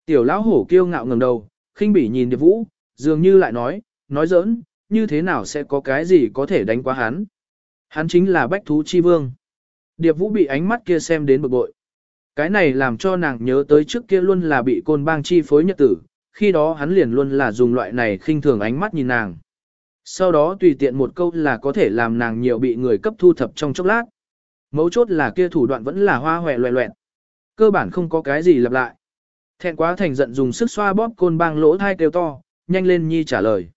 Tiểu lão hổ kiêu ngạo ngẩng đầu, khinh bỉ nhìn Điệp Vũ, dường như lại nói, nói giỡn, như thế nào sẽ có cái gì có thể đánh quá hắn. Hắn chính là bách thú chi vương. Điệp Vũ bị ánh mắt kia xem đến bực bội. Cái này làm cho nàng nhớ tới trước kia luôn là bị côn bang chi phối nhật tử, khi đó hắn liền luôn là dùng loại này khinh thường ánh mắt nhìn nàng. Sau đó tùy tiện một câu là có thể làm nàng nhiều bị người cấp thu thập trong chốc lát. Mấu chốt là kia thủ đoạn vẫn là hoa hòe loẹ loẹn. Cơ bản không có cái gì lặp lại. Thẹn quá thành giận dùng sức xoa bóp côn bang lỗ thai kêu to, nhanh lên nhi trả lời.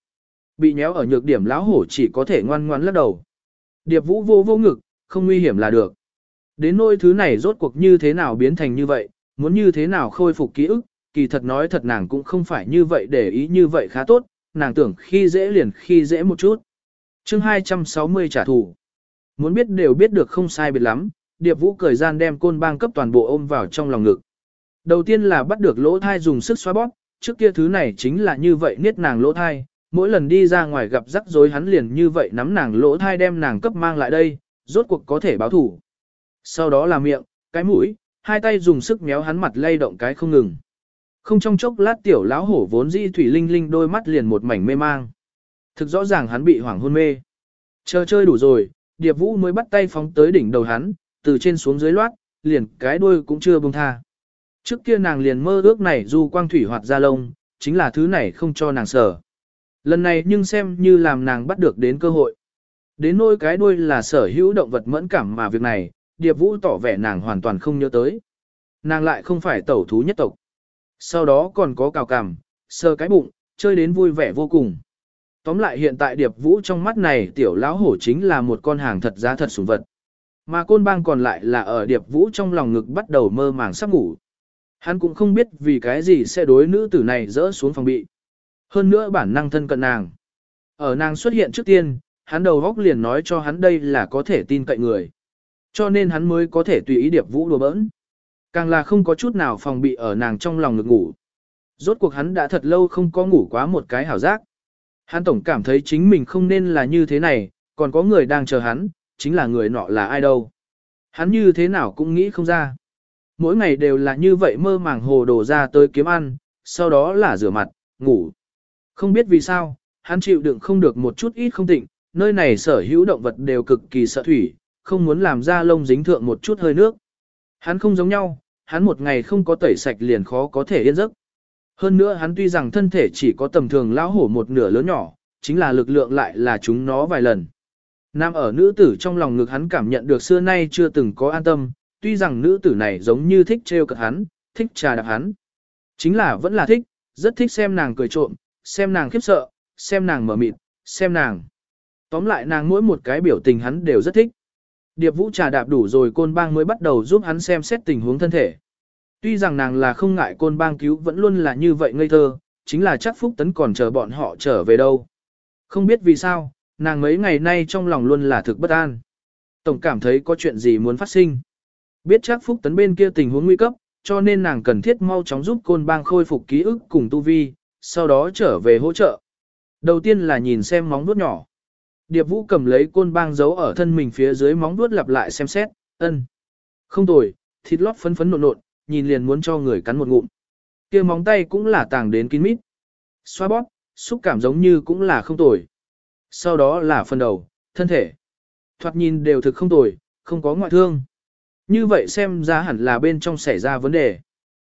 Bị nhéo ở nhược điểm lão hổ chỉ có thể ngoan ngoan lắc đầu. Điệp vũ vô vô ngực, không nguy hiểm là được. Đến nỗi thứ này rốt cuộc như thế nào biến thành như vậy, muốn như thế nào khôi phục ký ức, kỳ thật nói thật nàng cũng không phải như vậy để ý như vậy khá tốt, nàng tưởng khi dễ liền khi dễ một chút. chương 260 trả thù. Muốn biết đều biết được không sai biệt lắm, Điệp Vũ cởi gian đem côn bang cấp toàn bộ ôm vào trong lòng ngực. Đầu tiên là bắt được lỗ thai dùng sức xoa bóp, trước kia thứ này chính là như vậy niết nàng lỗ thai, mỗi lần đi ra ngoài gặp rắc rối hắn liền như vậy nắm nàng lỗ thai đem nàng cấp mang lại đây, rốt cuộc có thể báo thủ. Sau đó là miệng, cái mũi, hai tay dùng sức méo hắn mặt lay động cái không ngừng. Không trong chốc lát tiểu lão hổ vốn dĩ thủy linh linh đôi mắt liền một mảnh mê mang. Thực rõ ràng hắn bị hoảng hôn mê. Chờ chơi đủ rồi, Điệp Vũ mới bắt tay phóng tới đỉnh đầu hắn, từ trên xuống dưới loát, liền cái đuôi cũng chưa buông tha. Trước kia nàng liền mơ ước này du quang thủy hoạt ra lông, chính là thứ này không cho nàng sở. Lần này nhưng xem như làm nàng bắt được đến cơ hội. Đến nôi cái đuôi là sở hữu động vật mẫn cảm mà việc này, Điệp Vũ tỏ vẻ nàng hoàn toàn không nhớ tới. Nàng lại không phải tẩu thú nhất tộc. Sau đó còn có cào cằm, sờ cái bụng, chơi đến vui vẻ vô cùng. Tóm lại hiện tại Điệp Vũ trong mắt này tiểu lão hổ chính là một con hàng thật giá thật sủng vật. Mà côn bang còn lại là ở Điệp Vũ trong lòng ngực bắt đầu mơ màng sắp ngủ. Hắn cũng không biết vì cái gì sẽ đối nữ tử này dỡ xuống phòng bị. Hơn nữa bản năng thân cận nàng. Ở nàng xuất hiện trước tiên, hắn đầu góc liền nói cho hắn đây là có thể tin cậy người. Cho nên hắn mới có thể tùy ý điệp vũ đùa bỡn. Càng là không có chút nào phòng bị ở nàng trong lòng ngực ngủ. Rốt cuộc hắn đã thật lâu không có ngủ quá một cái hảo giác. Hắn tổng cảm thấy chính mình không nên là như thế này, còn có người đang chờ hắn, chính là người nọ là ai đâu. Hắn như thế nào cũng nghĩ không ra. Mỗi ngày đều là như vậy mơ màng hồ đồ ra tới kiếm ăn, sau đó là rửa mặt, ngủ. Không biết vì sao, hắn chịu đựng không được một chút ít không tịnh, nơi này sở hữu động vật đều cực kỳ sợ thủy, không muốn làm ra lông dính thượng một chút hơi nước. Hắn không giống nhau, hắn một ngày không có tẩy sạch liền khó có thể yên giấc. Hơn nữa hắn tuy rằng thân thể chỉ có tầm thường lão hổ một nửa lớn nhỏ, chính là lực lượng lại là chúng nó vài lần. Nam ở nữ tử trong lòng ngực hắn cảm nhận được xưa nay chưa từng có an tâm, tuy rằng nữ tử này giống như thích trêu cợt hắn, thích trà đạp hắn. Chính là vẫn là thích, rất thích xem nàng cười trộm, xem nàng khiếp sợ, xem nàng mở mịt, xem nàng. Tóm lại nàng mỗi một cái biểu tình hắn đều rất thích. Điệp vũ trà đạp đủ rồi côn bang mới bắt đầu giúp hắn xem xét tình huống thân thể. Tuy rằng nàng là không ngại côn bang cứu vẫn luôn là như vậy ngây thơ, chính là chắc Phúc Tấn còn chờ bọn họ trở về đâu. Không biết vì sao, nàng mấy ngày nay trong lòng luôn là thực bất an. Tổng cảm thấy có chuyện gì muốn phát sinh. Biết chắc Phúc Tấn bên kia tình huống nguy cấp, cho nên nàng cần thiết mau chóng giúp côn bang khôi phục ký ức cùng tu vi, sau đó trở về hỗ trợ. Đầu tiên là nhìn xem móng vuốt nhỏ. Điệp Vũ cầm lấy côn bang giấu ở thân mình phía dưới móng vuốt lặp lại xem xét, ân. Không tồi, thịt lót phấn phấn nộn nộn, nhìn liền muốn cho người cắn một ngụm. kia móng tay cũng là tàng đến kín mít. Xoa bóp, xúc cảm giống như cũng là không tồi. Sau đó là phần đầu, thân thể. Thoạt nhìn đều thực không tồi, không có ngoại thương. Như vậy xem ra hẳn là bên trong xảy ra vấn đề.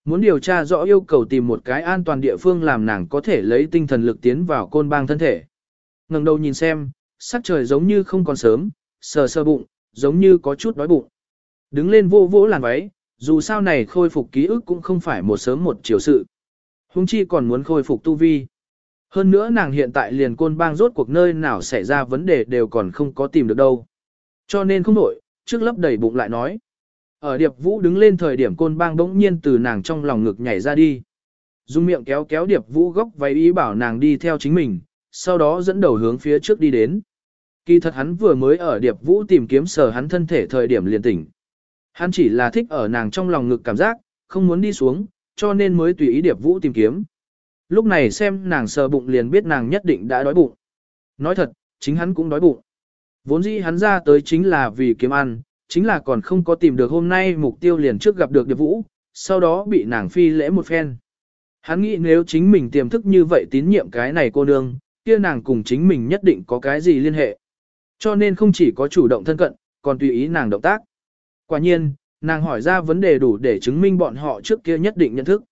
Muốn điều tra rõ yêu cầu tìm một cái an toàn địa phương làm nàng có thể lấy tinh thần lực tiến vào côn bang thân thể. ngẩng đầu nhìn xem, sắc trời giống như không còn sớm, sờ sờ bụng, giống như có chút đói bụng. Đứng lên vô vỗ làn váy, dù sao này khôi phục ký ức cũng không phải một sớm một chiều sự. Hùng chi còn muốn khôi phục tu vi. Hơn nữa nàng hiện tại liền côn bang rốt cuộc nơi nào xảy ra vấn đề đều còn không có tìm được đâu. Cho nên không nổi, trước lấp đầy bụng lại nói. Ở Điệp Vũ đứng lên thời điểm côn bang bỗng nhiên từ nàng trong lòng ngực nhảy ra đi. Dung miệng kéo kéo Điệp Vũ góc váy ý bảo nàng đi theo chính mình, sau đó dẫn đầu hướng phía trước đi đến. Kỳ thật hắn vừa mới ở Điệp Vũ tìm kiếm sở hắn thân thể thời điểm liền tỉnh. Hắn chỉ là thích ở nàng trong lòng ngực cảm giác, không muốn đi xuống, cho nên mới tùy ý Điệp Vũ tìm kiếm. Lúc này xem nàng sờ bụng liền biết nàng nhất định đã đói bụng. Nói thật, chính hắn cũng đói bụng. Vốn dĩ hắn ra tới chính là vì kiếm ăn, chính là còn không có tìm được hôm nay mục tiêu liền trước gặp được Điệp Vũ, sau đó bị nàng phi lễ một phen. Hắn nghĩ nếu chính mình tiềm thức như vậy tín nhiệm cái này cô nương, kia nàng cùng chính mình nhất định có cái gì liên hệ. Cho nên không chỉ có chủ động thân cận, còn tùy ý nàng động tác. Quả nhiên, nàng hỏi ra vấn đề đủ để chứng minh bọn họ trước kia nhất định nhận thức.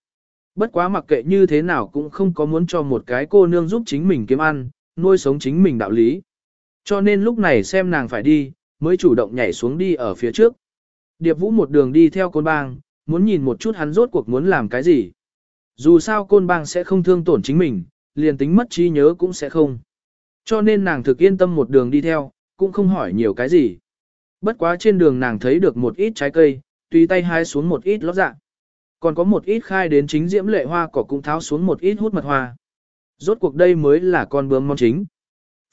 Bất quá mặc kệ như thế nào cũng không có muốn cho một cái cô nương giúp chính mình kiếm ăn, nuôi sống chính mình đạo lý. Cho nên lúc này xem nàng phải đi, mới chủ động nhảy xuống đi ở phía trước. Điệp Vũ một đường đi theo côn bang, muốn nhìn một chút hắn rốt cuộc muốn làm cái gì. Dù sao côn bang sẽ không thương tổn chính mình, liền tính mất trí nhớ cũng sẽ không. Cho nên nàng thực yên tâm một đường đi theo, cũng không hỏi nhiều cái gì. Bất quá trên đường nàng thấy được một ít trái cây, tùy tay hái xuống một ít lót dạ. Còn có một ít khai đến chính diễm lệ hoa cỏ cũng tháo xuống một ít hút mật hoa. Rốt cuộc đây mới là con bướm mong chính.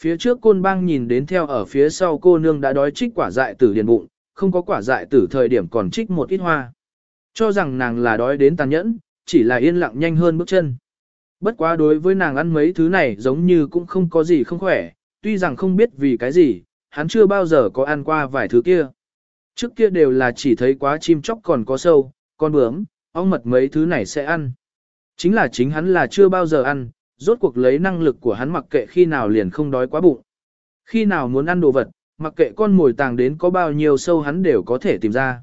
Phía trước côn bang nhìn đến theo ở phía sau cô nương đã đói trích quả dại tử điền bụng, không có quả dại tử thời điểm còn trích một ít hoa. Cho rằng nàng là đói đến tàn nhẫn, chỉ là yên lặng nhanh hơn bước chân. Bất quá đối với nàng ăn mấy thứ này giống như cũng không có gì không khỏe, tuy rằng không biết vì cái gì, hắn chưa bao giờ có ăn qua vài thứ kia. Trước kia đều là chỉ thấy quá chim chóc còn có sâu, con bướm, ong mật mấy thứ này sẽ ăn. Chính là chính hắn là chưa bao giờ ăn, rốt cuộc lấy năng lực của hắn mặc kệ khi nào liền không đói quá bụng. Khi nào muốn ăn đồ vật, mặc kệ con mồi tàng đến có bao nhiêu sâu hắn đều có thể tìm ra.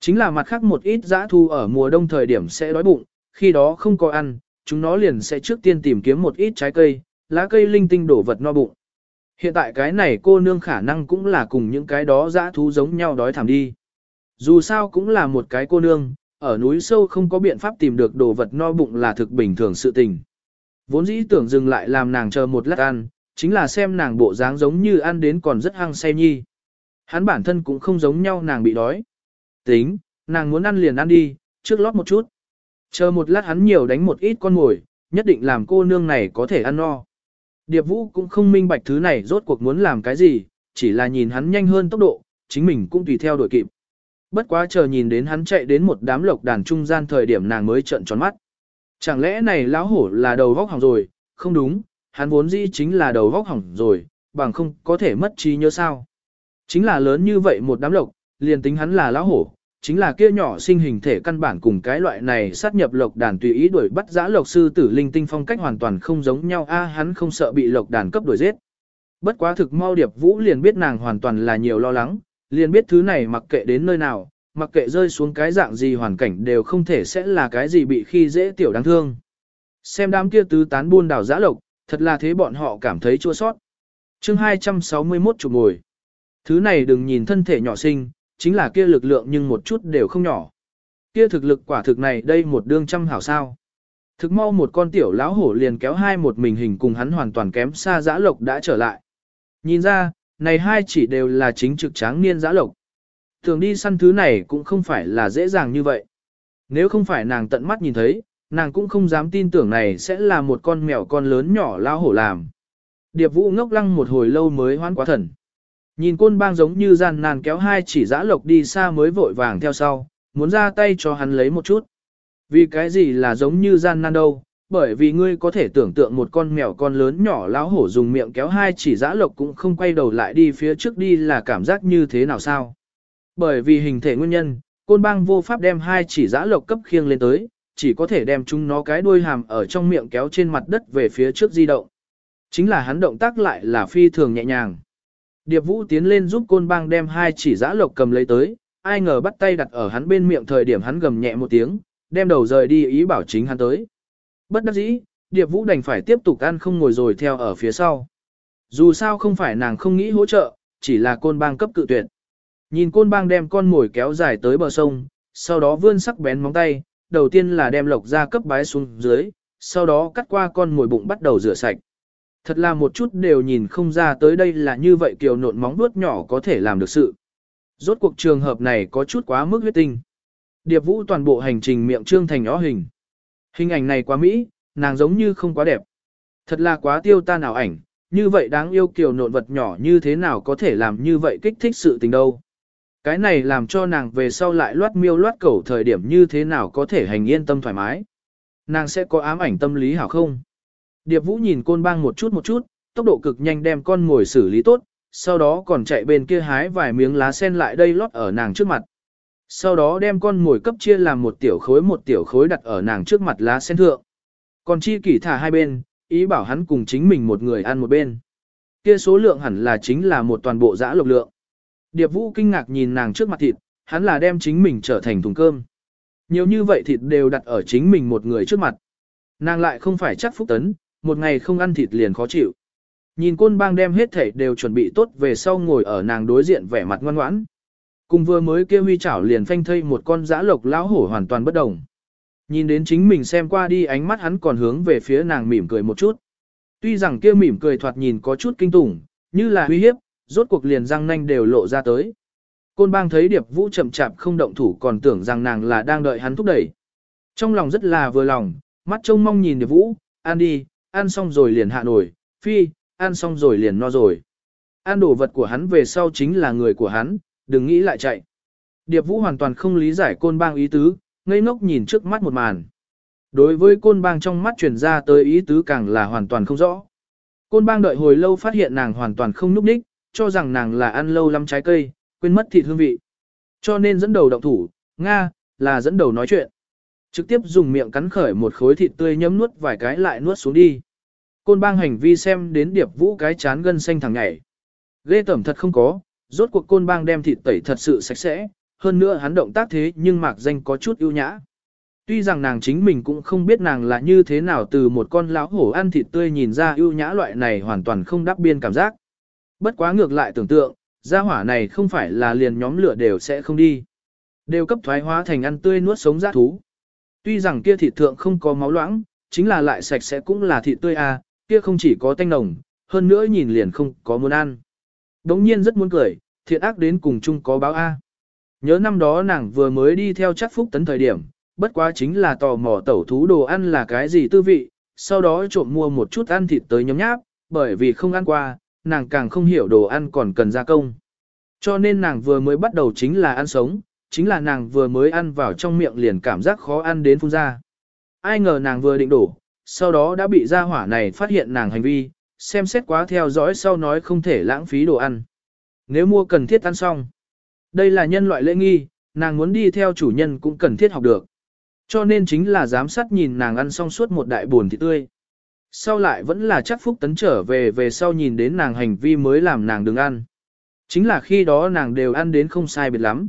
Chính là mặt khác một ít dã thu ở mùa đông thời điểm sẽ đói bụng, khi đó không có ăn, chúng nó liền sẽ trước tiên tìm kiếm một ít trái cây, lá cây linh tinh đổ vật no bụng. Hiện tại cái này cô nương khả năng cũng là cùng những cái đó dã thú giống nhau đói thảm đi. Dù sao cũng là một cái cô nương, ở núi sâu không có biện pháp tìm được đồ vật no bụng là thực bình thường sự tình. Vốn dĩ tưởng dừng lại làm nàng chờ một lát ăn, chính là xem nàng bộ dáng giống như ăn đến còn rất hăng say nhi. Hắn bản thân cũng không giống nhau nàng bị đói. Tính, nàng muốn ăn liền ăn đi, trước lót một chút. Chờ một lát hắn nhiều đánh một ít con mồi, nhất định làm cô nương này có thể ăn no. Điệp Vũ cũng không minh bạch thứ này rốt cuộc muốn làm cái gì, chỉ là nhìn hắn nhanh hơn tốc độ, chính mình cũng tùy theo đuổi kịp. Bất quá chờ nhìn đến hắn chạy đến một đám lộc đàn trung gian thời điểm nàng mới trợn tròn mắt. Chẳng lẽ này lão hổ là đầu vóc hỏng rồi, không đúng, hắn vốn dĩ chính là đầu vóc hỏng rồi, bằng không có thể mất trí nhớ sao. Chính là lớn như vậy một đám lộc, liền tính hắn là lão hổ, chính là kia nhỏ sinh hình thể căn bản cùng cái loại này sát nhập lộc đàn tùy ý đuổi bắt giã lộc sư tử linh tinh phong cách hoàn toàn không giống nhau a hắn không sợ bị lộc đàn cấp đuổi giết. Bất quá thực mau điệp vũ liền biết nàng hoàn toàn là nhiều lo lắng, liền biết thứ này mặc kệ đến nơi nào, mặc kệ rơi xuống cái dạng gì hoàn cảnh đều không thể sẽ là cái gì bị khi dễ tiểu đáng thương. Xem đám kia tứ tán buôn đảo giã lộc, thật là thế bọn họ cảm thấy chua sót. chương 261 chụp ngồi. Thứ này đừng nhìn thân thể nhỏ sinh, chính là kia lực lượng nhưng một chút đều không nhỏ. Kia thực lực quả thực này đây một đương trăm hảo sao. Thực mau một con tiểu lão hổ liền kéo hai một mình hình cùng hắn hoàn toàn kém xa giã lộc đã trở lại. Nhìn ra, này hai chỉ đều là chính trực tráng niên giã lộc. Thường đi săn thứ này cũng không phải là dễ dàng như vậy. Nếu không phải nàng tận mắt nhìn thấy, nàng cũng không dám tin tưởng này sẽ là một con mèo con lớn nhỏ lão hổ làm. Điệp vũ ngốc lăng một hồi lâu mới hoán quá thần. Nhìn côn bang giống như gian nan kéo hai chỉ giã lộc đi xa mới vội vàng theo sau, muốn ra tay cho hắn lấy một chút. Vì cái gì là giống như gian nan đâu, bởi vì ngươi có thể tưởng tượng một con mèo con lớn nhỏ lão hổ dùng miệng kéo hai chỉ giã lộc cũng không quay đầu lại đi phía trước đi là cảm giác như thế nào sao. Bởi vì hình thể nguyên nhân, côn bang vô pháp đem hai chỉ giã lộc cấp khiêng lên tới, chỉ có thể đem chúng nó cái đuôi hàm ở trong miệng kéo trên mặt đất về phía trước di động. Chính là hắn động tác lại là phi thường nhẹ nhàng. Điệp Vũ tiến lên giúp côn bang đem hai chỉ giã lộc cầm lấy tới, ai ngờ bắt tay đặt ở hắn bên miệng thời điểm hắn gầm nhẹ một tiếng, đem đầu rời đi ý bảo chính hắn tới. Bất đắc dĩ, Điệp Vũ đành phải tiếp tục ăn không ngồi rồi theo ở phía sau. Dù sao không phải nàng không nghĩ hỗ trợ, chỉ là côn bang cấp cự tuyệt. Nhìn côn bang đem con mồi kéo dài tới bờ sông, sau đó vươn sắc bén móng tay, đầu tiên là đem lộc ra cấp bái xuống dưới, sau đó cắt qua con mồi bụng bắt đầu rửa sạch. Thật là một chút đều nhìn không ra tới đây là như vậy kiều nộn móng vuốt nhỏ có thể làm được sự. Rốt cuộc trường hợp này có chút quá mức huyết tinh. Điệp vũ toàn bộ hành trình miệng trương thành nhỏ hình. Hình ảnh này quá mỹ, nàng giống như không quá đẹp. Thật là quá tiêu ta nào ảnh, như vậy đáng yêu kiều nộn vật nhỏ như thế nào có thể làm như vậy kích thích sự tình đâu. Cái này làm cho nàng về sau lại loát miêu loát cẩu thời điểm như thế nào có thể hành yên tâm thoải mái. Nàng sẽ có ám ảnh tâm lý hảo không? Điệp Vũ nhìn côn bang một chút một chút, tốc độ cực nhanh đem con ngồi xử lý tốt, sau đó còn chạy bên kia hái vài miếng lá sen lại đây lót ở nàng trước mặt. Sau đó đem con ngồi cấp chia làm một tiểu khối một tiểu khối đặt ở nàng trước mặt lá sen thượng. Còn chi kỷ thả hai bên, ý bảo hắn cùng chính mình một người ăn một bên. Kia số lượng hẳn là chính là một toàn bộ dã lộc lượng. Điệp Vũ kinh ngạc nhìn nàng trước mặt thịt, hắn là đem chính mình trở thành thùng cơm. Nhiều như vậy thịt đều đặt ở chính mình một người trước mặt. Nàng lại không phải chắc phúc tấn, một ngày không ăn thịt liền khó chịu. Nhìn côn bang đem hết thảy đều chuẩn bị tốt về sau ngồi ở nàng đối diện vẻ mặt ngoan ngoãn. Cùng vừa mới kêu huy chảo liền phanh thây một con dã lộc lão hổ hoàn toàn bất đồng. Nhìn đến chính mình xem qua đi ánh mắt hắn còn hướng về phía nàng mỉm cười một chút. Tuy rằng kia mỉm cười thoạt nhìn có chút kinh tủng, như là uy hiếp, rốt cuộc liền răng nanh đều lộ ra tới. Côn bang thấy điệp vũ chậm chạp không động thủ còn tưởng rằng nàng là đang đợi hắn thúc đẩy. Trong lòng rất là vừa lòng, mắt trông mong nhìn điệp vũ, ăn đi, ăn xong rồi liền hạ nổi, phi, ăn xong rồi liền no rồi. Ăn đồ vật của hắn về sau chính là người của hắn, đừng nghĩ lại chạy. Điệp vũ hoàn toàn không lý giải côn bang ý tứ, ngây ngốc nhìn trước mắt một màn. Đối với côn bang trong mắt truyền ra tới ý tứ càng là hoàn toàn không rõ. Côn bang đợi hồi lâu phát hiện nàng hoàn toàn không núp đích, cho rằng nàng là ăn lâu lắm trái cây, quên mất thịt hương vị. Cho nên dẫn đầu động thủ, Nga, là dẫn đầu nói chuyện. Trực tiếp dùng miệng cắn khởi một khối thịt tươi nhấm nuốt vài cái lại nuốt xuống đi. Côn bang hành vi xem đến điệp vũ cái chán gân xanh thẳng nhảy. Ghê tẩm thật không có, rốt cuộc côn bang đem thịt tẩy thật sự sạch sẽ, hơn nữa hắn động tác thế nhưng mạc danh có chút ưu nhã. Tuy rằng nàng chính mình cũng không biết nàng là như thế nào từ một con lão hổ ăn thịt tươi nhìn ra ưu nhã loại này hoàn toàn không đáp biên cảm giác. Bất quá ngược lại tưởng tượng, gia hỏa này không phải là liền nhóm lửa đều sẽ không đi. Đều cấp thoái hóa thành ăn tươi nuốt sống giác thú. Tuy rằng kia thịt thượng không có máu loãng, chính là lại sạch sẽ cũng là thịt tươi à, kia không chỉ có tanh nồng, hơn nữa nhìn liền không có muốn ăn. Đống nhiên rất muốn cười, thiện ác đến cùng chung có báo A. Nhớ năm đó nàng vừa mới đi theo chắc phúc tấn thời điểm, bất quá chính là tò mò tẩu thú đồ ăn là cái gì tư vị, sau đó trộm mua một chút ăn thịt tới nhóm nháp, bởi vì không ăn qua, nàng càng không hiểu đồ ăn còn cần gia công. Cho nên nàng vừa mới bắt đầu chính là ăn sống, chính là nàng vừa mới ăn vào trong miệng liền cảm giác khó ăn đến phun ra. Ai ngờ nàng vừa định đổ, sau đó đã bị gia hỏa này phát hiện nàng hành vi, xem xét quá theo dõi sau nói không thể lãng phí đồ ăn. Nếu mua cần thiết ăn xong. Đây là nhân loại lễ nghi, nàng muốn đi theo chủ nhân cũng cần thiết học được. Cho nên chính là giám sát nhìn nàng ăn xong suốt một đại buồn thịt tươi. Sau lại vẫn là chắc phúc tấn trở về về sau nhìn đến nàng hành vi mới làm nàng đừng ăn. Chính là khi đó nàng đều ăn đến không sai biệt lắm.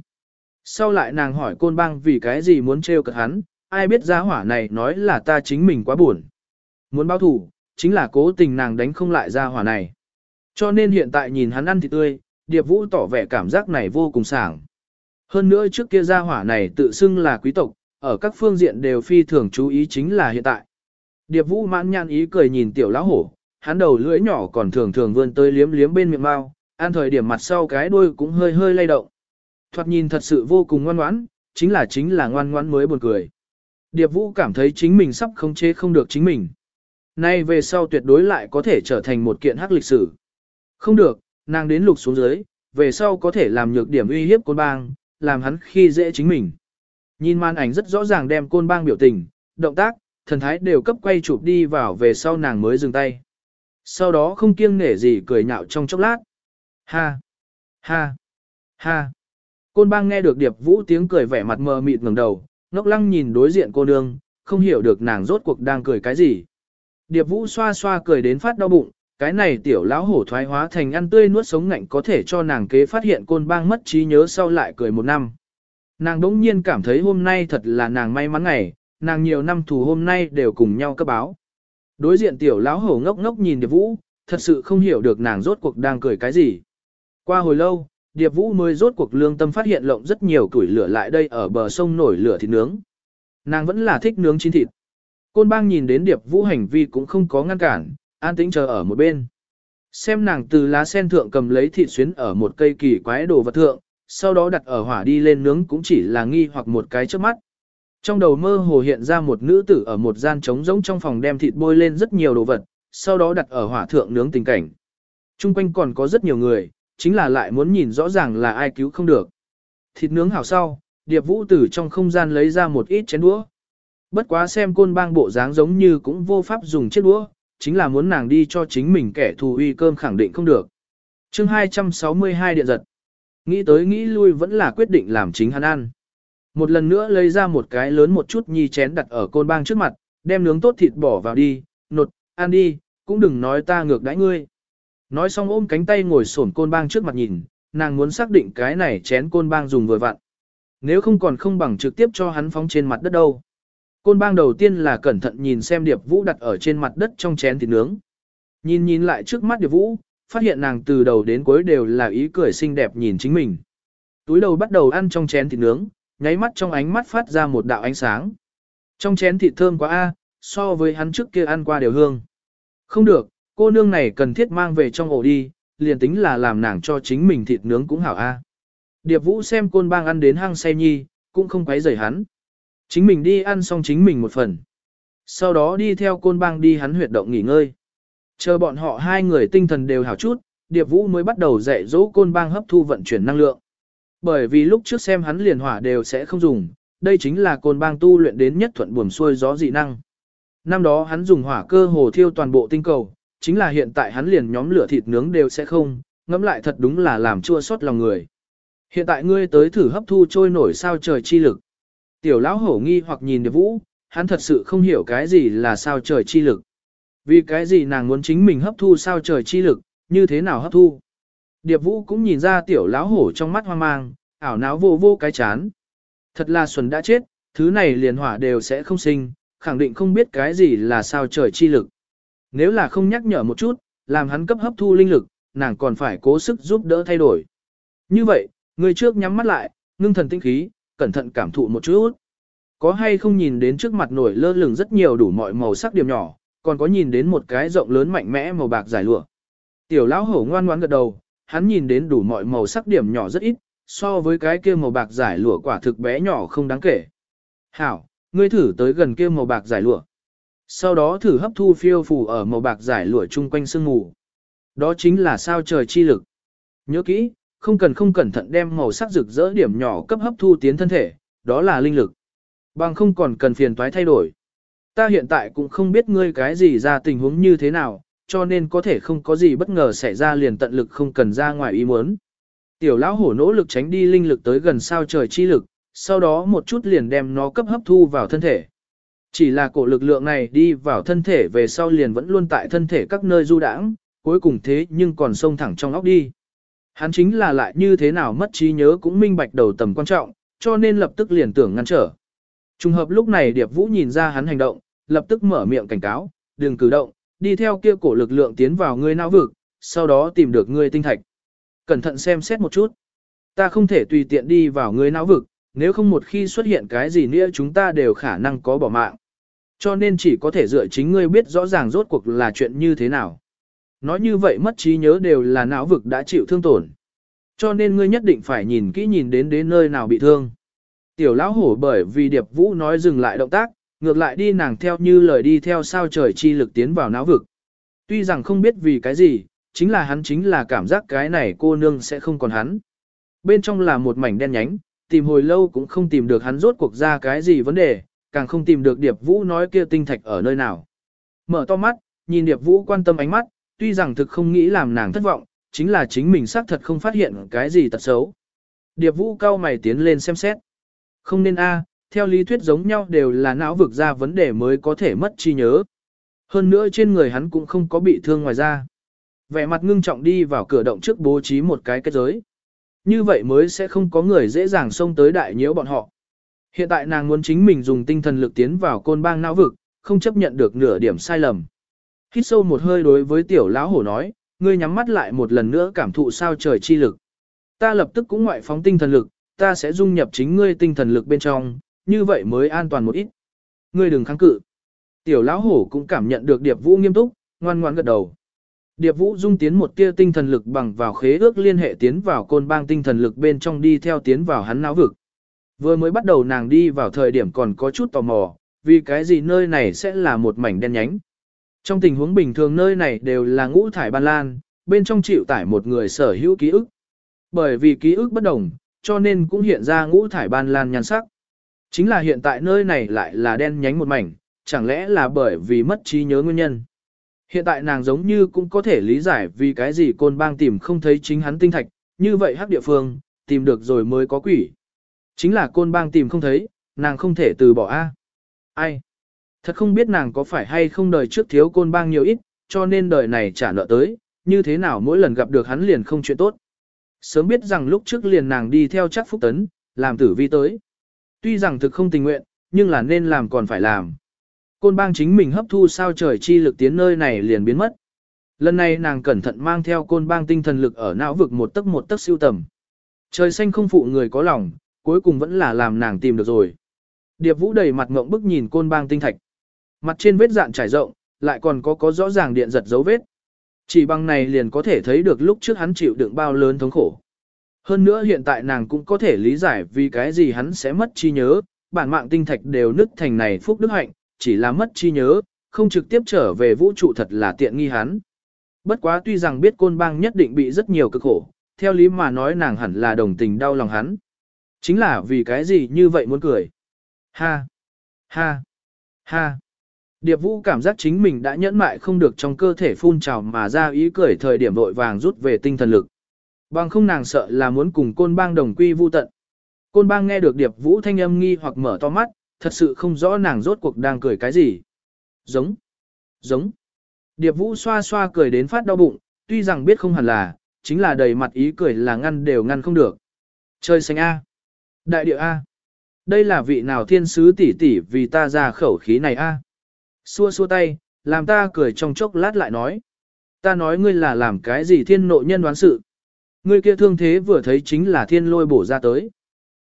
Sau lại nàng hỏi côn bang vì cái gì muốn trêu cợt hắn, ai biết giá hỏa này nói là ta chính mình quá buồn. Muốn báo thủ, chính là cố tình nàng đánh không lại gia hỏa này. Cho nên hiện tại nhìn hắn ăn thịt tươi, Điệp Vũ tỏ vẻ cảm giác này vô cùng sảng. Hơn nữa trước kia gia hỏa này tự xưng là quý tộc, ở các phương diện đều phi thường chú ý chính là hiện tại. Điệp Vũ mãn nhãn ý cười nhìn tiểu lão hổ, hắn đầu lưỡi nhỏ còn thường thường vươn tới liếm liếm bên miệng mao, ăn thời điểm mặt sau cái đuôi cũng hơi hơi lay động. Thoạt nhìn thật sự vô cùng ngoan ngoãn, chính là chính là ngoan ngoãn mới buồn cười. Điệp Vũ cảm thấy chính mình sắp không chế không được chính mình. Nay về sau tuyệt đối lại có thể trở thành một kiện hắc lịch sử. Không được, nàng đến lục xuống dưới, về sau có thể làm nhược điểm uy hiếp côn bang, làm hắn khi dễ chính mình. Nhìn màn ảnh rất rõ ràng đem côn bang biểu tình, động tác, thần thái đều cấp quay chụp đi vào về sau nàng mới dừng tay. Sau đó không kiêng nể gì cười nhạo trong chốc lát. Ha! Ha! Ha! Côn bang nghe được điệp vũ tiếng cười vẻ mặt mờ mịt ngẩng đầu, ngốc lăng nhìn đối diện cô nương, không hiểu được nàng rốt cuộc đang cười cái gì. Điệp vũ xoa xoa cười đến phát đau bụng, cái này tiểu lão hổ thoái hóa thành ăn tươi nuốt sống ngạnh có thể cho nàng kế phát hiện côn bang mất trí nhớ sau lại cười một năm. Nàng đỗng nhiên cảm thấy hôm nay thật là nàng may mắn ngày, nàng nhiều năm thù hôm nay đều cùng nhau cấp báo. Đối diện tiểu lão hổ ngốc ngốc nhìn Điệp Vũ, thật sự không hiểu được nàng rốt cuộc đang cười cái gì. Qua hồi lâu, Điệp Vũ mới rốt cuộc lương tâm phát hiện lộng rất nhiều củi lửa lại đây ở bờ sông nổi lửa thịt nướng. Nàng vẫn là thích nướng chín thịt. Côn bang nhìn đến Điệp Vũ hành vi cũng không có ngăn cản, an tĩnh chờ ở một bên. Xem nàng từ lá sen thượng cầm lấy thịt xuyến ở một cây kỳ quái đồ vật thượng, sau đó đặt ở hỏa đi lên nướng cũng chỉ là nghi hoặc một cái trước mắt. Trong đầu mơ hồ hiện ra một nữ tử ở một gian trống rỗng trong phòng đem thịt bôi lên rất nhiều đồ vật, sau đó đặt ở hỏa thượng nướng tình cảnh. Trung quanh còn có rất nhiều người, chính là lại muốn nhìn rõ ràng là ai cứu không được. Thịt nướng hảo sau, Điệp Vũ từ trong không gian lấy ra một ít chén đũa. Bất quá xem côn bang bộ dáng giống như cũng vô pháp dùng chiếc đũa, chính là muốn nàng đi cho chính mình kẻ thù uy cơm khẳng định không được. chương 262 điện giật. Nghĩ tới nghĩ lui vẫn là quyết định làm chính hắn ăn. Một lần nữa lấy ra một cái lớn một chút nhi chén đặt ở côn bang trước mặt, đem nướng tốt thịt bỏ vào đi, nột, ăn đi, cũng đừng nói ta ngược đãi ngươi. Nói xong ôm cánh tay ngồi sổn côn bang trước mặt nhìn, nàng muốn xác định cái này chén côn bang dùng vừa vặn. Nếu không còn không bằng trực tiếp cho hắn phóng trên mặt đất đâu. Côn bang đầu tiên là cẩn thận nhìn xem Điệp Vũ đặt ở trên mặt đất trong chén thịt nướng. Nhìn nhìn lại trước mắt Điệp Vũ, phát hiện nàng từ đầu đến cuối đều là ý cười xinh đẹp nhìn chính mình. Túi đầu bắt đầu ăn trong chén thịt nướng, nháy mắt trong ánh mắt phát ra một đạo ánh sáng. Trong chén thịt thơm quá a, so với hắn trước kia ăn qua đều hương. Không được, cô nương này cần thiết mang về trong ổ đi, liền tính là làm nàng cho chính mình thịt nướng cũng hảo a. Điệp Vũ xem côn bang ăn đến hang say nhi, cũng không quấy rầy hắn. Chính mình đi ăn xong chính mình một phần. Sau đó đi theo côn bang đi hắn huyệt động nghỉ ngơi. Chờ bọn họ hai người tinh thần đều hảo chút, Điệp Vũ mới bắt đầu dạy dỗ côn bang hấp thu vận chuyển năng lượng. Bởi vì lúc trước xem hắn liền hỏa đều sẽ không dùng, đây chính là côn bang tu luyện đến nhất thuận buồm xuôi gió dị năng. Năm đó hắn dùng hỏa cơ hồ thiêu toàn bộ tinh cầu, chính là hiện tại hắn liền nhóm lửa thịt nướng đều sẽ không, ngẫm lại thật đúng là làm chua xót lòng người. Hiện tại ngươi tới thử hấp thu trôi nổi sao trời chi lực. Tiểu lão hổ nghi hoặc nhìn Điệp Vũ, hắn thật sự không hiểu cái gì là sao trời chi lực. Vì cái gì nàng muốn chính mình hấp thu sao trời chi lực, như thế nào hấp thu. Điệp Vũ cũng nhìn ra tiểu lão hổ trong mắt hoang mang, ảo não vô vô cái chán. Thật là xuân đã chết, thứ này liền hỏa đều sẽ không sinh, khẳng định không biết cái gì là sao trời chi lực. Nếu là không nhắc nhở một chút, làm hắn cấp hấp thu linh lực, nàng còn phải cố sức giúp đỡ thay đổi. Như vậy, người trước nhắm mắt lại, ngưng thần tinh khí, cẩn thận cảm thụ một chút. Có hay không nhìn đến trước mặt nổi lơ lửng rất nhiều đủ mọi màu sắc điểm nhỏ, còn có nhìn đến một cái rộng lớn mạnh mẽ màu bạc giải lụa. Tiểu lão hổ ngoan ngoãn gật đầu, hắn nhìn đến đủ mọi màu sắc điểm nhỏ rất ít, so với cái kia màu bạc giải lụa quả thực bé nhỏ không đáng kể. Hảo, ngươi thử tới gần kia màu bạc giải lụa. Sau đó thử hấp thu phiêu phù ở màu bạc giải lụa chung quanh sương mù. Đó chính là sao trời chi lực. Nhớ kỹ, không cần không cẩn thận đem màu sắc rực rỡ điểm nhỏ cấp hấp thu tiến thân thể, đó là linh lực. Bằng không còn cần phiền toái thay đổi. Ta hiện tại cũng không biết ngươi cái gì ra tình huống như thế nào, cho nên có thể không có gì bất ngờ xảy ra liền tận lực không cần ra ngoài ý muốn. Tiểu lão hổ nỗ lực tránh đi linh lực tới gần sao trời chi lực, sau đó một chút liền đem nó cấp hấp thu vào thân thể. Chỉ là cổ lực lượng này đi vào thân thể về sau liền vẫn luôn tại thân thể các nơi du đãng, cuối cùng thế nhưng còn xông thẳng trong óc đi. Hắn chính là lại như thế nào mất trí nhớ cũng minh bạch đầu tầm quan trọng, cho nên lập tức liền tưởng ngăn trở. Trùng hợp lúc này Điệp Vũ nhìn ra hắn hành động, lập tức mở miệng cảnh cáo, đừng cử động, đi theo kia cổ lực lượng tiến vào ngươi não vực, sau đó tìm được ngươi tinh thạch. Cẩn thận xem xét một chút. Ta không thể tùy tiện đi vào ngươi não vực, nếu không một khi xuất hiện cái gì nữa chúng ta đều khả năng có bỏ mạng. Cho nên chỉ có thể dựa chính ngươi biết rõ ràng rốt cuộc là chuyện như thế nào. Nói như vậy mất trí nhớ đều là não vực đã chịu thương tổn. Cho nên ngươi nhất định phải nhìn kỹ nhìn đến đến nơi nào bị thương. Tiểu lão hổ bởi vì Điệp Vũ nói dừng lại động tác, ngược lại đi nàng theo như lời đi theo sao trời chi lực tiến vào não vực. Tuy rằng không biết vì cái gì, chính là hắn chính là cảm giác cái này cô nương sẽ không còn hắn. Bên trong là một mảnh đen nhánh, tìm hồi lâu cũng không tìm được hắn rốt cuộc ra cái gì vấn đề, càng không tìm được Điệp Vũ nói kia tinh thạch ở nơi nào. Mở to mắt, nhìn Điệp Vũ quan tâm ánh mắt, tuy rằng thực không nghĩ làm nàng thất vọng, chính là chính mình xác thật không phát hiện cái gì tật xấu. Điệp Vũ cao mày tiến lên xem xét. Không nên a, theo lý thuyết giống nhau đều là não vực ra vấn đề mới có thể mất trí nhớ. Hơn nữa trên người hắn cũng không có bị thương ngoài ra. Vẻ mặt ngưng trọng đi vào cửa động trước bố trí một cái kết giới. Như vậy mới sẽ không có người dễ dàng xông tới đại nhiễu bọn họ. Hiện tại nàng muốn chính mình dùng tinh thần lực tiến vào côn bang não vực, không chấp nhận được nửa điểm sai lầm. Hít sâu một hơi đối với tiểu lão hổ nói, ngươi nhắm mắt lại một lần nữa cảm thụ sao trời chi lực. Ta lập tức cũng ngoại phóng tinh thần lực, ta sẽ dung nhập chính ngươi tinh thần lực bên trong, như vậy mới an toàn một ít. Ngươi đừng kháng cự. Tiểu lão hổ cũng cảm nhận được Điệp Vũ nghiêm túc, ngoan ngoãn gật đầu. Điệp Vũ dung tiến một tia tinh thần lực bằng vào khế ước liên hệ tiến vào côn bang tinh thần lực bên trong đi theo tiến vào hắn não vực. Vừa mới bắt đầu nàng đi vào thời điểm còn có chút tò mò, vì cái gì nơi này sẽ là một mảnh đen nhánh. Trong tình huống bình thường nơi này đều là ngũ thải ban lan, bên trong chịu tải một người sở hữu ký ức. Bởi vì ký ức bất đồng, cho nên cũng hiện ra ngũ thải ban lan nhan sắc. Chính là hiện tại nơi này lại là đen nhánh một mảnh, chẳng lẽ là bởi vì mất trí nhớ nguyên nhân. Hiện tại nàng giống như cũng có thể lý giải vì cái gì côn bang tìm không thấy chính hắn tinh thạch, như vậy hắc địa phương, tìm được rồi mới có quỷ. Chính là côn bang tìm không thấy, nàng không thể từ bỏ A. Ai? Thật không biết nàng có phải hay không đời trước thiếu côn bang nhiều ít, cho nên đời này trả nợ tới, như thế nào mỗi lần gặp được hắn liền không chuyện tốt. Sớm biết rằng lúc trước liền nàng đi theo chắc phúc tấn, làm tử vi tới. Tuy rằng thực không tình nguyện, nhưng là nên làm còn phải làm. Côn bang chính mình hấp thu sao trời chi lực tiến nơi này liền biến mất. Lần này nàng cẩn thận mang theo côn bang tinh thần lực ở não vực một tấc một tấc siêu tầm. Trời xanh không phụ người có lòng, cuối cùng vẫn là làm nàng tìm được rồi. Điệp vũ đầy mặt ngộng bức nhìn côn bang tinh thạch. Mặt trên vết dạn trải rộng, lại còn có có rõ ràng điện giật dấu vết. Chỉ bằng này liền có thể thấy được lúc trước hắn chịu đựng bao lớn thống khổ. Hơn nữa hiện tại nàng cũng có thể lý giải vì cái gì hắn sẽ mất trí nhớ, bản mạng tinh thạch đều nứt thành này phúc đức hạnh, chỉ là mất trí nhớ, không trực tiếp trở về vũ trụ thật là tiện nghi hắn. Bất quá tuy rằng biết côn bang nhất định bị rất nhiều cực khổ, theo lý mà nói nàng hẳn là đồng tình đau lòng hắn. Chính là vì cái gì như vậy muốn cười. Ha! Ha! Ha! Điệp Vũ cảm giác chính mình đã nhẫn mại không được trong cơ thể phun trào mà ra ý cười thời điểm vội vàng rút về tinh thần lực. Bằng không nàng sợ là muốn cùng côn bang đồng quy vu tận. Côn bang nghe được Điệp Vũ thanh âm nghi hoặc mở to mắt, thật sự không rõ nàng rốt cuộc đang cười cái gì. Giống. Giống. Điệp Vũ xoa xoa cười đến phát đau bụng, tuy rằng biết không hẳn là, chính là đầy mặt ý cười là ngăn đều ngăn không được. Chơi xanh A. Đại địa A. Đây là vị nào thiên sứ tỷ tỷ vì ta ra khẩu khí này A. Xua xua tay, làm ta cười trong chốc lát lại nói. Ta nói ngươi là làm cái gì thiên nội nhân đoán sự. Ngươi kia thương thế vừa thấy chính là thiên lôi bổ ra tới.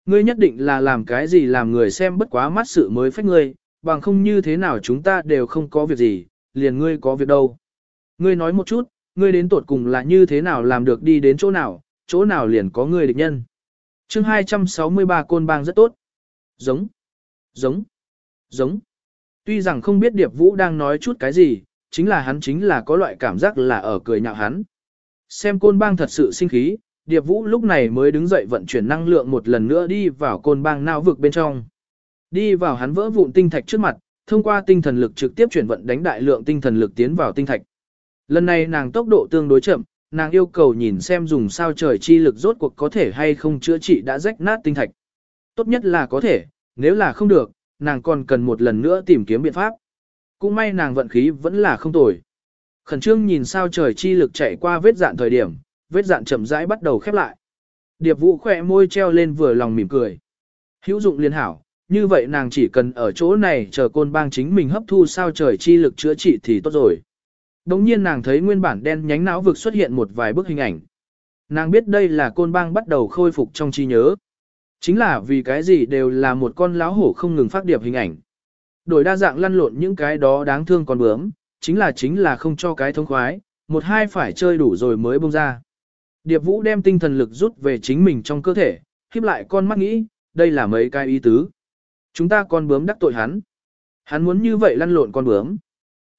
Ngươi nhất định là làm cái gì làm người xem bất quá mắt sự mới phách ngươi, bằng không như thế nào chúng ta đều không có việc gì, liền ngươi có việc đâu. Ngươi nói một chút, ngươi đến tột cùng là như thế nào làm được đi đến chỗ nào, chỗ nào liền có ngươi địch nhân chương 263 côn bang rất tốt. Giống, giống, giống. Tuy rằng không biết Điệp Vũ đang nói chút cái gì, chính là hắn chính là có loại cảm giác là ở cười nhạo hắn. Xem côn bang thật sự sinh khí, Điệp Vũ lúc này mới đứng dậy vận chuyển năng lượng một lần nữa đi vào côn bang nao vực bên trong. Đi vào hắn vỡ vụn tinh thạch trước mặt, thông qua tinh thần lực trực tiếp chuyển vận đánh đại lượng tinh thần lực tiến vào tinh thạch. Lần này nàng tốc độ tương đối chậm, nàng yêu cầu nhìn xem dùng sao trời chi lực rốt cuộc có thể hay không chữa trị đã rách nát tinh thạch. Tốt nhất là có thể, nếu là không được, nàng còn cần một lần nữa tìm kiếm biện pháp. Cũng may nàng vận khí vẫn là không tồi. Khẩn trương nhìn sao trời chi lực chạy qua vết dạn thời điểm, vết dạn chậm rãi bắt đầu khép lại. Điệp vũ khỏe môi treo lên vừa lòng mỉm cười. Hữu dụng liên hảo, như vậy nàng chỉ cần ở chỗ này chờ côn bang chính mình hấp thu sao trời chi lực chữa trị thì tốt rồi. Đồng nhiên nàng thấy nguyên bản đen nhánh não vực xuất hiện một vài bức hình ảnh. Nàng biết đây là côn bang bắt đầu khôi phục trong trí nhớ. Chính là vì cái gì đều là một con lão hổ không ngừng phát điệp hình ảnh. Đổi đa dạng lăn lộn những cái đó đáng thương con bướm, chính là chính là không cho cái thông khoái, một hai phải chơi đủ rồi mới bông ra. Điệp Vũ đem tinh thần lực rút về chính mình trong cơ thể, khiếp lại con mắt nghĩ, đây là mấy cái ý tứ. Chúng ta con bướm đắc tội hắn. Hắn muốn như vậy lăn lộn con bướm.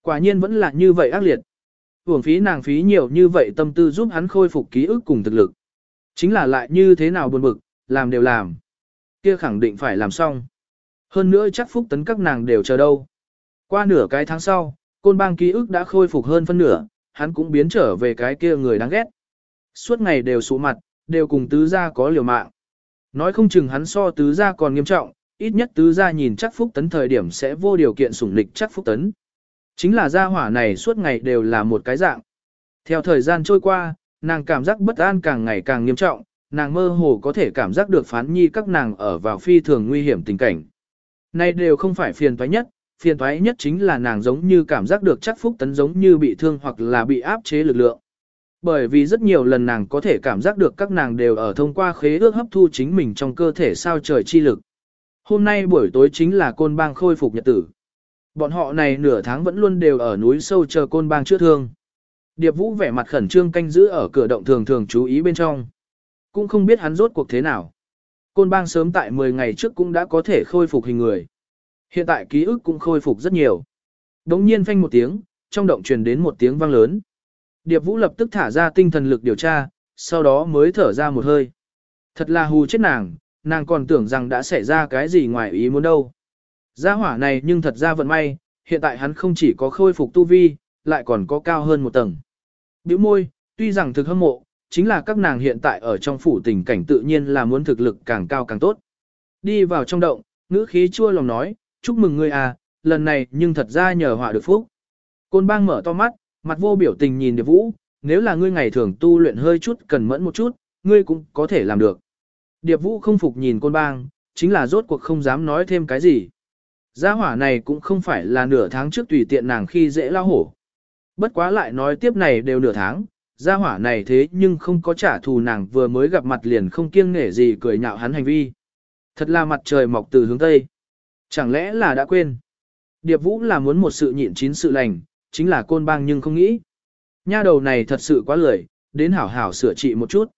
Quả nhiên vẫn là như vậy ác liệt. Hưởng phí nàng phí nhiều như vậy tâm tư giúp hắn khôi phục ký ức cùng thực lực. Chính là lại như thế nào buồn bực, làm đều làm. Kia khẳng định phải làm xong. Hơn nữa chắc phúc tấn các nàng đều chờ đâu. Qua nửa cái tháng sau, côn bang ký ức đã khôi phục hơn phân nửa, hắn cũng biến trở về cái kia người đáng ghét. Suốt ngày đều sụ mặt, đều cùng tứ gia có liều mạng. Nói không chừng hắn so tứ gia còn nghiêm trọng, ít nhất tứ gia nhìn chắc phúc tấn thời điểm sẽ vô điều kiện sủng lịch chắc phúc tấn. Chính là gia hỏa này suốt ngày đều là một cái dạng. Theo thời gian trôi qua, nàng cảm giác bất an càng ngày càng nghiêm trọng, nàng mơ hồ có thể cảm giác được phán nhi các nàng ở vào phi thường nguy hiểm tình cảnh. Này đều không phải phiền toái nhất, phiền toái nhất chính là nàng giống như cảm giác được chắc phúc tấn giống như bị thương hoặc là bị áp chế lực lượng. Bởi vì rất nhiều lần nàng có thể cảm giác được các nàng đều ở thông qua khế ước hấp thu chính mình trong cơ thể sao trời chi lực. Hôm nay buổi tối chính là côn bang khôi phục nhật tử. Bọn họ này nửa tháng vẫn luôn đều ở núi sâu chờ côn bang chữa thương. Điệp Vũ vẻ mặt khẩn trương canh giữ ở cửa động thường thường chú ý bên trong. Cũng không biết hắn rốt cuộc thế nào. Côn bang sớm tại 10 ngày trước cũng đã có thể khôi phục hình người. Hiện tại ký ức cũng khôi phục rất nhiều. Đống nhiên phanh một tiếng, trong động truyền đến một tiếng vang lớn. Điệp Vũ lập tức thả ra tinh thần lực điều tra, sau đó mới thở ra một hơi. Thật là hù chết nàng, nàng còn tưởng rằng đã xảy ra cái gì ngoài ý muốn đâu. Gia hỏa này nhưng thật ra vận may, hiện tại hắn không chỉ có khôi phục tu vi, lại còn có cao hơn một tầng. Biểu môi, tuy rằng thực hâm mộ, chính là các nàng hiện tại ở trong phủ tình cảnh tự nhiên là muốn thực lực càng cao càng tốt. Đi vào trong động, ngữ khí chua lòng nói, chúc mừng ngươi à, lần này nhưng thật ra nhờ họa được phúc. Côn bang mở to mắt, mặt vô biểu tình nhìn Điệp Vũ, nếu là ngươi ngày thường tu luyện hơi chút cần mẫn một chút, ngươi cũng có thể làm được. Điệp Vũ không phục nhìn côn bang, chính là rốt cuộc không dám nói thêm cái gì. Gia hỏa này cũng không phải là nửa tháng trước tùy tiện nàng khi dễ lao hổ. Bất quá lại nói tiếp này đều nửa tháng, gia hỏa này thế nhưng không có trả thù nàng vừa mới gặp mặt liền không kiêng nể gì cười nhạo hắn hành vi. Thật là mặt trời mọc từ hướng Tây. Chẳng lẽ là đã quên. Điệp Vũ là muốn một sự nhịn chín sự lành, chính là côn bang nhưng không nghĩ. Nha đầu này thật sự quá lười, đến hảo hảo sửa trị một chút.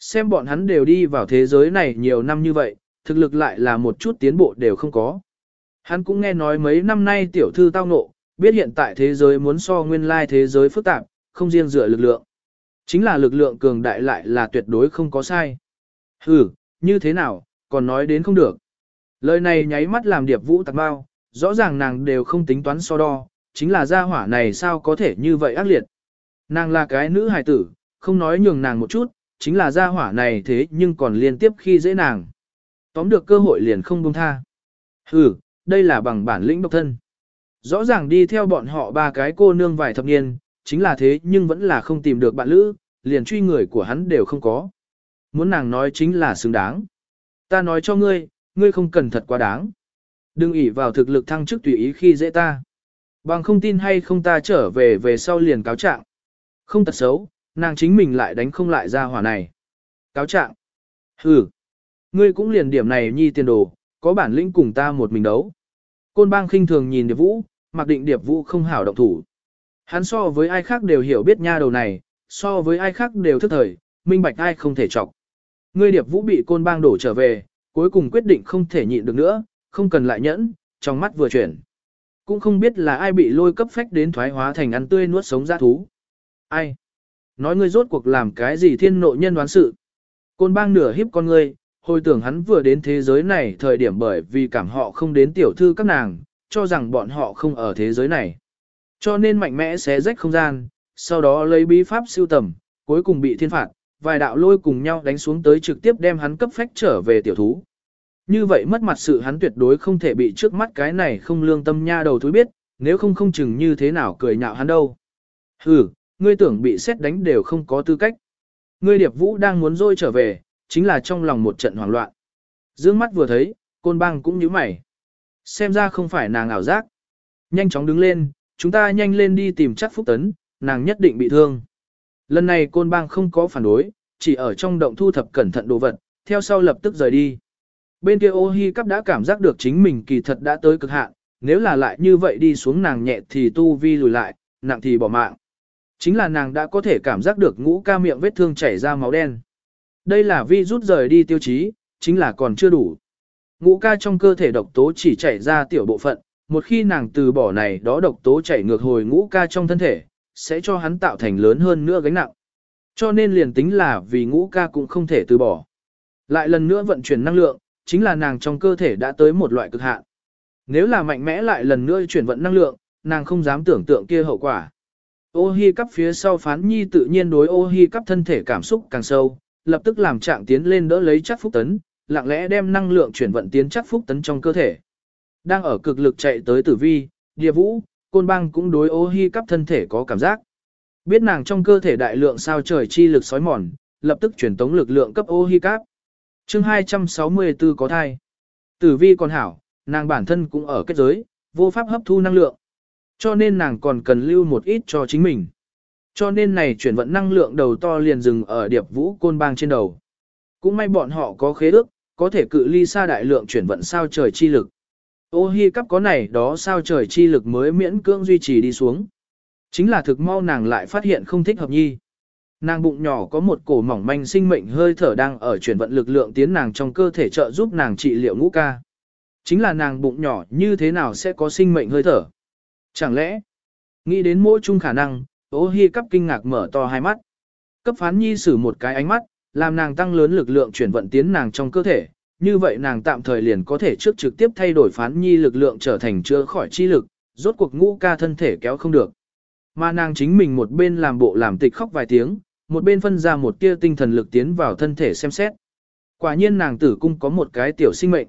Xem bọn hắn đều đi vào thế giới này nhiều năm như vậy, thực lực lại là một chút tiến bộ đều không có. Hắn cũng nghe nói mấy năm nay tiểu thư tao nộ, biết hiện tại thế giới muốn so nguyên lai thế giới phức tạp, không riêng dựa lực lượng. Chính là lực lượng cường đại lại là tuyệt đối không có sai. Ừ, như thế nào, còn nói đến không được. Lời này nháy mắt làm điệp vũ tạc bao, rõ ràng nàng đều không tính toán so đo, chính là gia hỏa này sao có thể như vậy ác liệt. Nàng là cái nữ hài tử, không nói nhường nàng một chút, chính là gia hỏa này thế nhưng còn liên tiếp khi dễ nàng. Tóm được cơ hội liền không buông tha. Ừ, đây là bằng bản lĩnh độc thân. Rõ ràng đi theo bọn họ ba cái cô nương vài thập niên, chính là thế nhưng vẫn là không tìm được bạn lữ, liền truy người của hắn đều không có. Muốn nàng nói chính là xứng đáng. Ta nói cho ngươi, ngươi không cần thật quá đáng. Đừng ỷ vào thực lực thăng chức tùy ý khi dễ ta. Bằng không tin hay không ta trở về về sau liền cáo trạng. Không tật xấu, nàng chính mình lại đánh không lại ra hỏa này. Cáo trạng. Hừ. Ngươi cũng liền điểm này nhi tiền đồ, có bản lĩnh cùng ta một mình đấu. Côn bang khinh thường nhìn Điệp Vũ, mặc định Điệp Vũ không hảo động thủ. Hắn so với ai khác đều hiểu biết nha đầu này, so với ai khác đều thức thời, minh bạch ai không thể chọc. Ngươi Điệp Vũ bị côn bang đổ trở về, cuối cùng quyết định không thể nhịn được nữa, không cần lại nhẫn, trong mắt vừa chuyển. Cũng không biết là ai bị lôi cấp phách đến thoái hóa thành ăn tươi nuốt sống ra thú. Ai? Nói ngươi rốt cuộc làm cái gì thiên nội nhân đoán sự. Côn bang nửa hiếp con ngươi, hồi tưởng hắn vừa đến thế giới này thời điểm bởi vì cảm họ không đến tiểu thư các nàng, cho rằng bọn họ không ở thế giới này. Cho nên mạnh mẽ xé rách không gian, sau đó lấy bí pháp siêu tầm, cuối cùng bị thiên phạt, vài đạo lôi cùng nhau đánh xuống tới trực tiếp đem hắn cấp phách trở về tiểu thú. Như vậy mất mặt sự hắn tuyệt đối không thể bị trước mắt cái này không lương tâm nha đầu thúi biết, nếu không không chừng như thế nào cười nhạo hắn đâu. Hừ, ngươi tưởng bị xét đánh đều không có tư cách. Ngươi điệp vũ đang muốn rôi trở về, chính là trong lòng một trận hoảng loạn. Dương mắt vừa thấy, côn bang cũng nhíu mày. Xem ra không phải nàng ảo giác. Nhanh chóng đứng lên, chúng ta nhanh lên đi tìm chắc phúc tấn, nàng nhất định bị thương. Lần này côn bang không có phản đối, chỉ ở trong động thu thập cẩn thận đồ vật, theo sau lập tức rời đi. Bên kia ô hi cắp đã cảm giác được chính mình kỳ thật đã tới cực hạn, nếu là lại như vậy đi xuống nàng nhẹ thì tu vi lùi lại, nặng thì bỏ mạng. Chính là nàng đã có thể cảm giác được ngũ ca miệng vết thương chảy ra máu đen. Đây là vi rút rời đi tiêu chí, chính là còn chưa đủ. Ngũ ca trong cơ thể độc tố chỉ chảy ra tiểu bộ phận, một khi nàng từ bỏ này đó độc tố chảy ngược hồi ngũ ca trong thân thể, sẽ cho hắn tạo thành lớn hơn nữa gánh nặng. Cho nên liền tính là vì ngũ ca cũng không thể từ bỏ. Lại lần nữa vận chuyển năng lượng, chính là nàng trong cơ thể đã tới một loại cực hạn. Nếu là mạnh mẽ lại lần nữa chuyển vận năng lượng, nàng không dám tưởng tượng kia hậu quả. Ô hi cắp phía sau phán nhi tự nhiên đối ô hi cắp thân thể cảm xúc càng sâu, lập tức làm trạng tiến lên đỡ lấy chắc phúc tấn, lặng lẽ đem năng lượng chuyển vận tiến chắc phúc tấn trong cơ thể. Đang ở cực lực chạy tới tử vi, địa vũ, côn băng cũng đối ô hi cắp thân thể có cảm giác. Biết nàng trong cơ thể đại lượng sao trời chi lực sói mòn, lập tức chuyển tống lực lượng cấp ô hi cắp. chương 264 có thai. Tử vi còn hảo, nàng bản thân cũng ở kết giới, vô pháp hấp thu năng lượng. Cho nên nàng còn cần lưu một ít cho chính mình. Cho nên này chuyển vận năng lượng đầu to liền dừng ở điệp vũ côn bang trên đầu. Cũng may bọn họ có khế ước, có thể cự ly xa đại lượng chuyển vận sao trời chi lực. Ô hi cắp có này đó sao trời chi lực mới miễn cưỡng duy trì đi xuống. Chính là thực mau nàng lại phát hiện không thích hợp nhi. Nàng bụng nhỏ có một cổ mỏng manh sinh mệnh hơi thở đang ở chuyển vận lực lượng tiến nàng trong cơ thể trợ giúp nàng trị liệu ngũ ca. Chính là nàng bụng nhỏ như thế nào sẽ có sinh mệnh hơi thở? Chẳng lẽ, nghĩ đến mỗi chung khả năng, ô hi cắp kinh ngạc mở to hai mắt. Cấp phán nhi sử một cái ánh mắt, làm nàng tăng lớn lực lượng chuyển vận tiến nàng trong cơ thể, như vậy nàng tạm thời liền có thể trước trực tiếp thay đổi phán nhi lực lượng trở thành chữa khỏi chi lực, rốt cuộc ngũ ca thân thể kéo không được. Mà nàng chính mình một bên làm bộ làm tịch khóc vài tiếng, một bên phân ra một tia tinh thần lực tiến vào thân thể xem xét. Quả nhiên nàng tử cung có một cái tiểu sinh mệnh.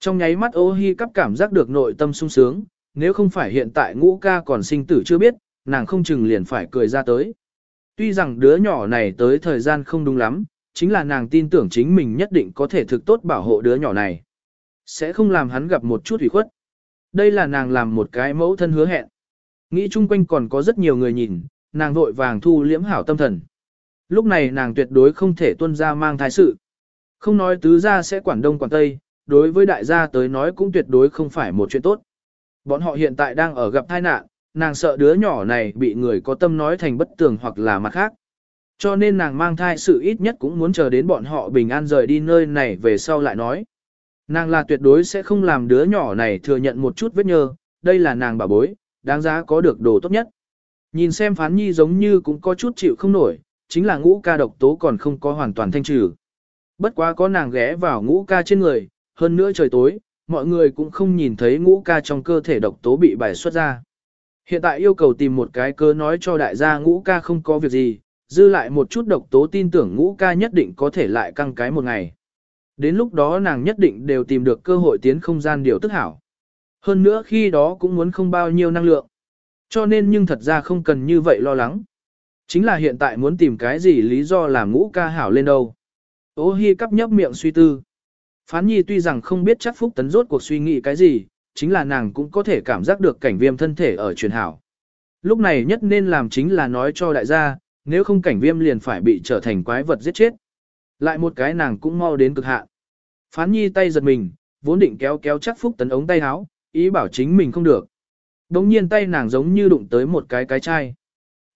Trong nháy mắt ô hi cắp cảm giác được nội tâm sung sướng, nếu không phải hiện tại ngũ ca còn sinh tử chưa biết, nàng không chừng liền phải cười ra tới. Tuy rằng đứa nhỏ này tới thời gian không đúng lắm, chính là nàng tin tưởng chính mình nhất định có thể thực tốt bảo hộ đứa nhỏ này. Sẽ không làm hắn gặp một chút ủy khuất. Đây là nàng làm một cái mẫu thân hứa hẹn. Nghĩ chung quanh còn có rất nhiều người nhìn, nàng vội vàng thu liễm hảo tâm thần. Lúc này nàng tuyệt đối không thể tuân ra mang thai sự. Không nói tứ gia sẽ quản đông quản tây, đối với đại gia tới nói cũng tuyệt đối không phải một chuyện tốt. Bọn họ hiện tại đang ở gặp tai nạn, nàng sợ đứa nhỏ này bị người có tâm nói thành bất tường hoặc là mặt khác. Cho nên nàng mang thai sự ít nhất cũng muốn chờ đến bọn họ bình an rời đi nơi này về sau lại nói. Nàng là tuyệt đối sẽ không làm đứa nhỏ này thừa nhận một chút vết nhơ, đây là nàng bà bối, đáng giá có được đồ tốt nhất. Nhìn xem phán nhi giống như cũng có chút chịu không nổi, chính là ngũ ca độc tố còn không có hoàn toàn thanh trừ. Bất quá có nàng ghé vào ngũ ca trên người, hơn nữa trời tối, mọi người cũng không nhìn thấy ngũ ca trong cơ thể độc tố bị bài xuất ra. Hiện tại yêu cầu tìm một cái cơ nói cho đại gia ngũ ca không có việc gì, dư lại một chút độc tố tin tưởng ngũ ca nhất định có thể lại căng cái một ngày. Đến lúc đó nàng nhất định đều tìm được cơ hội tiến không gian điều tức hảo. Hơn nữa khi đó cũng muốn không bao nhiêu năng lượng. Cho nên nhưng thật ra không cần như vậy lo lắng. Chính là hiện tại muốn tìm cái gì lý do làm ngũ ca hảo lên đâu. Ô hi cắp nhấp miệng suy tư. Phán nhi tuy rằng không biết chắc phúc tấn rốt cuộc suy nghĩ cái gì, chính là nàng cũng có thể cảm giác được cảnh viêm thân thể ở truyền hảo. Lúc này nhất nên làm chính là nói cho đại gia, nếu không cảnh viêm liền phải bị trở thành quái vật giết chết. Lại một cái nàng cũng mau đến cực hạn. Phán nhi tay giật mình, vốn định kéo kéo chắc phúc tấn ống tay áo, ý bảo chính mình không được. Đống nhiên tay nàng giống như đụng tới một cái cái chai.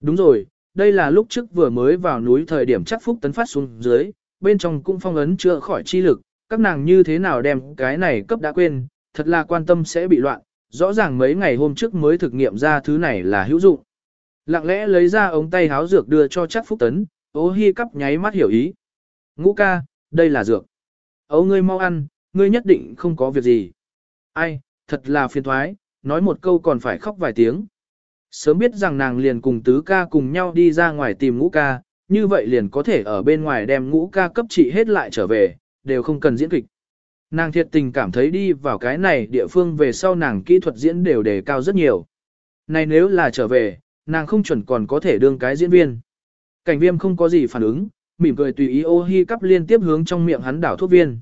Đúng rồi, đây là lúc trước vừa mới vào núi thời điểm chắc phúc tấn phát xuống dưới, bên trong cũng phong ấn chữa khỏi chi lực, các nàng như thế nào đem cái này cấp đã quên, thật là quan tâm sẽ bị loạn, rõ ràng mấy ngày hôm trước mới thực nghiệm ra thứ này là hữu dụng. Lặng lẽ lấy ra ống tay háo dược đưa cho chắc phúc tấn, ô hi cắp nháy mắt hiểu ý. Ngũ ca, đây là dược. Ấu ngươi mau ăn, ngươi nhất định không có việc gì. Ai, thật là phiền thoái, nói một câu còn phải khóc vài tiếng. Sớm biết rằng nàng liền cùng tứ ca cùng nhau đi ra ngoài tìm ngũ ca, như vậy liền có thể ở bên ngoài đem ngũ ca cấp trị hết lại trở về, đều không cần diễn kịch. Nàng thiệt tình cảm thấy đi vào cái này địa phương về sau nàng kỹ thuật diễn đều đề cao rất nhiều. Này nếu là trở về, nàng không chuẩn còn có thể đương cái diễn viên. Cảnh viêm không có gì phản ứng, mỉm cười tùy ý ô hi cắp liên tiếp hướng trong miệng hắn đảo thuốc viên.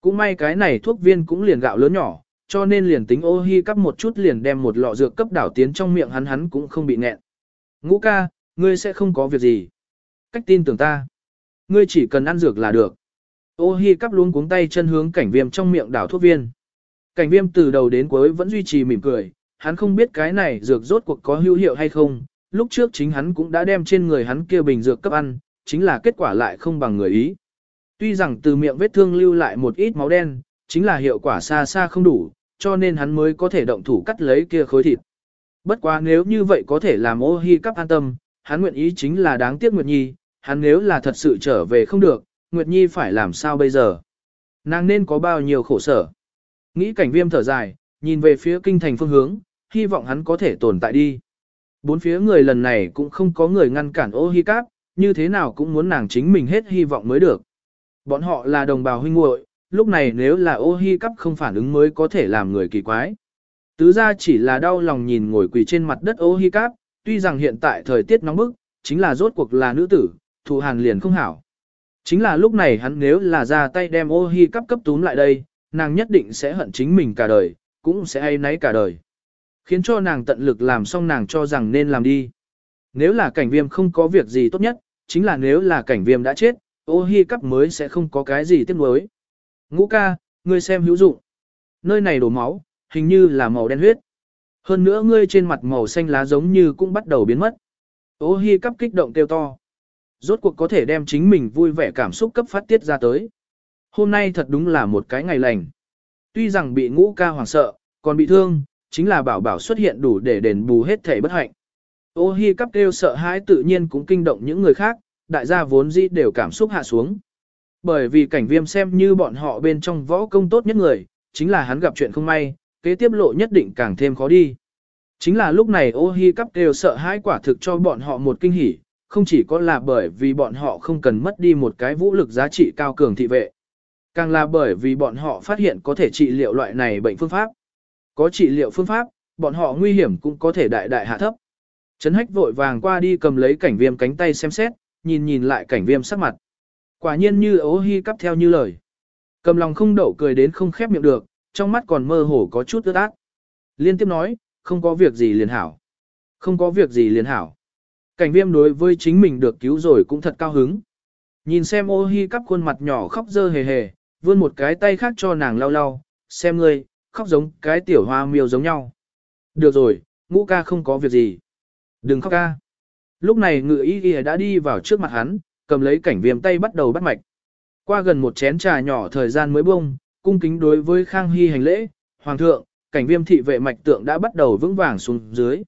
Cũng may cái này thuốc viên cũng liền gạo lớn nhỏ, cho nên liền tính ô hi cắp một chút liền đem một lọ dược cấp đảo tiến trong miệng hắn hắn cũng không bị nghẹn. Ngũ ca, ngươi sẽ không có việc gì. Cách tin tưởng ta. Ngươi chỉ cần ăn dược là được. Ô hi cắp luống cuống tay chân hướng cảnh viêm trong miệng đảo thuốc viên. Cảnh viêm từ đầu đến cuối vẫn duy trì mỉm cười, hắn không biết cái này dược rốt cuộc có hữu hiệu hay không, lúc trước chính hắn cũng đã đem trên người hắn kia bình dược cấp ăn, chính là kết quả lại không bằng người ý. Tuy rằng từ miệng vết thương lưu lại một ít máu đen, chính là hiệu quả xa xa không đủ, cho nên hắn mới có thể động thủ cắt lấy kia khối thịt. Bất quá nếu như vậy có thể làm ô hi cắp an tâm, hắn nguyện ý chính là đáng tiếc Nguyệt Nhi, hắn nếu là thật sự trở về không được, Nguyệt Nhi phải làm sao bây giờ? Nàng nên có bao nhiêu khổ sở? Nghĩ cảnh viêm thở dài, nhìn về phía kinh thành phương hướng, hy vọng hắn có thể tồn tại đi. Bốn phía người lần này cũng không có người ngăn cản ô hi cáp, như thế nào cũng muốn nàng chính mình hết hy vọng mới được. Bọn họ là đồng bào huynh muội, lúc này nếu là ô hi cắp không phản ứng mới có thể làm người kỳ quái. Tứ ra chỉ là đau lòng nhìn ngồi quỳ trên mặt đất ô hi cắp, tuy rằng hiện tại thời tiết nóng bức, chính là rốt cuộc là nữ tử, thù hàn liền không hảo. Chính là lúc này hắn nếu là ra tay đem ô hi cắp cấp túm lại đây, nàng nhất định sẽ hận chính mình cả đời, cũng sẽ hay náy cả đời. Khiến cho nàng tận lực làm xong nàng cho rằng nên làm đi. Nếu là cảnh viêm không có việc gì tốt nhất, chính là nếu là cảnh viêm đã chết, ô hi cắp mới sẽ không có cái gì tiếc nuối. Ngũ ca, ngươi xem hữu dụng. Nơi này đổ máu, hình như là màu đen huyết. Hơn nữa ngươi trên mặt màu xanh lá giống như cũng bắt đầu biến mất. Ô hi cắp kích động kêu to. Rốt cuộc có thể đem chính mình vui vẻ cảm xúc cấp phát tiết ra tới. Hôm nay thật đúng là một cái ngày lành. Tuy rằng bị ngũ ca hoảng sợ, còn bị thương, chính là bảo bảo xuất hiện đủ để đền bù hết thể bất hạnh. Ô hi cắp kêu sợ hãi tự nhiên cũng kinh động những người khác, đại gia vốn dĩ đều cảm xúc hạ xuống. Bởi vì cảnh viêm xem như bọn họ bên trong võ công tốt nhất người, chính là hắn gặp chuyện không may, kế tiếp lộ nhất định càng thêm khó đi. Chính là lúc này ô hi cắp kêu sợ hãi quả thực cho bọn họ một kinh hỉ, không chỉ có là bởi vì bọn họ không cần mất đi một cái vũ lực giá trị cao cường thị vệ. Càng là bởi vì bọn họ phát hiện có thể trị liệu loại này bệnh phương pháp. Có trị liệu phương pháp, bọn họ nguy hiểm cũng có thể đại đại hạ thấp. Trấn hách vội vàng qua đi cầm lấy cảnh viêm cánh tay xem xét, nhìn nhìn lại cảnh viêm sắc mặt. Quả nhiên như ố hi cắp theo như lời. Cầm lòng không đậu cười đến không khép miệng được, trong mắt còn mơ hồ có chút ướt át. Liên tiếp nói, không có việc gì liền hảo. Không có việc gì liền hảo. Cảnh viêm đối với chính mình được cứu rồi cũng thật cao hứng. Nhìn xem ô hi cắp khuôn mặt nhỏ khóc dơ hề hề, vươn một cái tay khác cho nàng lau lau, xem ngươi, khóc giống cái tiểu hoa miêu giống nhau. Được rồi, ngũ ca không có việc gì. Đừng khóc ca. Lúc này ngự y y đã đi vào trước mặt hắn, cầm lấy cảnh viêm tay bắt đầu bắt mạch. Qua gần một chén trà nhỏ thời gian mới bông, cung kính đối với Khang Hy hành lễ, Hoàng thượng, cảnh viêm thị vệ mạch tượng đã bắt đầu vững vàng xuống dưới.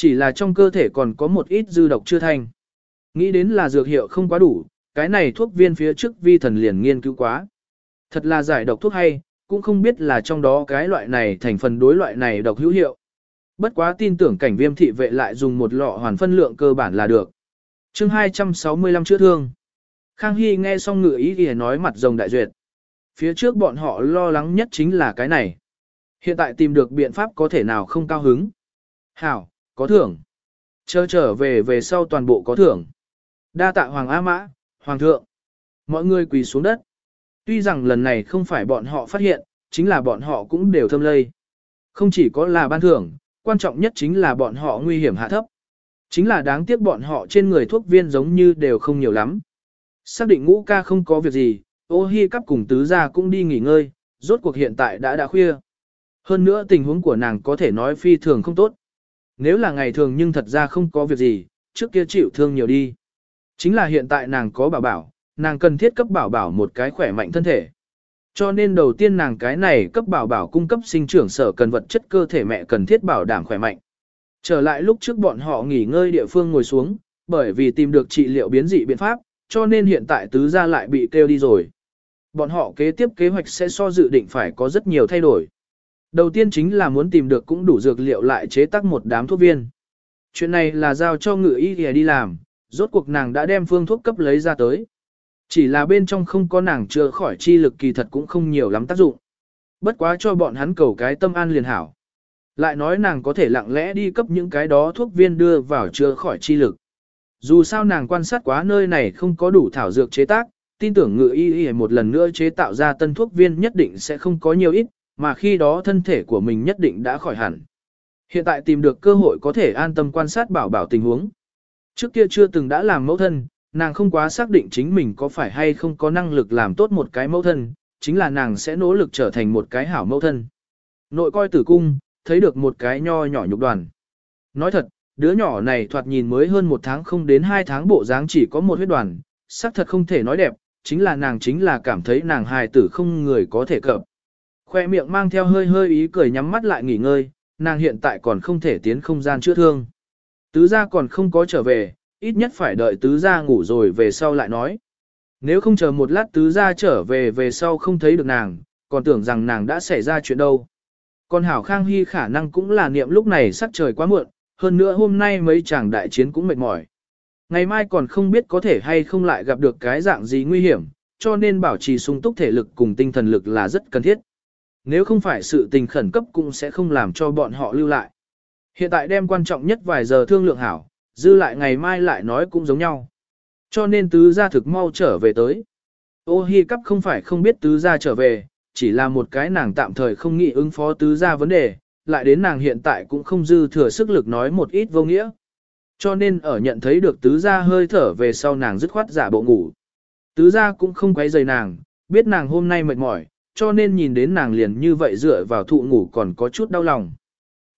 Chỉ là trong cơ thể còn có một ít dư độc chưa thành. Nghĩ đến là dược hiệu không quá đủ, cái này thuốc viên phía trước vi thần liền nghiên cứu quá. Thật là giải độc thuốc hay, cũng không biết là trong đó cái loại này thành phần đối loại này độc hữu hiệu. Bất quá tin tưởng cảnh viêm thị vệ lại dùng một lọ hoàn phân lượng cơ bản là được. chương 265 chữa thương. Khang Hy nghe xong ngựa ý thì nói mặt rồng đại duyệt. Phía trước bọn họ lo lắng nhất chính là cái này. Hiện tại tìm được biện pháp có thể nào không cao hứng. Hảo, có thưởng. Chờ trở về về sau toàn bộ có thưởng. Đa tạ Hoàng A Mã, Hoàng thượng. Mọi người quỳ xuống đất. Tuy rằng lần này không phải bọn họ phát hiện, chính là bọn họ cũng đều thâm lây. Không chỉ có là ban thưởng, quan trọng nhất chính là bọn họ nguy hiểm hạ thấp. Chính là đáng tiếc bọn họ trên người thuốc viên giống như đều không nhiều lắm. Xác định ngũ ca không có việc gì, ô hi cắp cùng tứ gia cũng đi nghỉ ngơi, rốt cuộc hiện tại đã đã khuya. Hơn nữa tình huống của nàng có thể nói phi thường không tốt. Nếu là ngày thường nhưng thật ra không có việc gì, trước kia chịu thương nhiều đi. Chính là hiện tại nàng có bảo bảo, nàng cần thiết cấp bảo bảo một cái khỏe mạnh thân thể. Cho nên đầu tiên nàng cái này cấp bảo bảo cung cấp sinh trưởng sở cần vật chất cơ thể mẹ cần thiết bảo đảm khỏe mạnh. Trở lại lúc trước bọn họ nghỉ ngơi địa phương ngồi xuống, bởi vì tìm được trị liệu biến dị biện pháp, cho nên hiện tại tứ gia lại bị kêu đi rồi. Bọn họ kế tiếp kế hoạch sẽ so dự định phải có rất nhiều thay đổi. Đầu tiên chính là muốn tìm được cũng đủ dược liệu lại chế tác một đám thuốc viên. Chuyện này là giao cho ngự y đi làm, rốt cuộc nàng đã đem phương thuốc cấp lấy ra tới. Chỉ là bên trong không có nàng chữa khỏi chi lực kỳ thật cũng không nhiều lắm tác dụng. Bất quá cho bọn hắn cầu cái tâm an liền hảo. Lại nói nàng có thể lặng lẽ đi cấp những cái đó thuốc viên đưa vào chữa khỏi chi lực. Dù sao nàng quan sát quá nơi này không có đủ thảo dược chế tác, tin tưởng ngự y y một lần nữa chế tạo ra tân thuốc viên nhất định sẽ không có nhiều ít, mà khi đó thân thể của mình nhất định đã khỏi hẳn. Hiện tại tìm được cơ hội có thể an tâm quan sát bảo bảo tình huống. Trước kia chưa từng đã làm mẫu thân, nàng không quá xác định chính mình có phải hay không có năng lực làm tốt một cái mẫu thân, chính là nàng sẽ nỗ lực trở thành một cái hảo mẫu thân. Nội coi tử cung, thấy được một cái nho nhỏ nhục đoàn. Nói thật, đứa nhỏ này thoạt nhìn mới hơn một tháng không đến hai tháng bộ dáng chỉ có một huyết đoàn, xác thật không thể nói đẹp, chính là nàng chính là cảm thấy nàng hài tử không người có thể cập. Khoe miệng mang theo hơi hơi ý cười nhắm mắt lại nghỉ ngơi, nàng hiện tại còn không thể tiến không gian chữa thương. Tứ gia còn không có trở về, ít nhất phải đợi tứ gia ngủ rồi về sau lại nói. Nếu không chờ một lát tứ gia trở về về sau không thấy được nàng, còn tưởng rằng nàng đã xảy ra chuyện đâu. Còn Hảo Khang Hy khả năng cũng là niệm lúc này sắc trời quá muộn, hơn nữa hôm nay mấy chàng đại chiến cũng mệt mỏi. Ngày mai còn không biết có thể hay không lại gặp được cái dạng gì nguy hiểm, cho nên bảo trì sung túc thể lực cùng tinh thần lực là rất cần thiết. Nếu không phải sự tình khẩn cấp cũng sẽ không làm cho bọn họ lưu lại. Hiện tại đem quan trọng nhất vài giờ thương lượng hảo, dư lại ngày mai lại nói cũng giống nhau. Cho nên tứ gia thực mau trở về tới. Ô hi cắp không phải không biết tứ gia trở về, chỉ là một cái nàng tạm thời không nghĩ ứng phó tứ gia vấn đề, lại đến nàng hiện tại cũng không dư thừa sức lực nói một ít vô nghĩa. Cho nên ở nhận thấy được tứ gia hơi thở về sau nàng dứt khoát giả bộ ngủ. Tứ gia cũng không quấy rầy nàng, biết nàng hôm nay mệt mỏi, cho nên nhìn đến nàng liền như vậy dựa vào thụ ngủ còn có chút đau lòng.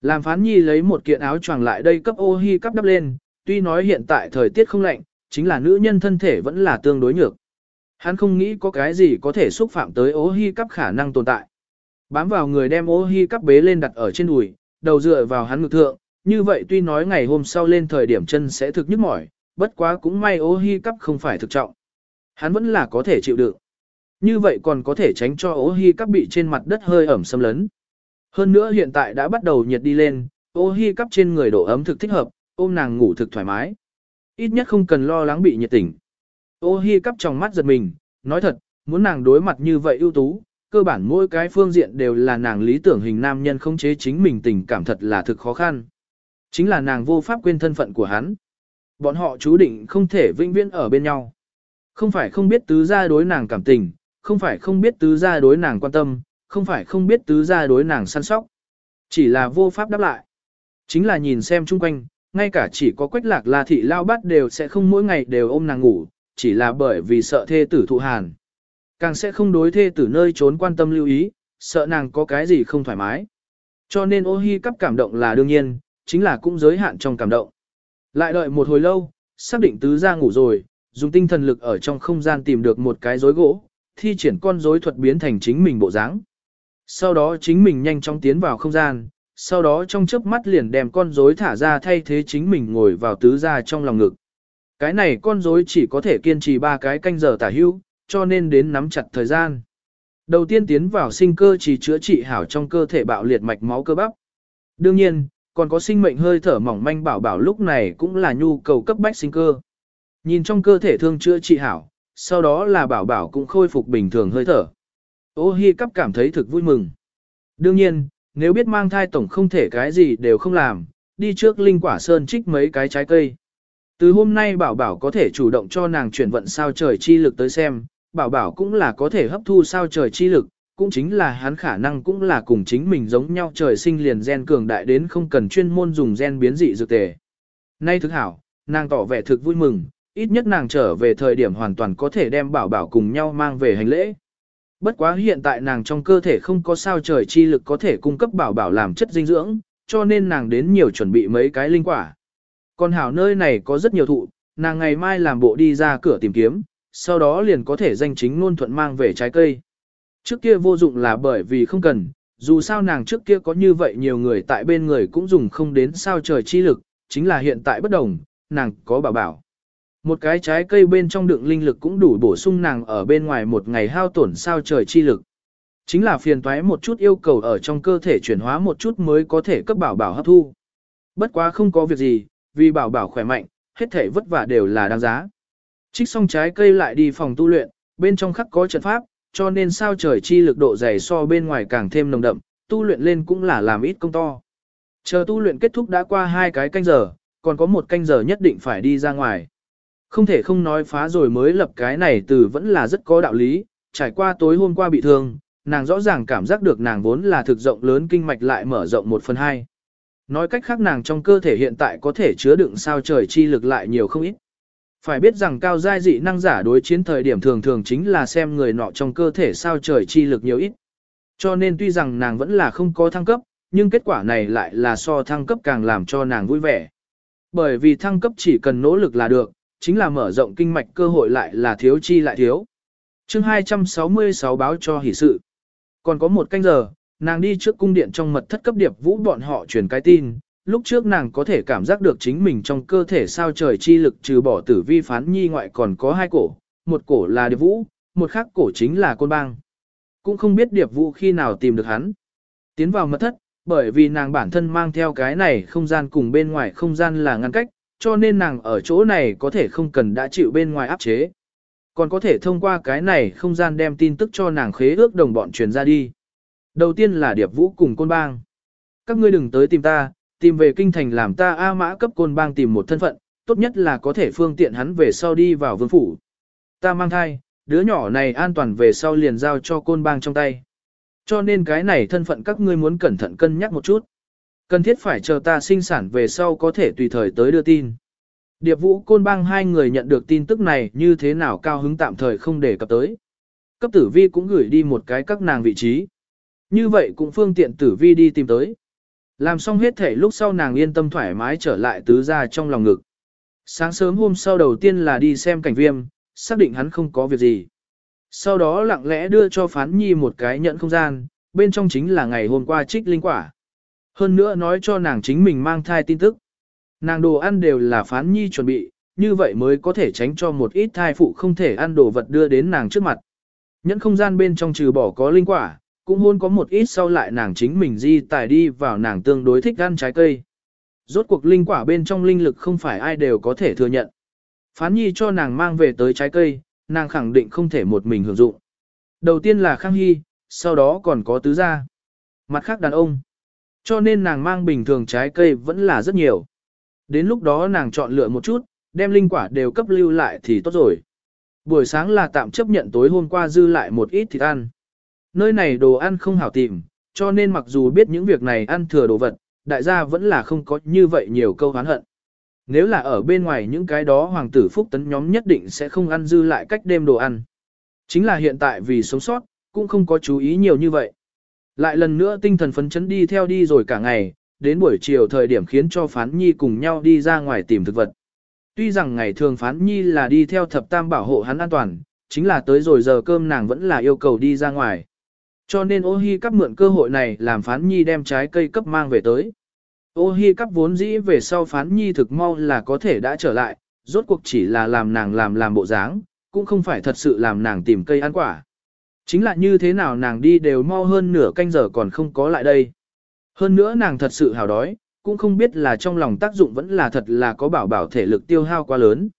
Làm phán nhi lấy một kiện áo choàng lại đây cấp ô hi cắp đắp lên, tuy nói hiện tại thời tiết không lạnh, chính là nữ nhân thân thể vẫn là tương đối nhược. Hắn không nghĩ có cái gì có thể xúc phạm tới ô hi cắp khả năng tồn tại. Bám vào người đem ô hi cắp bế lên đặt ở trên đùi, đầu dựa vào hắn ngực thượng, như vậy tuy nói ngày hôm sau lên thời điểm chân sẽ thực nhức mỏi, bất quá cũng may ô hi cắp không phải thực trọng. Hắn vẫn là có thể chịu đựng. Như vậy còn có thể tránh cho ô hi cắp bị trên mặt đất hơi ẩm xâm lấn. Hơn nữa hiện tại đã bắt đầu nhiệt đi lên, ô hi cắp trên người độ ấm thực thích hợp, ôm nàng ngủ thực thoải mái. Ít nhất không cần lo lắng bị nhiệt tỉnh. Ô hi cắp trong mắt giật mình, nói thật, muốn nàng đối mặt như vậy ưu tú, cơ bản mỗi cái phương diện đều là nàng lý tưởng hình nam nhân không chế chính mình tình cảm thật là thực khó khăn. Chính là nàng vô pháp quên thân phận của hắn. Bọn họ chú định không thể vĩnh viễn ở bên nhau. Không phải không biết tứ gia đối nàng cảm tình, không phải không biết tứ gia đối nàng quan tâm, không phải không biết tứ gia đối nàng săn sóc. Chỉ là vô pháp đáp lại. Chính là nhìn xem chung quanh, ngay cả chỉ có quách lạc la thị lao bát đều sẽ không mỗi ngày đều ôm nàng ngủ, chỉ là bởi vì sợ thê tử thụ hàn. Càng sẽ không đối thê tử nơi trốn quan tâm lưu ý, sợ nàng có cái gì không thoải mái. Cho nên ô hi cắp cảm động là đương nhiên, chính là cũng giới hạn trong cảm động. Lại đợi một hồi lâu, xác định tứ gia ngủ rồi, dùng tinh thần lực ở trong không gian tìm được một cái rối gỗ, thi triển con rối thuật biến thành chính mình bộ dáng. Sau đó chính mình nhanh chóng tiến vào không gian, sau đó trong chớp mắt liền đem con rối thả ra thay thế chính mình ngồi vào tứ gia trong lòng ngực. Cái này con rối chỉ có thể kiên trì ba cái canh giờ tả hữu, cho nên đến nắm chặt thời gian. Đầu tiên tiến vào sinh cơ chỉ chữa trị hảo trong cơ thể bạo liệt mạch máu cơ bắp. Đương nhiên, còn có sinh mệnh hơi thở mỏng manh bảo bảo lúc này cũng là nhu cầu cấp bách sinh cơ. Nhìn trong cơ thể thương chữa trị hảo, sau đó là bảo bảo cũng khôi phục bình thường hơi thở. Ô hi cắp cảm thấy thực vui mừng. Đương nhiên, nếu biết mang thai tổng không thể cái gì đều không làm, đi trước linh quả sơn trích mấy cái trái cây. Từ hôm nay bảo bảo có thể chủ động cho nàng chuyển vận sao trời chi lực tới xem, bảo bảo cũng là có thể hấp thu sao trời chi lực, cũng chính là hắn khả năng cũng là cùng chính mình giống nhau trời sinh liền gen cường đại đến không cần chuyên môn dùng gen biến dị dược tề. Nay thức hảo, nàng tỏ vẻ thực vui mừng, ít nhất nàng trở về thời điểm hoàn toàn có thể đem bảo bảo cùng nhau mang về hành lễ. Bất quá hiện tại nàng trong cơ thể không có sao trời chi lực có thể cung cấp bảo bảo làm chất dinh dưỡng, cho nên nàng đến nhiều chuẩn bị mấy cái linh quả. Còn hảo nơi này có rất nhiều thụ, nàng ngày mai làm bộ đi ra cửa tìm kiếm, sau đó liền có thể danh chính ngôn thuận mang về trái cây. Trước kia vô dụng là bởi vì không cần, dù sao nàng trước kia có như vậy nhiều người tại bên người cũng dùng không đến sao trời chi lực, chính là hiện tại bất đồng, nàng có bảo bảo. Một cái trái cây bên trong đựng linh lực cũng đủ bổ sung nàng ở bên ngoài một ngày hao tổn sao trời chi lực. Chính là phiền toái một chút yêu cầu ở trong cơ thể chuyển hóa một chút mới có thể cấp bảo bảo hấp thu. Bất quá không có việc gì, vì bảo bảo khỏe mạnh, hết thể vất vả đều là đáng giá. Trích xong trái cây lại đi phòng tu luyện, bên trong khắc có trận pháp, cho nên sao trời chi lực độ dày so bên ngoài càng thêm nồng đậm, tu luyện lên cũng là làm ít công to. Chờ tu luyện kết thúc đã qua hai cái canh giờ, còn có một canh giờ nhất định phải đi ra ngoài. Không thể không nói phá rồi mới lập cái này từ vẫn là rất có đạo lý, trải qua tối hôm qua bị thương, nàng rõ ràng cảm giác được nàng vốn là thực rộng lớn kinh mạch lại mở rộng một phần hai. Nói cách khác nàng trong cơ thể hiện tại có thể chứa đựng sao trời chi lực lại nhiều không ít. Phải biết rằng cao giai dị năng giả đối chiến thời điểm thường thường chính là xem người nọ trong cơ thể sao trời chi lực nhiều ít. Cho nên tuy rằng nàng vẫn là không có thăng cấp, nhưng kết quả này lại là so thăng cấp càng làm cho nàng vui vẻ. Bởi vì thăng cấp chỉ cần nỗ lực là được, chính là mở rộng kinh mạch cơ hội lại là thiếu chi lại thiếu. chương 266 báo cho hỷ sự. Còn có một canh giờ, nàng đi trước cung điện trong mật thất cấp điệp vũ bọn họ truyền cái tin, lúc trước nàng có thể cảm giác được chính mình trong cơ thể sao trời chi lực trừ bỏ tử vi phán nhi ngoại còn có hai cổ, một cổ là điệp vũ, một khác cổ chính là côn bang. Cũng không biết điệp vũ khi nào tìm được hắn. Tiến vào mật thất, bởi vì nàng bản thân mang theo cái này không gian cùng bên ngoài không gian là ngăn cách, cho nên nàng ở chỗ này có thể không cần đã chịu bên ngoài áp chế. Còn có thể thông qua cái này không gian đem tin tức cho nàng khế ước đồng bọn truyền ra đi. Đầu tiên là Điệp Vũ cùng Côn Bang. Các ngươi đừng tới tìm ta, tìm về kinh thành làm ta A mã cấp Côn Bang tìm một thân phận, tốt nhất là có thể phương tiện hắn về sau đi vào vương phủ. Ta mang thai, đứa nhỏ này an toàn về sau liền giao cho Côn Bang trong tay. Cho nên cái này thân phận các ngươi muốn cẩn thận cân nhắc một chút. Cần thiết phải chờ ta sinh sản về sau có thể tùy thời tới đưa tin. Điệp vũ côn bang hai người nhận được tin tức này như thế nào cao hứng tạm thời không để cập tới. Cấp tử vi cũng gửi đi một cái các nàng vị trí. Như vậy cũng phương tiện tử vi đi tìm tới. Làm xong hết thể lúc sau nàng yên tâm thoải mái trở lại tứ ra trong lòng ngực. Sáng sớm hôm sau đầu tiên là đi xem cảnh viêm, xác định hắn không có việc gì. Sau đó lặng lẽ đưa cho phán nhi một cái nhận không gian, bên trong chính là ngày hôm qua trích linh quả. Hơn nữa nói cho nàng chính mình mang thai tin tức. Nàng đồ ăn đều là phán nhi chuẩn bị, như vậy mới có thể tránh cho một ít thai phụ không thể ăn đồ vật đưa đến nàng trước mặt. Nhẫn không gian bên trong trừ bỏ có linh quả, cũng hôn có một ít sau lại nàng chính mình di tải đi vào nàng tương đối thích ăn trái cây. Rốt cuộc linh quả bên trong linh lực không phải ai đều có thể thừa nhận. Phán nhi cho nàng mang về tới trái cây, nàng khẳng định không thể một mình hưởng dụng. Đầu tiên là Khang Hy, sau đó còn có tứ gia. Mặt khác đàn ông. Cho nên nàng mang bình thường trái cây vẫn là rất nhiều. Đến lúc đó nàng chọn lựa một chút, đem linh quả đều cấp lưu lại thì tốt rồi. Buổi sáng là tạm chấp nhận tối hôm qua dư lại một ít thịt ăn. Nơi này đồ ăn không hảo tìm, cho nên mặc dù biết những việc này ăn thừa đồ vật, đại gia vẫn là không có như vậy nhiều câu hán hận. Nếu là ở bên ngoài những cái đó hoàng tử phúc tấn nhóm nhất định sẽ không ăn dư lại cách đêm đồ ăn. Chính là hiện tại vì sống sót, cũng không có chú ý nhiều như vậy. Lại lần nữa tinh thần phấn chấn đi theo đi rồi cả ngày, đến buổi chiều thời điểm khiến cho Phán Nhi cùng nhau đi ra ngoài tìm thực vật. Tuy rằng ngày thường Phán Nhi là đi theo thập tam bảo hộ hắn an toàn, chính là tới rồi giờ cơm nàng vẫn là yêu cầu đi ra ngoài. Cho nên ô hi cắp mượn cơ hội này làm Phán Nhi đem trái cây cấp mang về tới. Ô hi cắp vốn dĩ về sau Phán Nhi thực mau là có thể đã trở lại, rốt cuộc chỉ là làm nàng làm làm bộ dáng, cũng không phải thật sự làm nàng tìm cây ăn quả. Chính là như thế nào nàng đi đều mau hơn nửa canh giờ còn không có lại đây. Hơn nữa nàng thật sự hào đói, cũng không biết là trong lòng tác dụng vẫn là thật là có bảo bảo thể lực tiêu hao quá lớn.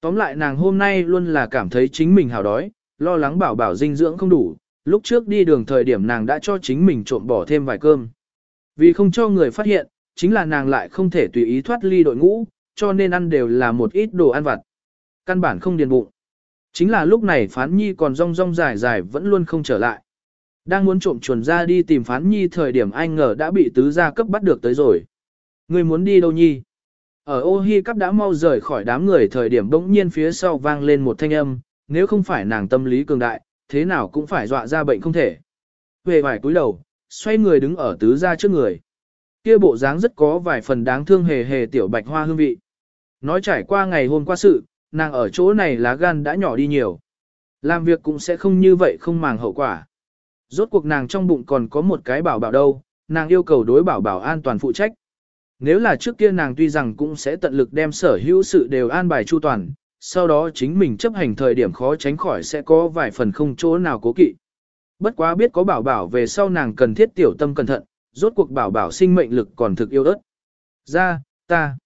Tóm lại nàng hôm nay luôn là cảm thấy chính mình hào đói, lo lắng bảo bảo dinh dưỡng không đủ, lúc trước đi đường thời điểm nàng đã cho chính mình trộm bỏ thêm vài cơm. Vì không cho người phát hiện, chính là nàng lại không thể tùy ý thoát ly đội ngũ, cho nên ăn đều là một ít đồ ăn vặt. Căn bản không điền bụng. Chính là lúc này phán nhi còn rong rong dài dài vẫn luôn không trở lại. Đang muốn trộm chuồn ra đi tìm phán nhi thời điểm anh ngờ đã bị tứ gia cấp bắt được tới rồi. Người muốn đi đâu nhi? Ở ô hi cắp đã mau rời khỏi đám người thời điểm bỗng nhiên phía sau vang lên một thanh âm, nếu không phải nàng tâm lý cường đại, thế nào cũng phải dọa ra bệnh không thể. Về vài cúi đầu, xoay người đứng ở tứ gia trước người. Kia bộ dáng rất có vài phần đáng thương hề hề tiểu bạch hoa hương vị. Nói trải qua ngày hôm qua sự, nàng ở chỗ này lá gan đã nhỏ đi nhiều. Làm việc cũng sẽ không như vậy không màng hậu quả. Rốt cuộc nàng trong bụng còn có một cái bảo bảo đâu, nàng yêu cầu đối bảo bảo an toàn phụ trách. Nếu là trước kia nàng tuy rằng cũng sẽ tận lực đem sở hữu sự đều an bài chu toàn, sau đó chính mình chấp hành thời điểm khó tránh khỏi sẽ có vài phần không chỗ nào cố kỵ. Bất quá biết có bảo bảo về sau nàng cần thiết tiểu tâm cẩn thận, rốt cuộc bảo bảo sinh mệnh lực còn thực yêu ớt. Ra, ta.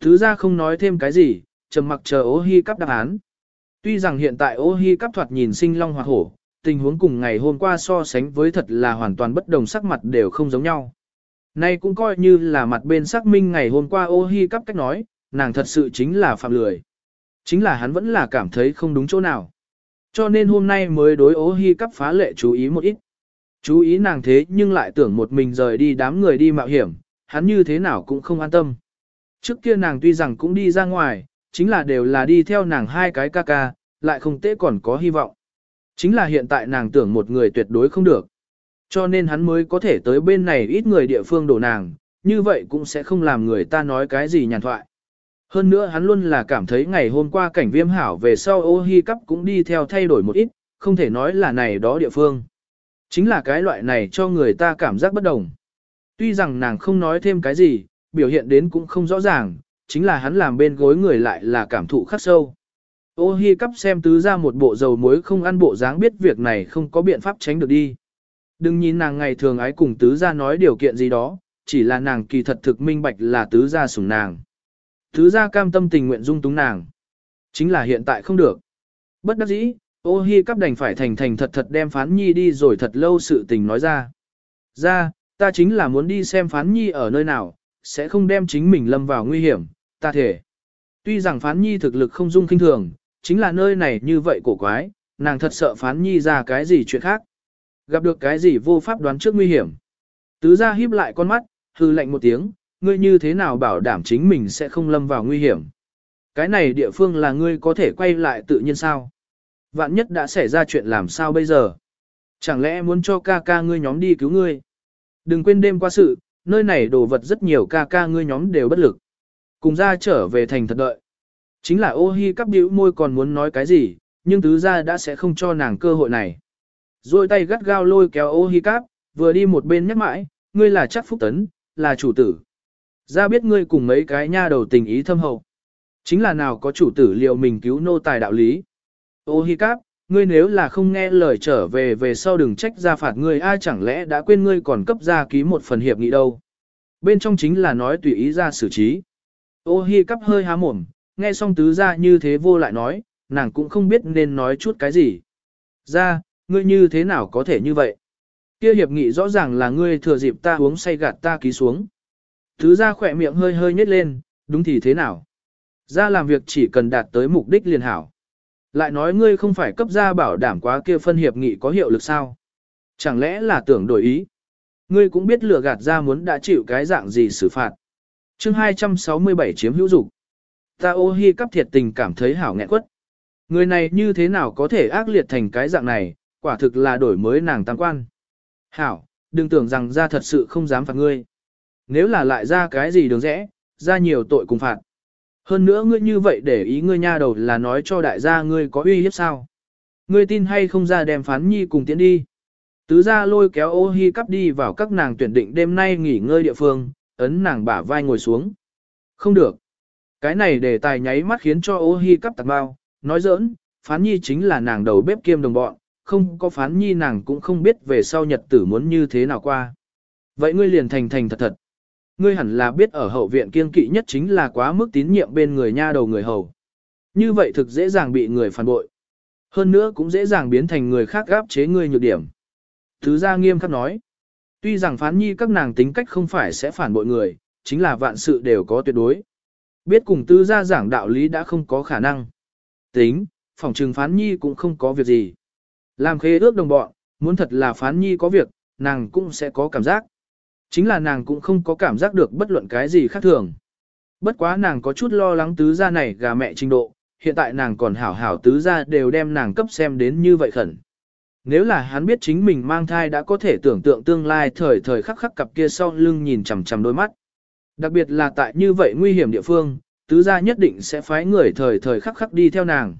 Thứ ra không nói thêm cái gì, trầm mặc chờ ô hi cắp đáp án. Tuy rằng hiện tại ô hi cắp thoạt nhìn sinh long hoa hổ, tình huống cùng ngày hôm qua so sánh với thật là hoàn toàn bất đồng sắc mặt đều không giống nhau. Nay cũng coi như là mặt bên xác minh ngày hôm qua ô hi cắp cách nói, nàng thật sự chính là phạm lười. Chính là hắn vẫn là cảm thấy không đúng chỗ nào. Cho nên hôm nay mới đối ô hi cắp phá lệ chú ý một ít. Chú ý nàng thế nhưng lại tưởng một mình rời đi đám người đi mạo hiểm, hắn như thế nào cũng không an tâm. Trước kia nàng tuy rằng cũng đi ra ngoài, chính là đều là đi theo nàng hai cái ca ca, lại không tế còn có hy vọng. Chính là hiện tại nàng tưởng một người tuyệt đối không được. Cho nên hắn mới có thể tới bên này ít người địa phương đổ nàng, như vậy cũng sẽ không làm người ta nói cái gì nhàn thoại. Hơn nữa hắn luôn là cảm thấy ngày hôm qua cảnh viêm hảo về sau ô hi cắp cũng đi theo thay đổi một ít, không thể nói là này đó địa phương. Chính là cái loại này cho người ta cảm giác bất đồng. Tuy rằng nàng không nói thêm cái gì, biểu hiện đến cũng không rõ ràng, chính là hắn làm bên gối người lại là cảm thụ khắc sâu. Ô hi cắp xem tứ ra một bộ dầu muối không ăn bộ dáng biết việc này không có biện pháp tránh được đi. Đừng nhìn nàng ngày thường ái cùng tứ ra nói điều kiện gì đó, chỉ là nàng kỳ thật thực minh bạch là tứ ra sủng nàng. Tứ ra cam tâm tình nguyện dung túng nàng. Chính là hiện tại không được. Bất đắc dĩ, ô hi cắp đành phải thành thành thật thật đem phán nhi đi rồi thật lâu sự tình nói ra. Ra, ta chính là muốn đi xem phán nhi ở nơi nào, sẽ không đem chính mình lâm vào nguy hiểm, ta thể. Tuy rằng phán nhi thực lực không dung kinh thường, chính là nơi này như vậy cổ quái, nàng thật sợ phán nhi ra cái gì chuyện khác. Gặp được cái gì vô pháp đoán trước nguy hiểm. Tứ ra híp lại con mắt, hư lạnh một tiếng, ngươi như thế nào bảo đảm chính mình sẽ không lâm vào nguy hiểm. Cái này địa phương là ngươi có thể quay lại tự nhiên sao. Vạn nhất đã xảy ra chuyện làm sao bây giờ. Chẳng lẽ muốn cho ca ca ngươi nhóm đi cứu ngươi. Đừng quên đêm qua sự, nơi này đồ vật rất nhiều ca ca ngươi nhóm đều bất lực. Cùng ra trở về thành thật đợi. Chính là ô hi cắp điệu môi còn muốn nói cái gì, nhưng tứ gia đã sẽ không cho nàng cơ hội này. Rồi tay gắt gao lôi kéo ô hi cắp, vừa đi một bên nhắc mãi, ngươi là chắc phúc tấn, là chủ tử. Ra biết ngươi cùng mấy cái nha đầu tình ý thâm hậu. Chính là nào có chủ tử liệu mình cứu nô tài đạo lý. Ô hi cắp, ngươi nếu là không nghe lời trở về về sau đừng trách ra phạt ngươi ai chẳng lẽ đã quên ngươi còn cấp ra ký một phần hiệp nghị đâu. Bên trong chính là nói tùy ý ra xử trí. Ô hi cắp hơi há mồm, nghe xong tứ ra như thế vô lại nói, nàng cũng không biết nên nói chút cái gì. Ra, ngươi như thế nào có thể như vậy? Kia hiệp nghị rõ ràng là ngươi thừa dịp ta uống say gạt ta ký xuống. Tứ ra khỏe miệng hơi hơi nhếch lên, đúng thì thế nào? Ra làm việc chỉ cần đạt tới mục đích liền hảo. Lại nói ngươi không phải cấp ra bảo đảm quá kia phân hiệp nghị có hiệu lực sao? Chẳng lẽ là tưởng đổi ý? Ngươi cũng biết lừa gạt ra muốn đã chịu cái dạng gì xử phạt. chương 267 chiếm hữu dục Ta ô hi cắp thiệt tình cảm thấy hảo nghẹn quất. Người này như thế nào có thể ác liệt thành cái dạng này, quả thực là đổi mới nàng tăng quan. Hảo, đừng tưởng rằng ra thật sự không dám phạt ngươi. Nếu là lại ra cái gì đường rẽ, ra nhiều tội cùng phạt. Hơn nữa ngươi như vậy để ý ngươi nha đầu là nói cho đại gia ngươi có uy hiếp sao. Ngươi tin hay không ra đem phán nhi cùng tiến đi. Tứ gia lôi kéo ô hi cắp đi vào các nàng tuyển định đêm nay nghỉ ngơi địa phương, ấn nàng bả vai ngồi xuống. Không được. Cái này để tài nháy mắt khiến cho ô hi cắp tạc bao, nói giỡn, phán nhi chính là nàng đầu bếp kiêm đồng bọn, không có phán nhi nàng cũng không biết về sau nhật tử muốn như thế nào qua. Vậy ngươi liền thành thành thật thật. Ngươi hẳn là biết ở hậu viện kiên kỵ nhất chính là quá mức tín nhiệm bên người nha đầu người hầu. Như vậy thực dễ dàng bị người phản bội. Hơn nữa cũng dễ dàng biến thành người khác gáp chế ngươi nhược điểm. Thứ gia nghiêm khắc nói. Tuy rằng phán nhi các nàng tính cách không phải sẽ phản bội người, chính là vạn sự đều có tuyệt đối. Biết cùng tư gia giảng đạo lý đã không có khả năng. Tính, phòng trừng phán nhi cũng không có việc gì. Làm khế ước đồng bọn, muốn thật là phán nhi có việc, nàng cũng sẽ có cảm giác. Chính là nàng cũng không có cảm giác được bất luận cái gì khác thường. Bất quá nàng có chút lo lắng tứ gia này gà mẹ trình độ, hiện tại nàng còn hảo hảo tứ gia đều đem nàng cấp xem đến như vậy khẩn. Nếu là hắn biết chính mình mang thai đã có thể tưởng tượng tương lai thời thời khắc khắc cặp kia sau lưng nhìn chằm chằm đôi mắt. Đặc biệt là tại như vậy nguy hiểm địa phương, tứ gia nhất định sẽ phái người thời thời khắc khắc đi theo nàng.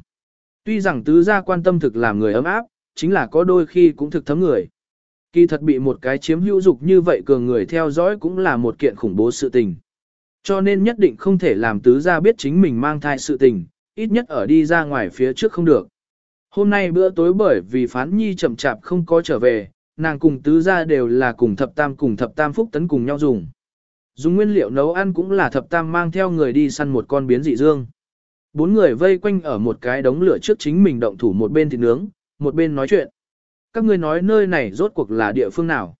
Tuy rằng tứ gia quan tâm thực làm người ấm áp, chính là có đôi khi cũng thực thấm người. Kỳ thật bị một cái chiếm hữu dục như vậy cường người theo dõi cũng là một kiện khủng bố sự tình. Cho nên nhất định không thể làm tứ gia biết chính mình mang thai sự tình, ít nhất ở đi ra ngoài phía trước không được. Hôm nay bữa tối bởi vì phán nhi chậm chạp không có trở về, nàng cùng tứ gia đều là cùng thập tam cùng thập tam phúc tấn cùng nhau dùng. Dùng nguyên liệu nấu ăn cũng là thập tam mang theo người đi săn một con biến dị dương. Bốn người vây quanh ở một cái đống lửa trước chính mình động thủ một bên thịt nướng, một bên nói chuyện. Các ngươi nói nơi này rốt cuộc là địa phương nào?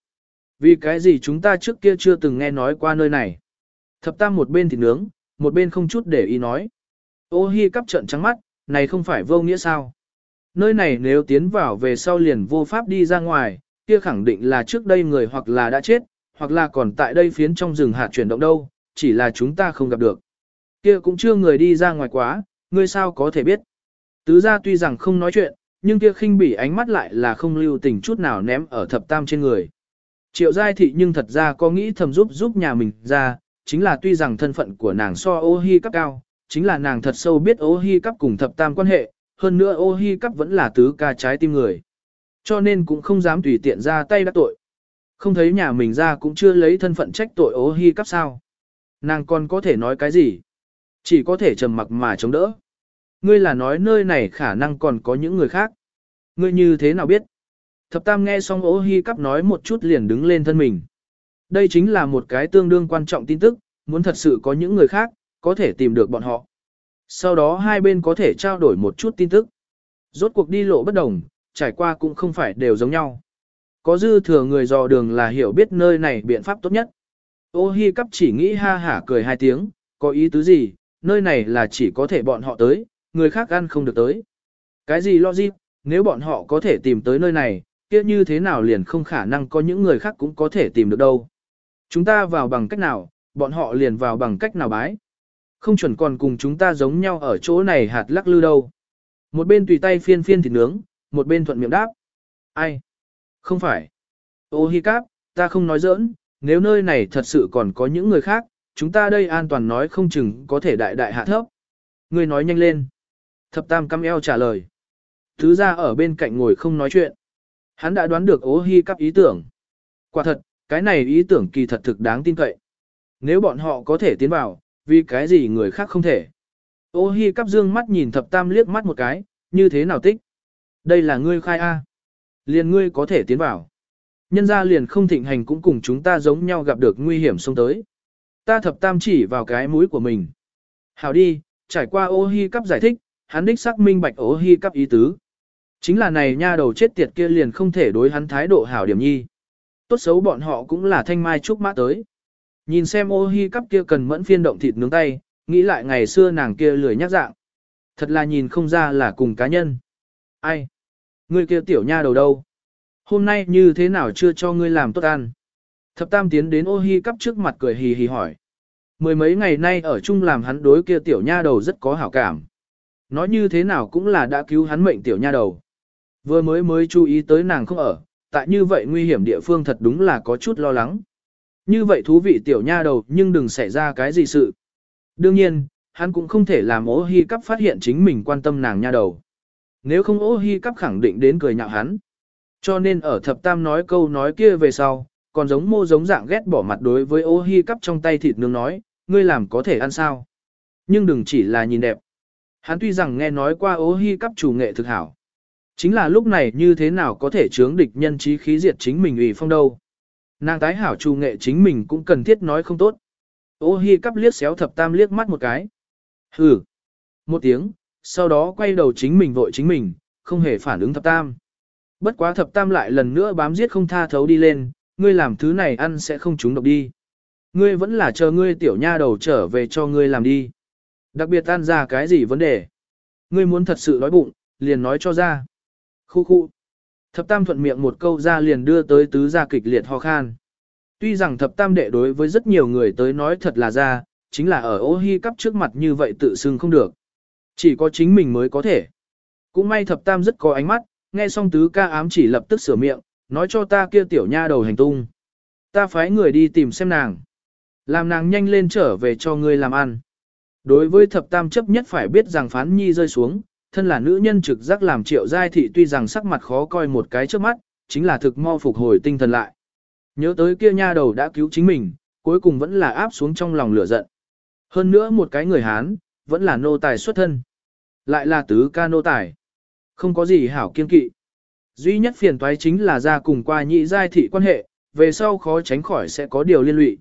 Vì cái gì chúng ta trước kia chưa từng nghe nói qua nơi này? Thập tam một bên thì nướng, một bên không chút để ý nói. Ô hi cắp trận trắng mắt, này không phải vô nghĩa sao? Nơi này nếu tiến vào về sau liền vô pháp đi ra ngoài, kia khẳng định là trước đây người hoặc là đã chết, hoặc là còn tại đây phiến trong rừng hạt chuyển động đâu, chỉ là chúng ta không gặp được. Kia cũng chưa người đi ra ngoài quá, ngươi sao có thể biết. Tứ gia tuy rằng không nói chuyện, nhưng kia khinh bỉ ánh mắt lại là không lưu tình chút nào ném ở thập tam trên người. Triệu giai thị nhưng thật ra có nghĩ thầm giúp giúp nhà mình ra, chính là tuy rằng thân phận của nàng so ô hi cấp cao, chính là nàng thật sâu biết ô hi cấp cùng thập tam quan hệ, hơn nữa ô hi cấp vẫn là tứ ca trái tim người. Cho nên cũng không dám tùy tiện ra tay đắc tội. Không thấy nhà mình ra cũng chưa lấy thân phận trách tội ô hi cấp sao. Nàng còn có thể nói cái gì? Chỉ có thể trầm mặc mà chống đỡ. Ngươi là nói nơi này khả năng còn có những người khác. Ngươi như thế nào biết? Thập Tam nghe xong ố hi cắp nói một chút liền đứng lên thân mình. Đây chính là một cái tương đương quan trọng tin tức, muốn thật sự có những người khác, có thể tìm được bọn họ. Sau đó hai bên có thể trao đổi một chút tin tức. Rốt cuộc đi lộ bất đồng, trải qua cũng không phải đều giống nhau. Có dư thừa người dò đường là hiểu biết nơi này biện pháp tốt nhất. Ô hi cắp chỉ nghĩ ha hả cười hai tiếng, có ý tứ gì, nơi này là chỉ có thể bọn họ tới, người khác ăn không được tới. Cái gì logic, nếu bọn họ có thể tìm tới nơi này, kia như thế nào liền không khả năng có những người khác cũng có thể tìm được đâu. Chúng ta vào bằng cách nào, bọn họ liền vào bằng cách nào bái. Không chuẩn còn cùng chúng ta giống nhau ở chỗ này hạt lắc lư đâu. Một bên tùy tay phiên phiên thịt nướng, một bên thuận miệng đáp. Ai? Không phải. Ô hi cáp, ta không nói giỡn, nếu nơi này thật sự còn có những người khác, chúng ta đây an toàn nói không chừng có thể đại đại hạ thấp. Người nói nhanh lên. Thập tam căm eo trả lời. Thứ ra ở bên cạnh ngồi không nói chuyện. Hắn đã đoán được ố hy cắp ý tưởng. Quả thật, cái này ý tưởng kỳ thật thực đáng tin cậy. Nếu bọn họ có thể tiến vào, vì cái gì người khác không thể. Ô hi cắp dương mắt nhìn thập tam liếc mắt một cái, như thế nào tích? Đây là ngươi khai A. Liền ngươi có thể tiến vào. Nhân ra liền không thịnh hành cũng cùng chúng ta giống nhau gặp được nguy hiểm xông tới. Ta thập tam chỉ vào cái mũi của mình. Hảo đi, trải qua ô hi cắp giải thích, hắn đích xác minh bạch ố hi cấp ý tứ. Chính là này nha đầu chết tiệt kia liền không thể đối hắn thái độ hảo điểm nhi. Tốt xấu bọn họ cũng là thanh mai trúc mã tới. Nhìn xem ô hi cắp kia cần mẫn phiên động thịt nướng tay, nghĩ lại ngày xưa nàng kia lười nhắc dạng. Thật là nhìn không ra là cùng cá nhân. Ai? Ngươi kia tiểu nha đầu đâu? Hôm nay như thế nào chưa cho ngươi làm tốt ăn? Thập tam tiến đến ô hi cắp trước mặt cười hì hì hỏi. Mười mấy ngày nay ở chung làm hắn đối kia tiểu nha đầu rất có hảo cảm. Nói như thế nào cũng là đã cứu hắn mệnh tiểu nha đầu. Vừa mới mới chú ý tới nàng không ở, tại như vậy nguy hiểm địa phương thật đúng là có chút lo lắng. Như vậy thú vị tiểu nha đầu nhưng đừng xảy ra cái gì sự. Đương nhiên, hắn cũng không thể làm ô hi cắp phát hiện chính mình quan tâm nàng nha đầu. Nếu không ô hi cắp khẳng định đến cười nhạo hắn. Cho nên ở thập tam nói câu nói kia về sau, còn giống mô giống dạng ghét bỏ mặt đối với ô hi cắp trong tay thịt nướng nói, ngươi làm có thể ăn sao. Nhưng đừng chỉ là nhìn đẹp. Hắn tuy rằng nghe nói qua ô hi cắp chủ nghệ thực hảo. Chính là lúc này như thế nào có thể chướng địch nhân trí khí diệt chính mình ủy phong đâu. Nàng tái hảo chủ nghệ chính mình cũng cần thiết nói không tốt. Ô hi cắp liếc xéo thập tam liếc mắt một cái. Hừ. Một tiếng, sau đó quay đầu chính mình vội chính mình, không hề phản ứng thập tam. Bất quá thập tam lại lần nữa bám giết không tha thấu đi lên, ngươi làm thứ này ăn sẽ không trúng độc đi. Ngươi vẫn là chờ ngươi tiểu nha đầu trở về cho ngươi làm đi. Đặc biệt tan ra cái gì vấn đề. Ngươi muốn thật sự đói bụng, liền nói cho ra. Khu khu. Thập tam thuận miệng một câu ra liền đưa tới tứ gia kịch liệt ho khan. Tuy rằng thập tam đệ đối với rất nhiều người tới nói thật là ra, chính là ở ô hi cắp trước mặt như vậy tự xưng không được. Chỉ có chính mình mới có thể. Cũng may thập tam rất có ánh mắt, nghe xong tứ ca ám chỉ lập tức sửa miệng, nói cho ta kia tiểu nha đầu hành tung. Ta phái người đi tìm xem nàng. Làm nàng nhanh lên trở về cho ngươi làm ăn. Đối với thập tam chấp nhất phải biết rằng phán nhi rơi xuống, thân là nữ nhân trực giác làm triệu giai thị tuy rằng sắc mặt khó coi một cái trước mắt, chính là thực mau phục hồi tinh thần lại. Nhớ tới kia nha đầu đã cứu chính mình, cuối cùng vẫn là áp xuống trong lòng lửa giận. Hơn nữa một cái người Hán, vẫn là nô tài xuất thân. Lại là tứ ca nô tài. Không có gì hảo kiên kỵ. Duy nhất phiền toái chính là ra cùng qua nhị giai thị quan hệ, về sau khó tránh khỏi sẽ có điều liên lụy.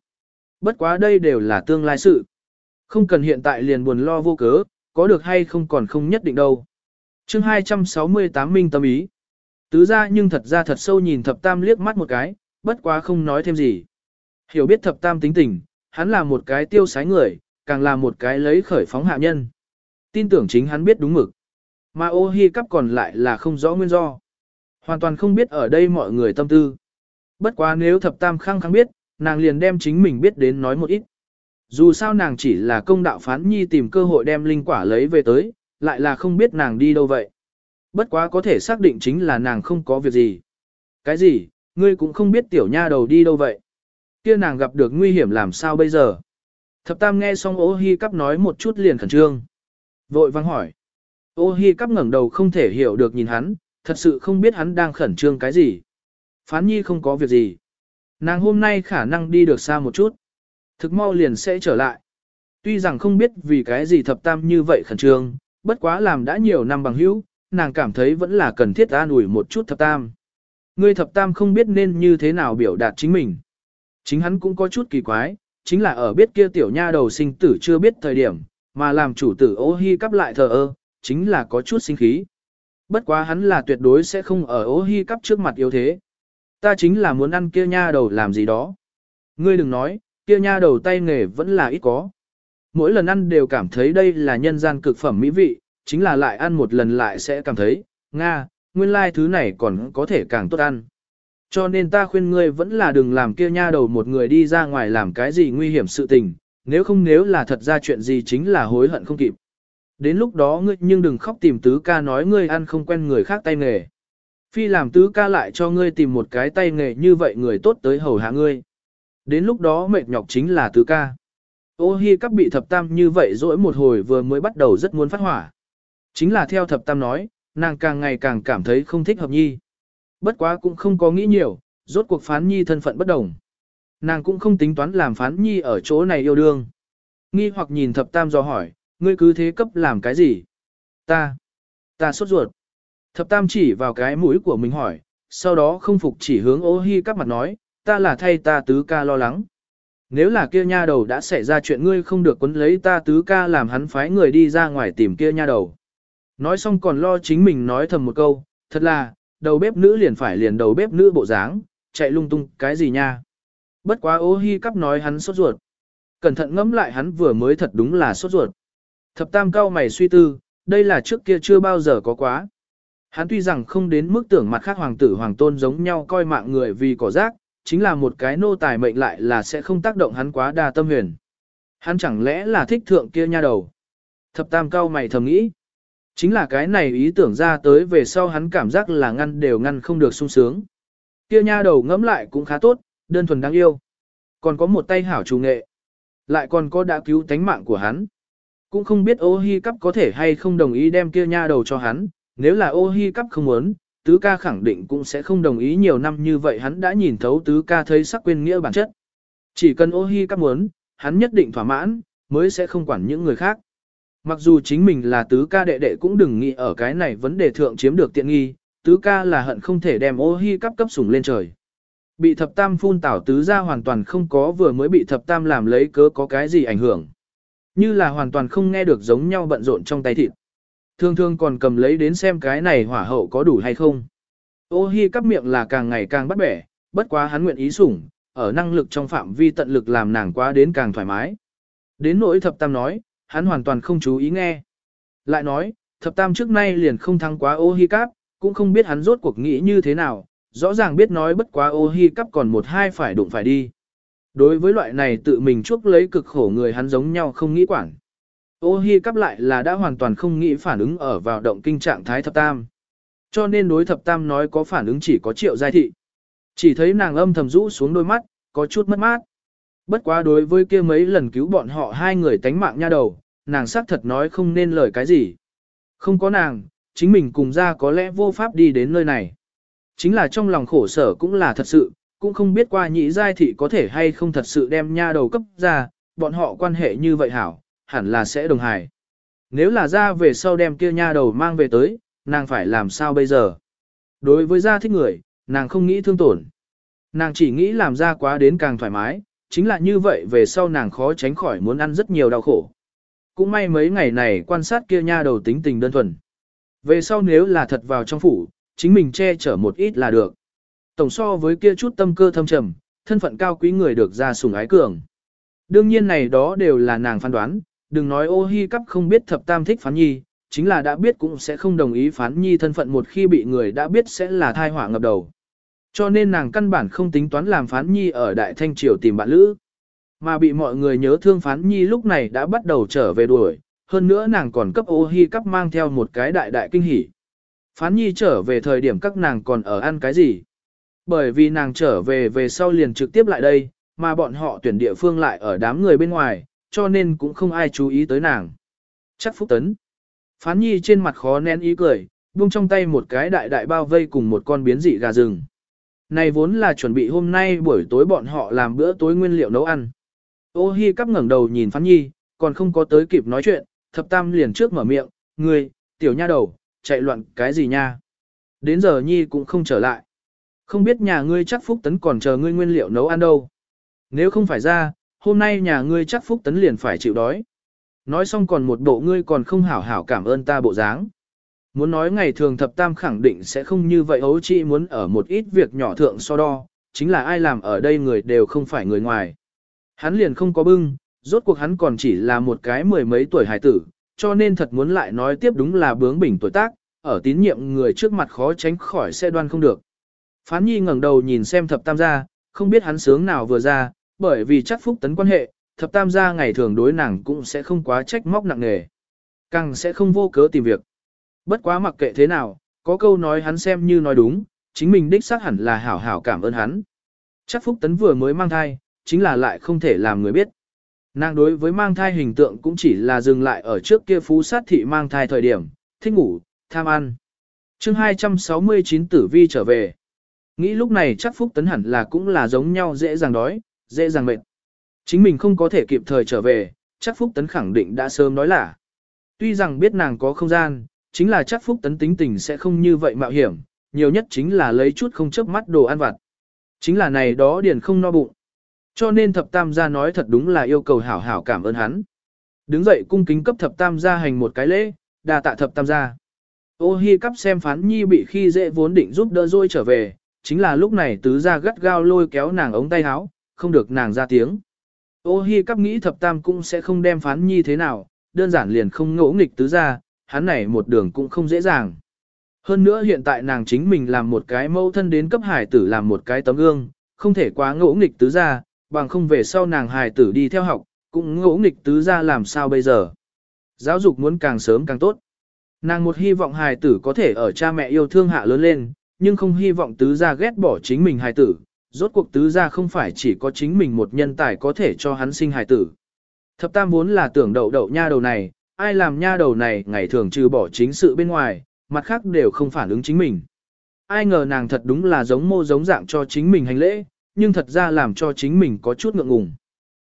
Bất quá đây đều là tương lai sự. Không cần hiện tại liền buồn lo vô cớ, có được hay không còn không nhất định đâu. chương 268 minh tâm ý. Tứ ra nhưng thật ra thật sâu nhìn thập tam liếc mắt một cái, bất quá không nói thêm gì. Hiểu biết thập tam tính tình, hắn là một cái tiêu sái người, càng là một cái lấy khởi phóng hạ nhân. Tin tưởng chính hắn biết đúng mực. Mà ô hi cắp còn lại là không rõ nguyên do. Hoàn toàn không biết ở đây mọi người tâm tư. Bất quá nếu thập tam khăng khăng biết, nàng liền đem chính mình biết đến nói một ít. Dù sao nàng chỉ là công đạo phán nhi tìm cơ hội đem linh quả lấy về tới, lại là không biết nàng đi đâu vậy. Bất quá có thể xác định chính là nàng không có việc gì. Cái gì, ngươi cũng không biết tiểu nha đầu đi đâu vậy. Kia nàng gặp được nguy hiểm làm sao bây giờ. Thập tam nghe xong ô hi cắp nói một chút liền khẩn trương. Vội vang hỏi. Ô hi cắp ngẩng đầu không thể hiểu được nhìn hắn, thật sự không biết hắn đang khẩn trương cái gì. Phán nhi không có việc gì. Nàng hôm nay khả năng đi được xa một chút. Thực mau liền sẽ trở lại. Tuy rằng không biết vì cái gì thập tam như vậy khẩn trương, bất quá làm đã nhiều năm bằng hữu, nàng cảm thấy vẫn là cần thiết an ủi một chút thập tam. Ngươi thập tam không biết nên như thế nào biểu đạt chính mình. Chính hắn cũng có chút kỳ quái, chính là ở biết kia tiểu nha đầu sinh tử chưa biết thời điểm, mà làm chủ tử ô hi cắp lại thờ ơ, chính là có chút sinh khí. Bất quá hắn là tuyệt đối sẽ không ở ô hi cắp trước mặt yếu thế. Ta chính là muốn ăn kia nha đầu làm gì đó. Ngươi đừng nói, kia nha đầu tay nghề vẫn là ít có. Mỗi lần ăn đều cảm thấy đây là nhân gian cực phẩm mỹ vị, chính là lại ăn một lần lại sẽ cảm thấy, Nga, nguyên lai thứ này còn có thể càng tốt ăn. Cho nên ta khuyên ngươi vẫn là đừng làm kia nha đầu một người đi ra ngoài làm cái gì nguy hiểm sự tình, nếu không nếu là thật ra chuyện gì chính là hối hận không kịp. Đến lúc đó ngươi nhưng đừng khóc tìm tứ ca nói ngươi ăn không quen người khác tay nghề. Phi làm tứ ca lại cho ngươi tìm một cái tay nghề như vậy người tốt tới hầu hạ ngươi. Đến lúc đó mệt nhọc chính là tứ ca. Ô hi các bị thập tam như vậy dỗi một hồi vừa mới bắt đầu rất muốn phát hỏa. Chính là theo thập tam nói, nàng càng ngày càng cảm thấy không thích hợp nhi. Bất quá cũng không có nghĩ nhiều, rốt cuộc phán nhi thân phận bất đồng. Nàng cũng không tính toán làm phán nhi ở chỗ này yêu đương. Nghi hoặc nhìn thập tam do hỏi, ngươi cứ thế cấp làm cái gì? Ta, ta sốt ruột. Thập tam chỉ vào cái mũi của mình hỏi, sau đó không phục chỉ hướng ô hi các mặt nói, ta là thay ta tứ ca lo lắng. Nếu là kia nha đầu đã xảy ra chuyện ngươi không được quấn lấy ta tứ ca làm hắn phái người đi ra ngoài tìm kia nha đầu. Nói xong còn lo chính mình nói thầm một câu, thật là, đầu bếp nữ liền phải liền đầu bếp nữ bộ dáng, chạy lung tung cái gì nha. Bất quá ô hi cắp nói hắn sốt ruột. Cẩn thận ngẫm lại hắn vừa mới thật đúng là sốt ruột. Thập tam cao mày suy tư, đây là trước kia chưa bao giờ có quá. Hắn tuy rằng không đến mức tưởng mặt khác hoàng tử hoàng tôn giống nhau coi mạng người vì cỏ rác, chính là một cái nô tài mệnh lại là sẽ không tác động hắn quá đa tâm huyền. Hắn chẳng lẽ là thích thượng kia nha đầu. Thập tam cao mày thầm nghĩ. Chính là cái này ý tưởng ra tới về sau hắn cảm giác là ngăn đều ngăn không được sung sướng. Kia nha đầu ngẫm lại cũng khá tốt, đơn thuần đáng yêu. Còn có một tay hảo chủ nghệ. Lại còn có đã cứu tánh mạng của hắn. Cũng không biết ô hi cắp có thể hay không đồng ý đem kia nha đầu cho hắn, nếu là ô hi cắp không muốn, tứ ca khẳng định cũng sẽ không đồng ý nhiều năm như vậy hắn đã nhìn thấu tứ ca thấy sắc quên nghĩa bản chất. Chỉ cần ô hi các muốn, hắn nhất định thỏa mãn, mới sẽ không quản những người khác. Mặc dù chính mình là tứ ca đệ đệ cũng đừng nghĩ ở cái này vấn đề thượng chiếm được tiện nghi, tứ ca là hận không thể đem ô hi cắp cấp sủng lên trời. Bị thập tam phun tảo tứ ra hoàn toàn không có vừa mới bị thập tam làm lấy cớ có cái gì ảnh hưởng. Như là hoàn toàn không nghe được giống nhau bận rộn trong tay thịt. Thường thường còn cầm lấy đến xem cái này hỏa hậu có đủ hay không. Ô hi cắp miệng là càng ngày càng bắt bẻ, bất quá hắn nguyện ý sủng, ở năng lực trong phạm vi tận lực làm nàng quá đến càng thoải mái. Đến nỗi thập tam nói, hắn hoàn toàn không chú ý nghe. Lại nói, thập tam trước nay liền không thắng quá ô hi cắp, cũng không biết hắn rốt cuộc nghĩ như thế nào, rõ ràng biết nói bất quá ô hi cắp còn một hai phải đụng phải đi. Đối với loại này tự mình chuốc lấy cực khổ người hắn giống nhau không nghĩ quản. Ô hi cắp lại là đã hoàn toàn không nghĩ phản ứng ở vào động kinh trạng thái thập tam. Cho nên đối thập tam nói có phản ứng chỉ có triệu giai thị. Chỉ thấy nàng âm thầm rũ xuống đôi mắt, có chút mất mát. Bất quá đối với kia mấy lần cứu bọn họ hai người tánh mạng nha đầu, nàng xác thật nói không nên lời cái gì. Không có nàng, chính mình cùng ra có lẽ vô pháp đi đến nơi này. Chính là trong lòng khổ sở cũng là thật sự, cũng không biết qua nhị giai thị có thể hay không thật sự đem nha đầu cấp ra, bọn họ quan hệ như vậy hảo, hẳn là sẽ đồng hài. Nếu là ra về sau đem kia nha đầu mang về tới, nàng phải làm sao bây giờ? Đối với gia thích người, nàng không nghĩ thương tổn. Nàng chỉ nghĩ làm ra quá đến càng thoải mái, chính là như vậy về sau nàng khó tránh khỏi muốn ăn rất nhiều đau khổ. Cũng may mấy ngày này quan sát kia nha đầu tính tình đơn thuần. Về sau nếu là thật vào trong phủ, chính mình che chở một ít là được. Tổng so với kia chút tâm cơ thâm trầm, thân phận cao quý người được ra sủng ái cường. Đương nhiên này đó đều là nàng phán đoán, đừng nói ô hi cắp không biết thập tam thích phán nhi, chính là đã biết cũng sẽ không đồng ý phán nhi thân phận một khi bị người đã biết sẽ là thai họa ngập đầu. Cho nên nàng căn bản không tính toán làm phán nhi ở Đại Thanh Triều tìm bạn lữ. Mà bị mọi người nhớ thương phán nhi lúc này đã bắt đầu trở về đuổi, hơn nữa nàng còn cấp ô hi cắp mang theo một cái đại đại kinh hỉ. Phán nhi trở về thời điểm các nàng còn ở ăn cái gì? Bởi vì nàng trở về về sau liền trực tiếp lại đây, mà bọn họ tuyển địa phương lại ở đám người bên ngoài, cho nên cũng không ai chú ý tới nàng. Chắc Phúc Tấn. Phán nhi trên mặt khó nén ý cười, buông trong tay một cái đại đại bao vây cùng một con biến dị gà rừng. Này vốn là chuẩn bị hôm nay buổi tối bọn họ làm bữa tối nguyên liệu nấu ăn. Ô hi cắp ngẩng đầu nhìn phán nhi, còn không có tới kịp nói chuyện, thập tam liền trước mở miệng, người, tiểu nha đầu, chạy loạn cái gì nha. Đến giờ nhi cũng không trở lại. Không biết nhà ngươi chắc Phúc Tấn còn chờ ngươi nguyên liệu nấu ăn đâu. Nếu không phải ra, hôm nay nhà ngươi chắc Phúc Tấn liền phải chịu đói. Nói xong còn một bộ ngươi còn không hảo hảo cảm ơn ta bộ dáng. Muốn nói ngày thường thập tam khẳng định sẽ không như vậy ấu chị muốn ở một ít việc nhỏ thượng so đo, chính là ai làm ở đây người đều không phải người ngoài. Hắn liền không có bưng, rốt cuộc hắn còn chỉ là một cái mười mấy tuổi hải tử, cho nên thật muốn lại nói tiếp đúng là bướng bỉnh tuổi tác, ở tín nhiệm người trước mặt khó tránh khỏi xe đoan không được. Phán nhi ngẩng đầu nhìn xem thập tam gia, không biết hắn sướng nào vừa ra, bởi vì chắc phúc tấn quan hệ, thập tam gia ngày thường đối nàng cũng sẽ không quá trách móc nặng nề. Càng sẽ không vô cớ tìm việc. Bất quá mặc kệ thế nào, có câu nói hắn xem như nói đúng, chính mình đích xác hẳn là hảo hảo cảm ơn hắn. Chắc phúc tấn vừa mới mang thai, chính là lại không thể làm người biết. Nàng đối với mang thai hình tượng cũng chỉ là dừng lại ở trước kia phú sát thị mang thai thời điểm, thích ngủ, tham ăn. chương 269 tử vi trở về. Nghĩ lúc này chắc Phúc Tấn hẳn là cũng là giống nhau dễ dàng đói, dễ dàng mệt. Chính mình không có thể kịp thời trở về, chắc Phúc Tấn khẳng định đã sớm nói là. Tuy rằng biết nàng có không gian, chính là chắc phúc tấn tính tình sẽ không như vậy mạo hiểm, nhiều nhất chính là lấy chút không chớp mắt đồ ăn vặt. Chính là này đó điền không no bụng. Cho nên thập tam gia nói thật đúng là yêu cầu hảo hảo cảm ơn hắn. Đứng dậy cung kính cấp thập tam gia hành một cái lễ, đà tạ thập tam gia. Ô hi cắp xem phán nhi bị khi dễ vốn định giúp đỡ rồi trở về, chính là lúc này tứ gia gắt gao lôi kéo nàng ống tay áo, không được nàng ra tiếng. Ô hi cắp nghĩ thập tam cũng sẽ không đem phán nhi thế nào, đơn giản liền không ngỗ nghịch tứ gia, hắn này một đường cũng không dễ dàng. Hơn nữa hiện tại nàng chính mình làm một cái mâu thân đến cấp hải tử làm một cái tấm gương, không thể quá ngỗ nghịch tứ gia, bằng không về sau nàng hải tử đi theo học, cũng ngỗ nghịch tứ gia làm sao bây giờ. Giáo dục muốn càng sớm càng tốt. Nàng một hy vọng hài tử có thể ở cha mẹ yêu thương hạ lớn lên, nhưng không hy vọng tứ gia ghét bỏ chính mình hài tử, rốt cuộc tứ gia không phải chỉ có chính mình một nhân tài có thể cho hắn sinh hài tử. Thập tam vốn là tưởng đậu đậu nha đầu này, ai làm nha đầu này ngày thường trừ bỏ chính sự bên ngoài, mặt khác đều không phản ứng chính mình. Ai ngờ nàng thật đúng là giống mô giống dạng cho chính mình hành lễ, nhưng thật ra làm cho chính mình có chút ngượng ngùng.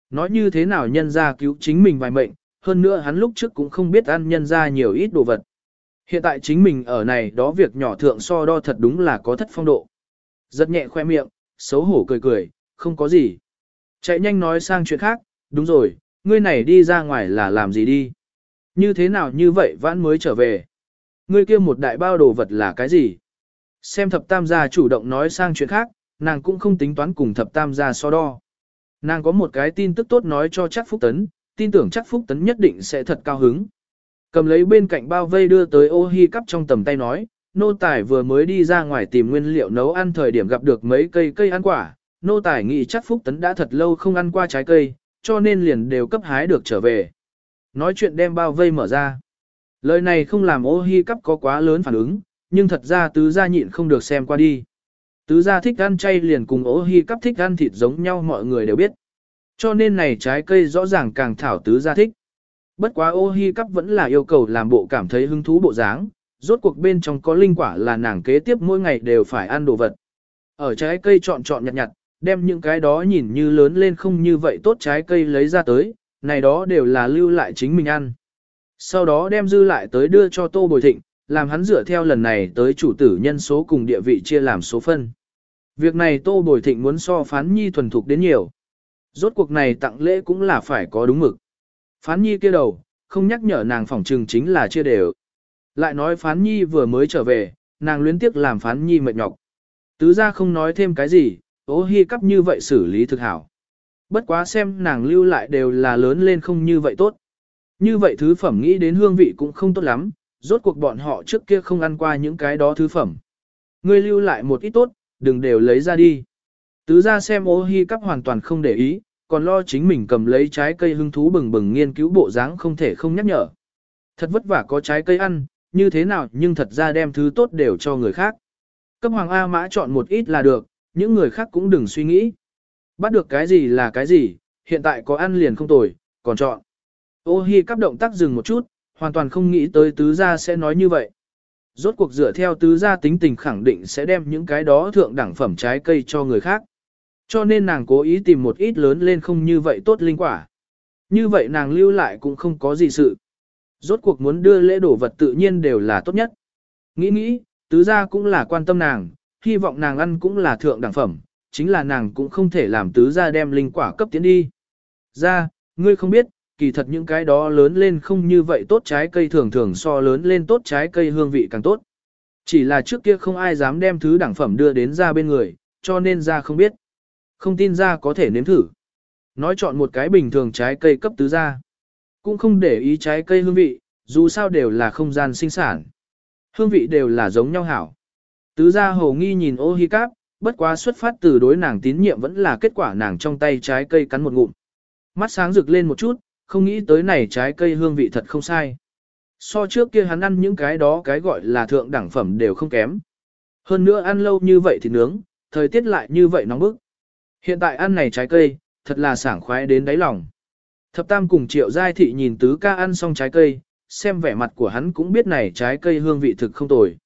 Nói như thế nào nhân ra cứu chính mình vài mệnh, hơn nữa hắn lúc trước cũng không biết ăn nhân ra nhiều ít đồ vật. Hiện tại chính mình ở này đó việc nhỏ thượng so đo thật đúng là có thất phong độ. Rất nhẹ khoe miệng, xấu hổ cười cười, không có gì. Chạy nhanh nói sang chuyện khác, đúng rồi, ngươi này đi ra ngoài là làm gì đi? Như thế nào như vậy vãn mới trở về? Ngươi kia một đại bao đồ vật là cái gì? Xem thập tam gia chủ động nói sang chuyện khác, nàng cũng không tính toán cùng thập tam gia so đo. Nàng có một cái tin tức tốt nói cho chắc Phúc Tấn, tin tưởng chắc Phúc Tấn nhất định sẽ thật cao hứng. Cầm lấy bên cạnh bao vây đưa tới ô hi cắp trong tầm tay nói, nô tài vừa mới đi ra ngoài tìm nguyên liệu nấu ăn thời điểm gặp được mấy cây cây ăn quả, nô tài nghĩ chắc Phúc Tấn đã thật lâu không ăn qua trái cây, cho nên liền đều cấp hái được trở về. Nói chuyện đem bao vây mở ra. Lời này không làm ô hi cắp có quá lớn phản ứng, nhưng thật ra tứ gia nhịn không được xem qua đi. Tứ gia thích ăn chay liền cùng ô hi cắp thích ăn thịt giống nhau mọi người đều biết. Cho nên này trái cây rõ ràng càng thảo tứ gia thích. Bất quá ô hi cắp vẫn là yêu cầu làm bộ cảm thấy hứng thú bộ dáng, rốt cuộc bên trong có linh quả là nàng kế tiếp mỗi ngày đều phải ăn đồ vật. Ở trái cây chọn chọn nhặt nhặt, đem những cái đó nhìn như lớn lên không như vậy tốt trái cây lấy ra tới, này đó đều là lưu lại chính mình ăn. Sau đó đem dư lại tới đưa cho Tô Bồi Thịnh, làm hắn dựa theo lần này tới chủ tử nhân số cùng địa vị chia làm số phân. Việc này Tô Bồi Thịnh muốn so phán nhi thuần thục đến nhiều. Rốt cuộc này tặng lễ cũng là phải có đúng mực. Phán nhi kia đầu, không nhắc nhở nàng phỏng trừng chính là chia đều. Lại nói phán nhi vừa mới trở về, nàng luyến tiếc làm phán nhi mệt nhọc. Tứ ra không nói thêm cái gì, ố hi cắp như vậy xử lý thực hảo. Bất quá xem nàng lưu lại đều là lớn lên không như vậy tốt. Như vậy thứ phẩm nghĩ đến hương vị cũng không tốt lắm, rốt cuộc bọn họ trước kia không ăn qua những cái đó thứ phẩm. Ngươi lưu lại một ít tốt, đừng đều lấy ra đi. Tứ ra xem ô hi cắp hoàn toàn không để ý, còn lo chính mình cầm lấy trái cây hưng thú bừng bừng nghiên cứu bộ dáng không thể không nhắc nhở. Thật vất vả có trái cây ăn, như thế nào nhưng thật ra đem thứ tốt đều cho người khác. Cấp hoàng A mã chọn một ít là được, những người khác cũng đừng suy nghĩ. Bắt được cái gì là cái gì, hiện tại có ăn liền không tồi, còn chọn. Ô hi cắp động tác dừng một chút, hoàn toàn không nghĩ tới tứ gia sẽ nói như vậy. Rốt cuộc dựa theo tứ gia tính tình khẳng định sẽ đem những cái đó thượng đẳng phẩm trái cây cho người khác. Cho nên nàng cố ý tìm một ít lớn lên không như vậy tốt linh quả. Như vậy nàng lưu lại cũng không có gì sự. Rốt cuộc muốn đưa lễ đổ vật tự nhiên đều là tốt nhất. Nghĩ nghĩ, tứ gia cũng là quan tâm nàng, hy vọng nàng ăn cũng là thượng đẳng phẩm, chính là nàng cũng không thể làm tứ gia đem linh quả cấp tiến đi. Ra, ngươi không biết, kỳ thật những cái đó lớn lên không như vậy tốt trái cây thường thường so lớn lên tốt trái cây hương vị càng tốt. Chỉ là trước kia không ai dám đem thứ đẳng phẩm đưa đến ra bên người, cho nên ra không biết. Không tin ra có thể nếm thử. Nói chọn một cái bình thường trái cây cấp tứ ra. Cũng không để ý trái cây hương vị, dù sao đều là không gian sinh sản. Hương vị đều là giống nhau hảo. Tứ gia hồ nghi nhìn ô hi cáp, bất quá xuất phát từ đối nàng tín nhiệm vẫn là kết quả nàng trong tay trái cây cắn một ngụm. Mắt sáng rực lên một chút, không nghĩ tới này trái cây hương vị thật không sai. So trước kia hắn ăn những cái đó cái gọi là thượng đẳng phẩm đều không kém. Hơn nữa ăn lâu như vậy thì nướng, thời tiết lại như vậy nóng bức. Hiện tại ăn này trái cây, thật là sảng khoái đến đáy lòng. Thập Tam cùng Triệu Giai Thị nhìn tứ ca ăn xong trái cây, xem vẻ mặt của hắn cũng biết này trái cây hương vị thực không tồi.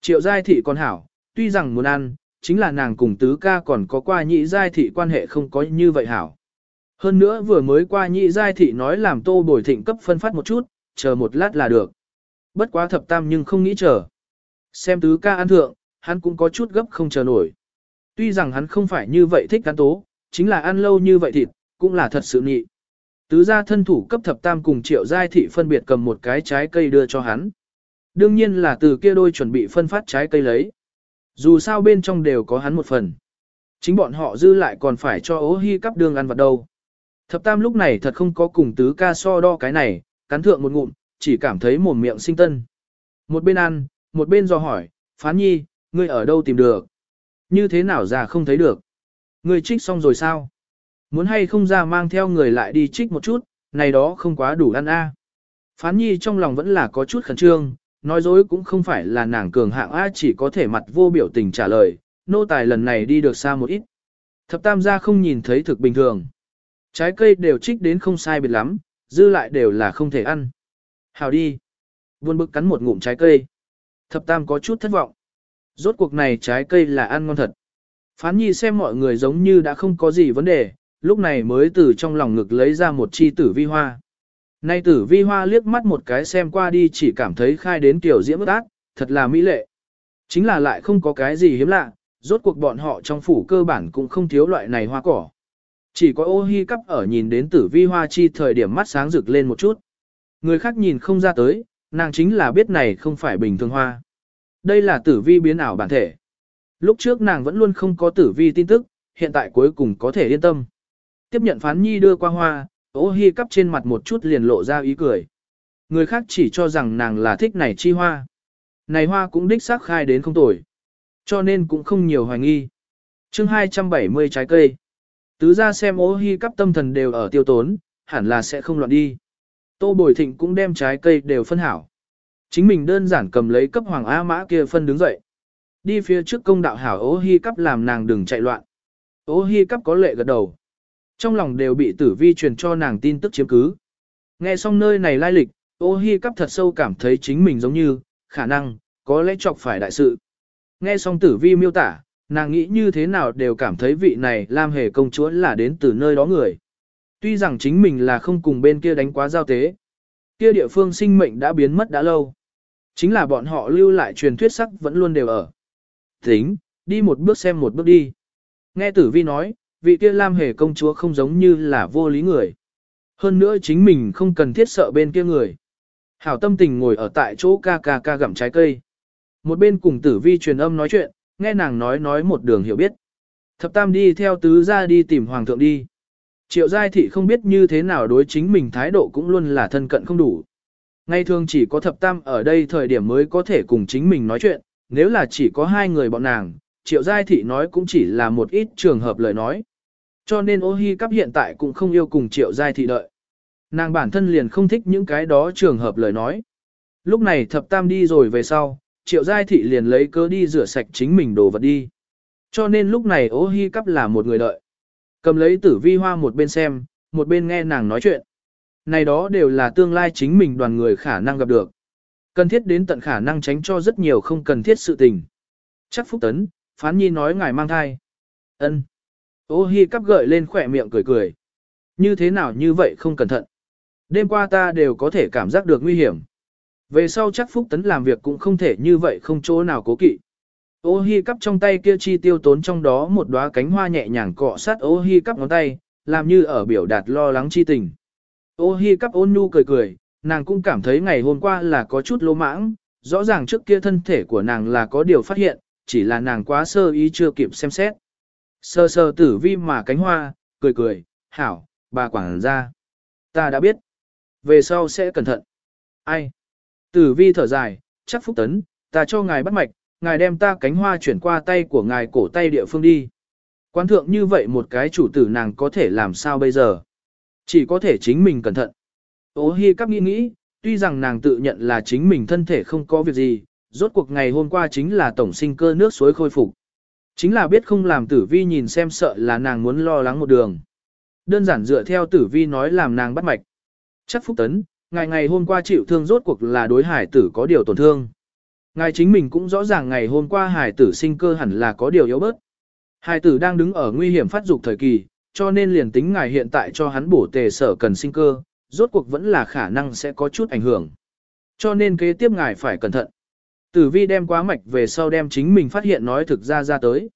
Triệu Giai Thị còn hảo, tuy rằng muốn ăn, chính là nàng cùng tứ ca còn có qua nhị Giai Thị quan hệ không có như vậy hảo. Hơn nữa vừa mới qua nhị Giai Thị nói làm tô bồi thịnh cấp phân phát một chút, chờ một lát là được. Bất quá thập tam nhưng không nghĩ chờ. Xem tứ ca ăn thượng, hắn cũng có chút gấp không chờ nổi. Tuy rằng hắn không phải như vậy thích ăn tố, chính là ăn lâu như vậy thịt, cũng là thật sự nhị. Tứ gia thân thủ cấp thập tam cùng triệu giai thị phân biệt cầm một cái trái cây đưa cho hắn. Đương nhiên là từ kia đôi chuẩn bị phân phát trái cây lấy. Dù sao bên trong đều có hắn một phần. Chính bọn họ dư lại còn phải cho ố hy cắp đường ăn vặt đâu. Thập tam lúc này thật không có cùng tứ ca so đo cái này, cắn thượng một ngụm, chỉ cảm thấy mồm miệng sinh tân. Một bên ăn, một bên do hỏi, phán nhi, ngươi ở đâu tìm được? Như thế nào già không thấy được? Ngươi trích xong rồi sao? Muốn hay không ra mang theo người lại đi trích một chút, này đó không quá đủ ăn a. Phán nhi trong lòng vẫn là có chút khẩn trương, nói dối cũng không phải là nàng cường hạng a chỉ có thể mặt vô biểu tình trả lời, nô tài lần này đi được xa một ít. Thập tam gia không nhìn thấy thực bình thường. Trái cây đều trích đến không sai biệt lắm, dư lại đều là không thể ăn. Hào đi. Buôn bực cắn một ngụm trái cây. Thập tam có chút thất vọng. Rốt cuộc này trái cây là ăn ngon thật. Phán nhi xem mọi người giống như đã không có gì vấn đề, lúc này mới từ trong lòng ngực lấy ra một chi tử vi hoa. Nay tử vi hoa liếc mắt một cái xem qua đi chỉ cảm thấy khai đến tiểu diễm ước ác, thật là mỹ lệ. Chính là lại không có cái gì hiếm lạ, rốt cuộc bọn họ trong phủ cơ bản cũng không thiếu loại này hoa cỏ. Chỉ có ô hi cắp ở nhìn đến tử vi hoa chi thời điểm mắt sáng rực lên một chút. Người khác nhìn không ra tới, nàng chính là biết này không phải bình thường hoa. Đây là tử vi biến ảo bản thể. Lúc trước nàng vẫn luôn không có tử vi tin tức, hiện tại cuối cùng có thể yên tâm. Tiếp nhận phán nhi đưa qua hoa, ô hi cắp trên mặt một chút liền lộ ra ý cười. Người khác chỉ cho rằng nàng là thích này chi hoa. Này hoa cũng đích xác khai đến không tồi. Cho nên cũng không nhiều hoài nghi. chương 270 trái cây. Tứ ra xem ô hi cắp tâm thần đều ở tiêu tốn, hẳn là sẽ không loạn đi. Tô Bồi Thịnh cũng đem trái cây đều phân hảo. Chính mình đơn giản cầm lấy cấp hoàng A mã kia phân đứng dậy. Đi phía trước công đạo hảo ô hi cắp làm nàng đừng chạy loạn. Ô hi cắp có lệ gật đầu. Trong lòng đều bị tử vi truyền cho nàng tin tức chiếm cứ. Nghe xong nơi này lai lịch, ô hi cắp thật sâu cảm thấy chính mình giống như, khả năng, có lẽ chọc phải đại sự. Nghe xong tử vi miêu tả, nàng nghĩ như thế nào đều cảm thấy vị này Lam Hề công chúa là đến từ nơi đó người. Tuy rằng chính mình là không cùng bên kia đánh quá giao tế. Kia địa phương sinh mệnh đã biến mất đã lâu. Chính là bọn họ lưu lại truyền thuyết sắc vẫn luôn đều ở. Tính, đi một bước xem một bước đi. Nghe tử vi nói, vị kia Lam Hề công chúa không giống như là vô lý người. Hơn nữa chính mình không cần thiết sợ bên kia người. Hảo tâm tình ngồi ở tại chỗ ca ca ca gặm trái cây. Một bên cùng tử vi truyền âm nói chuyện, nghe nàng nói nói một đường hiểu biết. Thập tam đi theo tứ ra đi tìm hoàng thượng đi. Triệu giai thị không biết như thế nào đối chính mình thái độ cũng luôn là thân cận không đủ. Ngay thường chỉ có thập tam ở đây thời điểm mới có thể cùng chính mình nói chuyện, nếu là chỉ có hai người bọn nàng, triệu giai thị nói cũng chỉ là một ít trường hợp lời nói. Cho nên ô hi cắp hiện tại cũng không yêu cùng triệu giai thị đợi. Nàng bản thân liền không thích những cái đó trường hợp lời nói. Lúc này thập tam đi rồi về sau, triệu giai thị liền lấy cớ đi rửa sạch chính mình đồ vật đi. Cho nên lúc này ô hi cắp là một người đợi. Cầm lấy tử vi hoa một bên xem, một bên nghe nàng nói chuyện. Này đó đều là tương lai chính mình đoàn người khả năng gặp được. Cần thiết đến tận khả năng tránh cho rất nhiều không cần thiết sự tình. Chắc Phúc Tấn, Phán Nhi nói ngài mang thai. ân Ô hi cắp gợi lên khỏe miệng cười cười. Như thế nào như vậy không cẩn thận. Đêm qua ta đều có thể cảm giác được nguy hiểm. Về sau chắc Phúc Tấn làm việc cũng không thể như vậy không chỗ nào cố kỵ. Ô hi cắp trong tay kia chi tiêu tốn trong đó một đóa cánh hoa nhẹ nhàng cọ sát ô hi cắp ngón tay, làm như ở biểu đạt lo lắng chi tình. Ô hi cắp ôn nhu cười cười, nàng cũng cảm thấy ngày hôm qua là có chút lỗ mãng, rõ ràng trước kia thân thể của nàng là có điều phát hiện, chỉ là nàng quá sơ ý chưa kịp xem xét sờ sờ tử vi mà cánh hoa, cười cười, hảo, bà quảng ra. Ta đã biết. Về sau sẽ cẩn thận. Ai? Tử vi thở dài, chắc phúc tấn, ta cho ngài bắt mạch, ngài đem ta cánh hoa chuyển qua tay của ngài cổ tay địa phương đi. Quan thượng như vậy một cái chủ tử nàng có thể làm sao bây giờ? Chỉ có thể chính mình cẩn thận. Ô hi cắp nghĩ nghĩ, tuy rằng nàng tự nhận là chính mình thân thể không có việc gì, rốt cuộc ngày hôm qua chính là tổng sinh cơ nước suối khôi phục. Chính là biết không làm tử vi nhìn xem sợ là nàng muốn lo lắng một đường. Đơn giản dựa theo tử vi nói làm nàng bắt mạch. Chắc phúc tấn, ngày ngày hôm qua chịu thương rốt cuộc là đối hải tử có điều tổn thương. Ngài chính mình cũng rõ ràng ngày hôm qua hải tử sinh cơ hẳn là có điều yếu bớt. Hải tử đang đứng ở nguy hiểm phát dục thời kỳ, cho nên liền tính ngài hiện tại cho hắn bổ tề sở cần sinh cơ, rốt cuộc vẫn là khả năng sẽ có chút ảnh hưởng. Cho nên kế tiếp ngài phải cẩn thận. Tử vi đem quá mạch về sau đem chính mình phát hiện nói thực ra ra tới.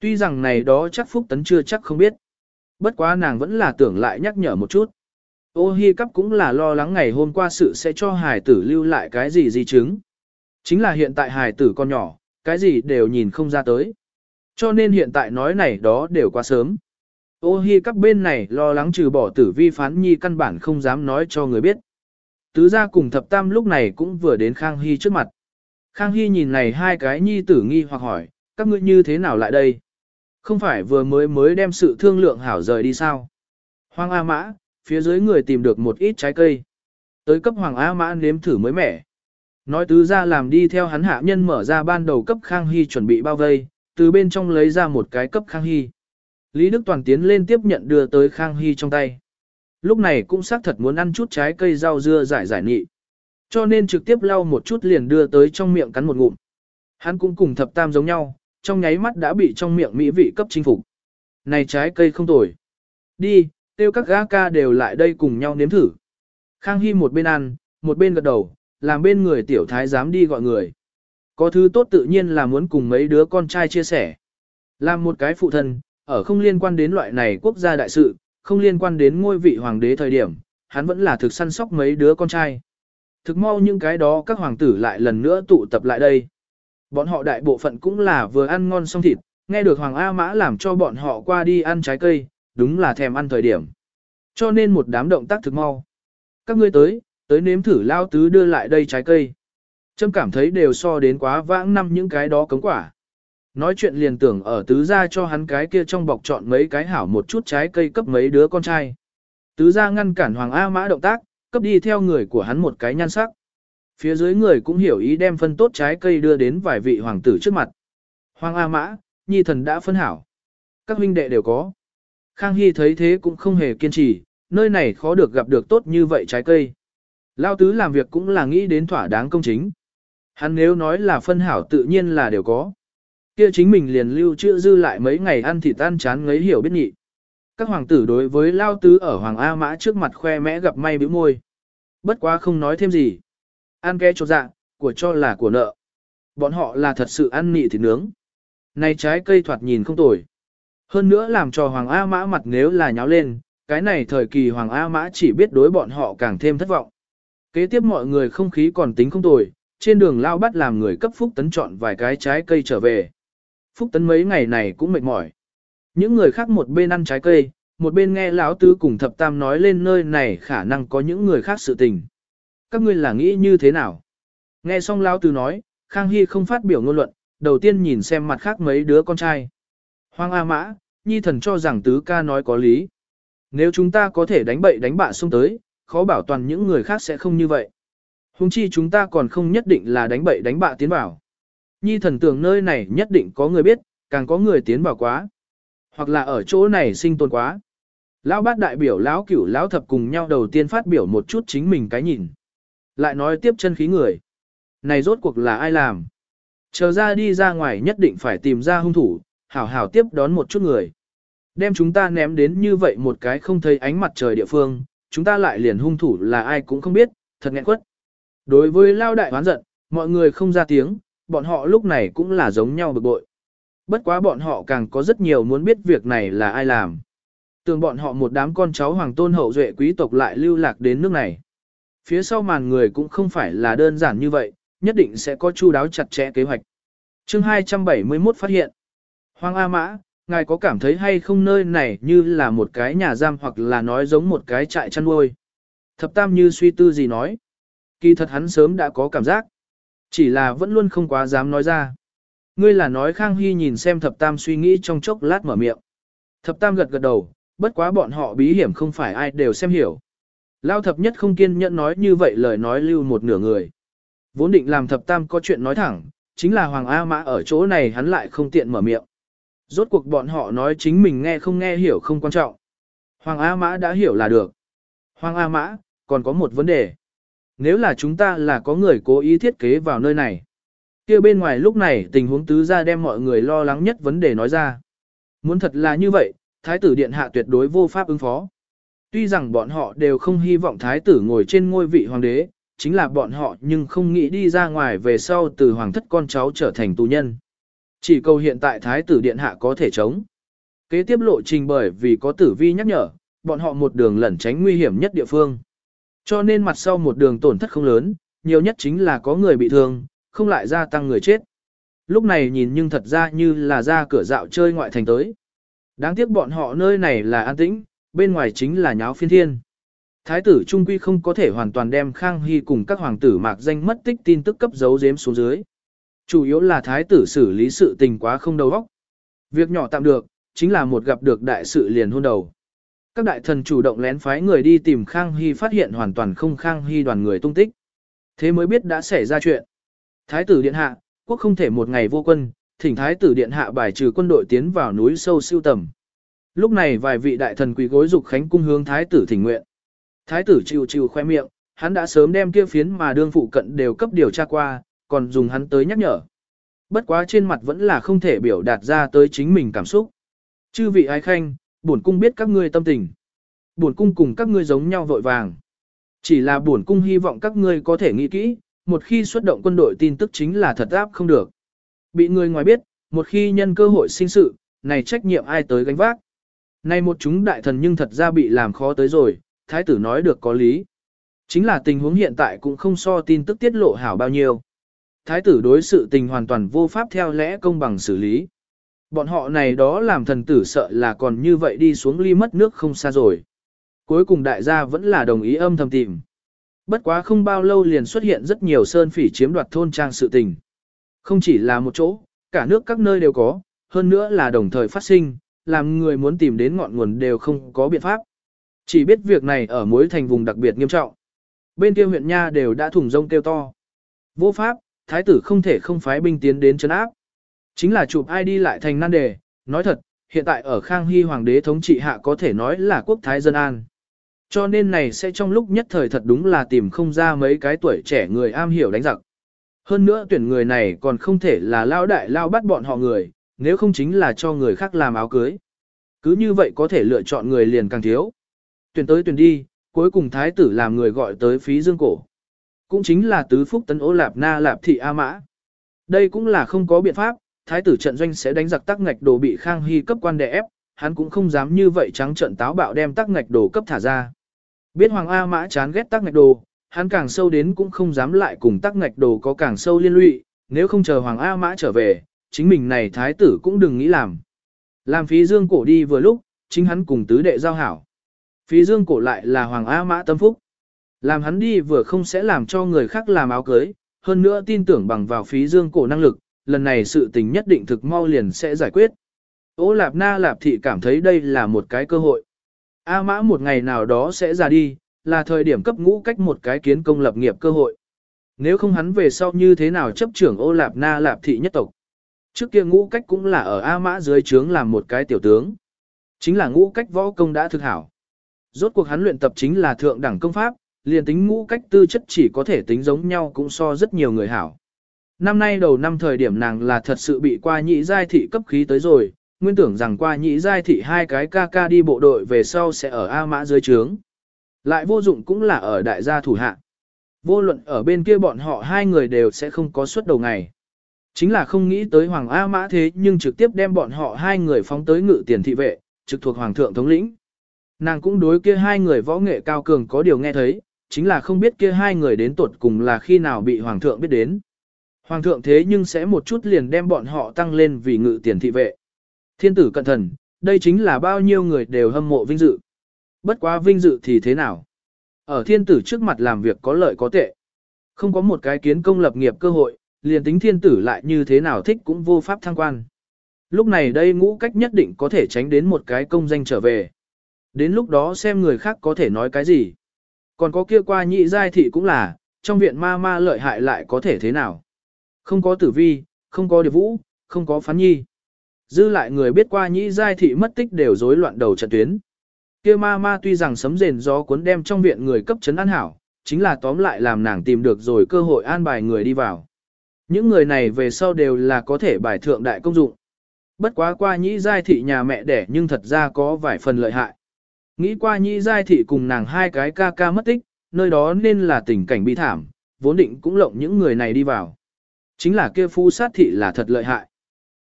Tuy rằng này đó chắc Phúc Tấn chưa chắc không biết. Bất quá nàng vẫn là tưởng lại nhắc nhở một chút. Ô hi cắp cũng là lo lắng ngày hôm qua sự sẽ cho hài tử lưu lại cái gì di chứng. Chính là hiện tại hài tử con nhỏ, cái gì đều nhìn không ra tới. Cho nên hiện tại nói này đó đều quá sớm. Ô hi cắp bên này lo lắng trừ bỏ tử vi phán nhi căn bản không dám nói cho người biết. Tứ gia cùng thập tam lúc này cũng vừa đến Khang Hy trước mặt. Khang Hy nhìn này hai cái nhi tử nghi hoặc hỏi, các ngươi như thế nào lại đây? Không phải vừa mới mới đem sự thương lượng hảo rời đi sao? Hoàng A Mã, phía dưới người tìm được một ít trái cây. Tới cấp Hoàng A Mã nếm thử mới mẻ. Nói tứ ra làm đi theo hắn hạ nhân mở ra ban đầu cấp Khang Hy chuẩn bị bao vây, từ bên trong lấy ra một cái cấp Khang Hy. Lý Đức Toàn tiến lên tiếp nhận đưa tới Khang Hy trong tay. Lúc này cũng xác thật muốn ăn chút trái cây rau dưa giải giải nị. Cho nên trực tiếp lau một chút liền đưa tới trong miệng cắn một ngụm. Hắn cũng cùng thập tam giống nhau, trong nháy mắt đã bị trong miệng mỹ vị cấp chinh phục. Này trái cây không tồi. Đi, tiêu các gã ca đều lại đây cùng nhau nếm thử. Khang Hy một bên ăn, một bên gật đầu, làm bên người tiểu thái dám đi gọi người. Có thứ tốt tự nhiên là muốn cùng mấy đứa con trai chia sẻ. Làm một cái phụ thân, ở không liên quan đến loại này quốc gia đại sự, không liên quan đến ngôi vị hoàng đế thời điểm, hắn vẫn là thực săn sóc mấy đứa con trai. Thực mau những cái đó các hoàng tử lại lần nữa tụ tập lại đây. Bọn họ đại bộ phận cũng là vừa ăn ngon xong thịt, nghe được Hoàng A Mã làm cho bọn họ qua đi ăn trái cây, đúng là thèm ăn thời điểm. Cho nên một đám động tác thực mau. Các ngươi tới, tới nếm thử lao tứ đưa lại đây trái cây. Trâm cảm thấy đều so đến quá vãng năm những cái đó cống quả. Nói chuyện liền tưởng ở tứ gia cho hắn cái kia trong bọc chọn mấy cái hảo một chút trái cây cấp mấy đứa con trai. Tứ gia ngăn cản Hoàng A Mã động tác, cấp đi theo người của hắn một cái nhan sắc. Phía dưới người cũng hiểu ý đem phân tốt trái cây đưa đến vài vị hoàng tử trước mặt. Hoàng A Mã, Nhi thần đã phân hảo. Các huynh đệ đều có. Khang Hy thấy thế cũng không hề kiên trì, nơi này khó được gặp được tốt như vậy trái cây. Lao tứ làm việc cũng là nghĩ đến thỏa đáng công chính. Hắn nếu nói là phân hảo tự nhiên là đều có. Kia chính mình liền lưu trữ dư lại mấy ngày ăn thịt tan chán ngấy hiểu biết nhị. Các hoàng tử đối với Lao tứ ở Hoàng A Mã trước mặt khoe mẽ gặp may bĩu môi. Bất quá không nói thêm gì. Ăn ke cho dạ, của cho là của nợ. Bọn họ là thật sự ăn nị thịt nướng. Này trái cây thoạt nhìn không tồi. Hơn nữa làm cho Hoàng A Mã mặt nếu là nháo lên, cái này thời kỳ Hoàng A Mã chỉ biết đối bọn họ càng thêm thất vọng. Kế tiếp mọi người không khí còn tính không tồi, trên đường lao bắt làm người cấp Phúc Tấn chọn vài cái trái cây trở về. Phúc Tấn mấy ngày này cũng mệt mỏi. Những người khác một bên ăn trái cây, một bên nghe lão tứ cùng thập tam nói lên nơi này khả năng có những người khác sự tình các ngươi là nghĩ như thế nào? Nghe xong Lão Tứ nói, Khang Hy không phát biểu ngôn luận, đầu tiên nhìn xem mặt khác mấy đứa con trai. Hoàng A Mã, Nhi thần cho rằng Tứ ca nói có lý. Nếu chúng ta có thể đánh bậy đánh bạ xông tới, khó bảo toàn những người khác sẽ không như vậy. Hùng chi chúng ta còn không nhất định là đánh bậy đánh bạ tiến vào. Nhi thần tưởng nơi này nhất định có người biết, càng có người tiến vào quá. Hoặc là ở chỗ này sinh tồn quá. Lão bát đại biểu lão cửu lão thập cùng nhau đầu tiên phát biểu một chút chính mình cái nhìn. Lại nói tiếp chân khí người. Này rốt cuộc là ai làm? Chờ ra đi ra ngoài nhất định phải tìm ra hung thủ, hảo hảo tiếp đón một chút người. Đem chúng ta ném đến như vậy một cái không thấy ánh mặt trời địa phương, chúng ta lại liền hung thủ là ai cũng không biết, thật nghẹn quất. Đối với lao đại hoán giận, mọi người không ra tiếng, bọn họ lúc này cũng là giống nhau bực bội. Bất quá bọn họ càng có rất nhiều muốn biết việc này là ai làm. Tưởng bọn họ một đám con cháu hoàng tôn hậu duệ quý tộc lại lưu lạc đến nước này. Phía sau màn người cũng không phải là đơn giản như vậy, nhất định sẽ có chu đáo chặt chẽ kế hoạch. chương 271 phát hiện. Hoàng A Mã, ngài có cảm thấy hay không nơi này như là một cái nhà giam hoặc là nói giống một cái trại chăn nuôi? Thập Tam như suy tư gì nói. Kỳ thật hắn sớm đã có cảm giác. Chỉ là vẫn luôn không quá dám nói ra. Ngươi là nói Khang Hy nhìn xem Thập Tam suy nghĩ trong chốc lát mở miệng. Thập Tam gật gật đầu, bất quá bọn họ bí hiểm không phải ai đều xem hiểu. Lao thập nhất không kiên nhẫn nói như vậy lời nói lưu một nửa người. Vốn định làm thập tam có chuyện nói thẳng, chính là Hoàng A Mã ở chỗ này hắn lại không tiện mở miệng. Rốt cuộc bọn họ nói chính mình nghe không nghe hiểu không quan trọng. Hoàng A Mã đã hiểu là được. Hoàng A Mã, còn có một vấn đề. Nếu là chúng ta là có người cố ý thiết kế vào nơi này kia bên ngoài lúc này tình huống tứ ra đem mọi người lo lắng nhất vấn đề nói ra. Muốn thật là như vậy, Thái tử Điện Hạ tuyệt đối vô pháp ứng phó. Tuy rằng bọn họ đều không hy vọng thái tử ngồi trên ngôi vị hoàng đế, chính là bọn họ nhưng không nghĩ đi ra ngoài về sau từ hoàng thất con cháu trở thành tù nhân. Chỉ cầu hiện tại thái tử điện hạ có thể chống. Kế tiếp lộ trình bởi vì có tử vi nhắc nhở, bọn họ một đường lẩn tránh nguy hiểm nhất địa phương. Cho nên mặt sau một đường tổn thất không lớn, nhiều nhất chính là có người bị thương, không lại gia tăng người chết. Lúc này nhìn nhưng thật ra như là ra cửa dạo chơi ngoại thành tới. Đáng tiếc bọn họ nơi này là an tĩnh, bên ngoài chính là nháo phiên thiên. Thái tử Trung Quy không có thể hoàn toàn đem Khang Hy cùng các hoàng tử mạc danh mất tích tin tức cấp giấu giếm xuống dưới. Chủ yếu là thái tử xử lý sự tình quá không đầu óc. Việc nhỏ tạm được, chính là một gặp được đại sự liền hôn đầu. Các đại thần chủ động lén phái người đi tìm Khang Hy phát hiện hoàn toàn không Khang Hy đoàn người tung tích. Thế mới biết đã xảy ra chuyện. Thái tử điện hạ, quốc không thể một ngày vô quân, thỉnh thái tử điện hạ bài trừ quân đội tiến vào núi sâu siêu tầm. Lúc này vài vị đại thần quỳ gối dục khánh cung hướng thái tử thỉnh nguyện. Thái tử chịu chịu khoe miệng, hắn đã sớm đem kia phiến mà đương phụ cận đều cấp điều tra qua, còn dùng hắn tới nhắc nhở. Bất quá trên mặt vẫn là không thể biểu đạt ra tới chính mình cảm xúc. Chư vị ái khanh, bổn cung biết các ngươi tâm tình. Bổn cung cùng các ngươi giống nhau vội vàng. Chỉ là bổn cung hy vọng các ngươi có thể nghĩ kỹ, một khi xuất động quân đội tin tức chính là thật áp không được. Bị người ngoài biết, một khi nhân cơ hội sinh sự, này trách nhiệm ai tới gánh vác. Này một chúng đại thần nhưng thật ra bị làm khó tới rồi, thái tử nói được có lý. Chính là tình huống hiện tại cũng không so tin tức tiết lộ hảo bao nhiêu. Thái tử đối sự tình hoàn toàn vô pháp theo lẽ công bằng xử lý. Bọn họ này đó làm thần tử sợ là còn như vậy đi xuống ly mất nước không xa rồi. Cuối cùng đại gia vẫn là đồng ý âm thầm tìm. Bất quá không bao lâu liền xuất hiện rất nhiều sơn phỉ chiếm đoạt thôn trang sự tình. Không chỉ là một chỗ, cả nước các nơi đều có, hơn nữa là đồng thời phát sinh, làm người muốn tìm đến ngọn nguồn đều không có biện pháp. Chỉ biết việc này ở mối thành vùng đặc biệt nghiêm trọng. Bên kia huyện Nha đều đã thủng rông kêu to. Vô pháp, thái tử không thể không phái binh tiến đến chấn áp. Chính là chụp ai đi lại thành nan đề, nói thật, hiện tại ở Khang Hy Hoàng đế thống trị hạ có thể nói là quốc thái dân an. Cho nên này sẽ trong lúc nhất thời thật đúng là tìm không ra mấy cái tuổi trẻ người am hiểu đánh giặc. Hơn nữa tuyển người này còn không thể là lao đại lao bắt bọn họ người, nếu không chính là cho người khác làm áo cưới. Cứ như vậy có thể lựa chọn người liền càng thiếu. Tuyển tới tuyển đi, cuối cùng thái tử làm người gọi tới phí dương cổ. Cũng chính là tứ phúc tấn ố lạp na lạp thị A mã. Đây cũng là không có biện pháp, thái tử trận doanh sẽ đánh giặc tắc ngạch đồ bị khang hy cấp quan đè ép, hắn cũng không dám như vậy trắng trận táo bạo đem tắc ngạch đồ cấp thả ra. Biết Hoàng A Mã chán ghét tắc ngạch đồ, hắn càng sâu đến cũng không dám lại cùng tắc ngạch đồ có càng sâu liên lụy, nếu không chờ Hoàng A Mã trở về, chính mình này thái tử cũng đừng nghĩ làm. Làm phí dương cổ đi vừa lúc, chính hắn cùng tứ đệ giao hảo. Phí dương cổ lại là Hoàng A Mã tâm phúc. Làm hắn đi vừa không sẽ làm cho người khác làm áo cưới, hơn nữa tin tưởng bằng vào phí dương cổ năng lực, lần này sự tình nhất định thực mau liền sẽ giải quyết. Ô Lạp Na Lạp Thị cảm thấy đây là một cái cơ hội. A Mã một ngày nào đó sẽ ra đi, là thời điểm cấp ngũ cách một cái kiến công lập nghiệp cơ hội. Nếu không hắn về sau như thế nào chấp trưởng ô lạp na lạp thị nhất tộc. Trước kia ngũ cách cũng là ở A Mã dưới trướng làm một cái tiểu tướng. Chính là ngũ cách võ công đã thực hảo. Rốt cuộc hắn luyện tập chính là thượng đẳng công pháp, liền tính ngũ cách tư chất chỉ có thể tính giống nhau cũng so rất nhiều người hảo. Năm nay đầu năm thời điểm nàng là thật sự bị qua nhị giai thị cấp khí tới rồi, nguyên tưởng rằng qua nhị giai thị hai cái ca ca đi bộ đội về sau sẽ ở A Mã dưới trướng. Lại vô dụng cũng là ở đại gia thủ hạ. Vô luận ở bên kia bọn họ hai người đều sẽ không có suất đầu ngày. Chính là không nghĩ tới Hoàng A Mã thế nhưng trực tiếp đem bọn họ hai người phóng tới ngự tiền thị vệ, trực thuộc Hoàng thượng thống lĩnh. Nàng cũng đối kia hai người võ nghệ cao cường có điều nghe thấy, chính là không biết kia hai người đến tuột cùng là khi nào bị Hoàng thượng biết đến. Hoàng thượng thế nhưng sẽ một chút liền đem bọn họ tăng lên vì ngự tiền thị vệ. Thiên tử cẩn thận, đây chính là bao nhiêu người đều hâm mộ vinh dự. Bất quá vinh dự thì thế nào? Ở thiên tử trước mặt làm việc có lợi có tệ. Không có một cái kiến công lập nghiệp cơ hội, liền tính thiên tử lại như thế nào thích cũng vô pháp thăng quan. Lúc này đây ngũ cách nhất định có thể tránh đến một cái công danh trở về. Đến lúc đó xem người khác có thể nói cái gì. Còn có kia qua nhị giai thị cũng là, trong viện ma ma lợi hại lại có thể thế nào. Không có tử vi, không có điệp vũ, không có phán nhi. Dư lại người biết qua nhị giai thị mất tích đều rối loạn đầu trận tuyến. Kia ma ma tuy rằng sấm rền gió cuốn đem trong viện người cấp chấn an hảo, chính là tóm lại làm nàng tìm được rồi cơ hội an bài người đi vào. Những người này về sau đều là có thể bài thượng đại công dụng. Bất quá qua nhĩ giai thị nhà mẹ đẻ nhưng thật ra có vài phần lợi hại. Nghĩ qua nhị giai thị cùng nàng hai cái ca ca mất tích, nơi đó nên là tình cảnh bi thảm, vốn định cũng lộng những người này đi vào. Chính là kia phu sát thị là thật lợi hại.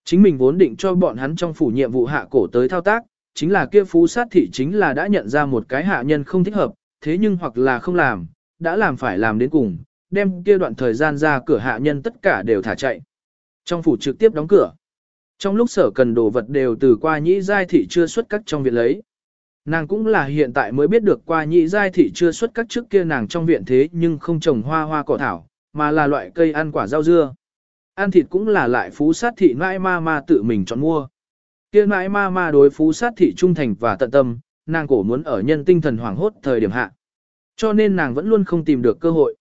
Chính mình vốn định cho bọn hắn trong phủ nhiệm vụ hạ cổ tới thao tác, chính là kia phú sát thị chính là đã nhận ra một cái hạ nhân không thích hợp, thế nhưng hoặc là không làm, đã làm phải làm đến cùng, đem kia đoạn thời gian ra cửa hạ nhân tất cả đều thả chạy. Trong phủ trực tiếp đóng cửa. Trong lúc sở cần đồ vật đều từ qua nhĩ giai thị chưa xuất cắt trong viện lấy. Nàng cũng là hiện tại mới biết được qua nhĩ giai thị chưa xuất các trước kia nàng trong viện thế nhưng không trồng hoa hoa cỏ thảo, mà là loại cây ăn quả rau dưa. Ăn thịt cũng là lại phú sát thị mãi ma ma tự mình chọn mua. kia mãi ma ma đối phú sát thị trung thành và tận tâm, nàng cổ muốn ở nhân tinh thần hoảng hốt thời điểm hạ. Cho nên nàng vẫn luôn không tìm được cơ hội.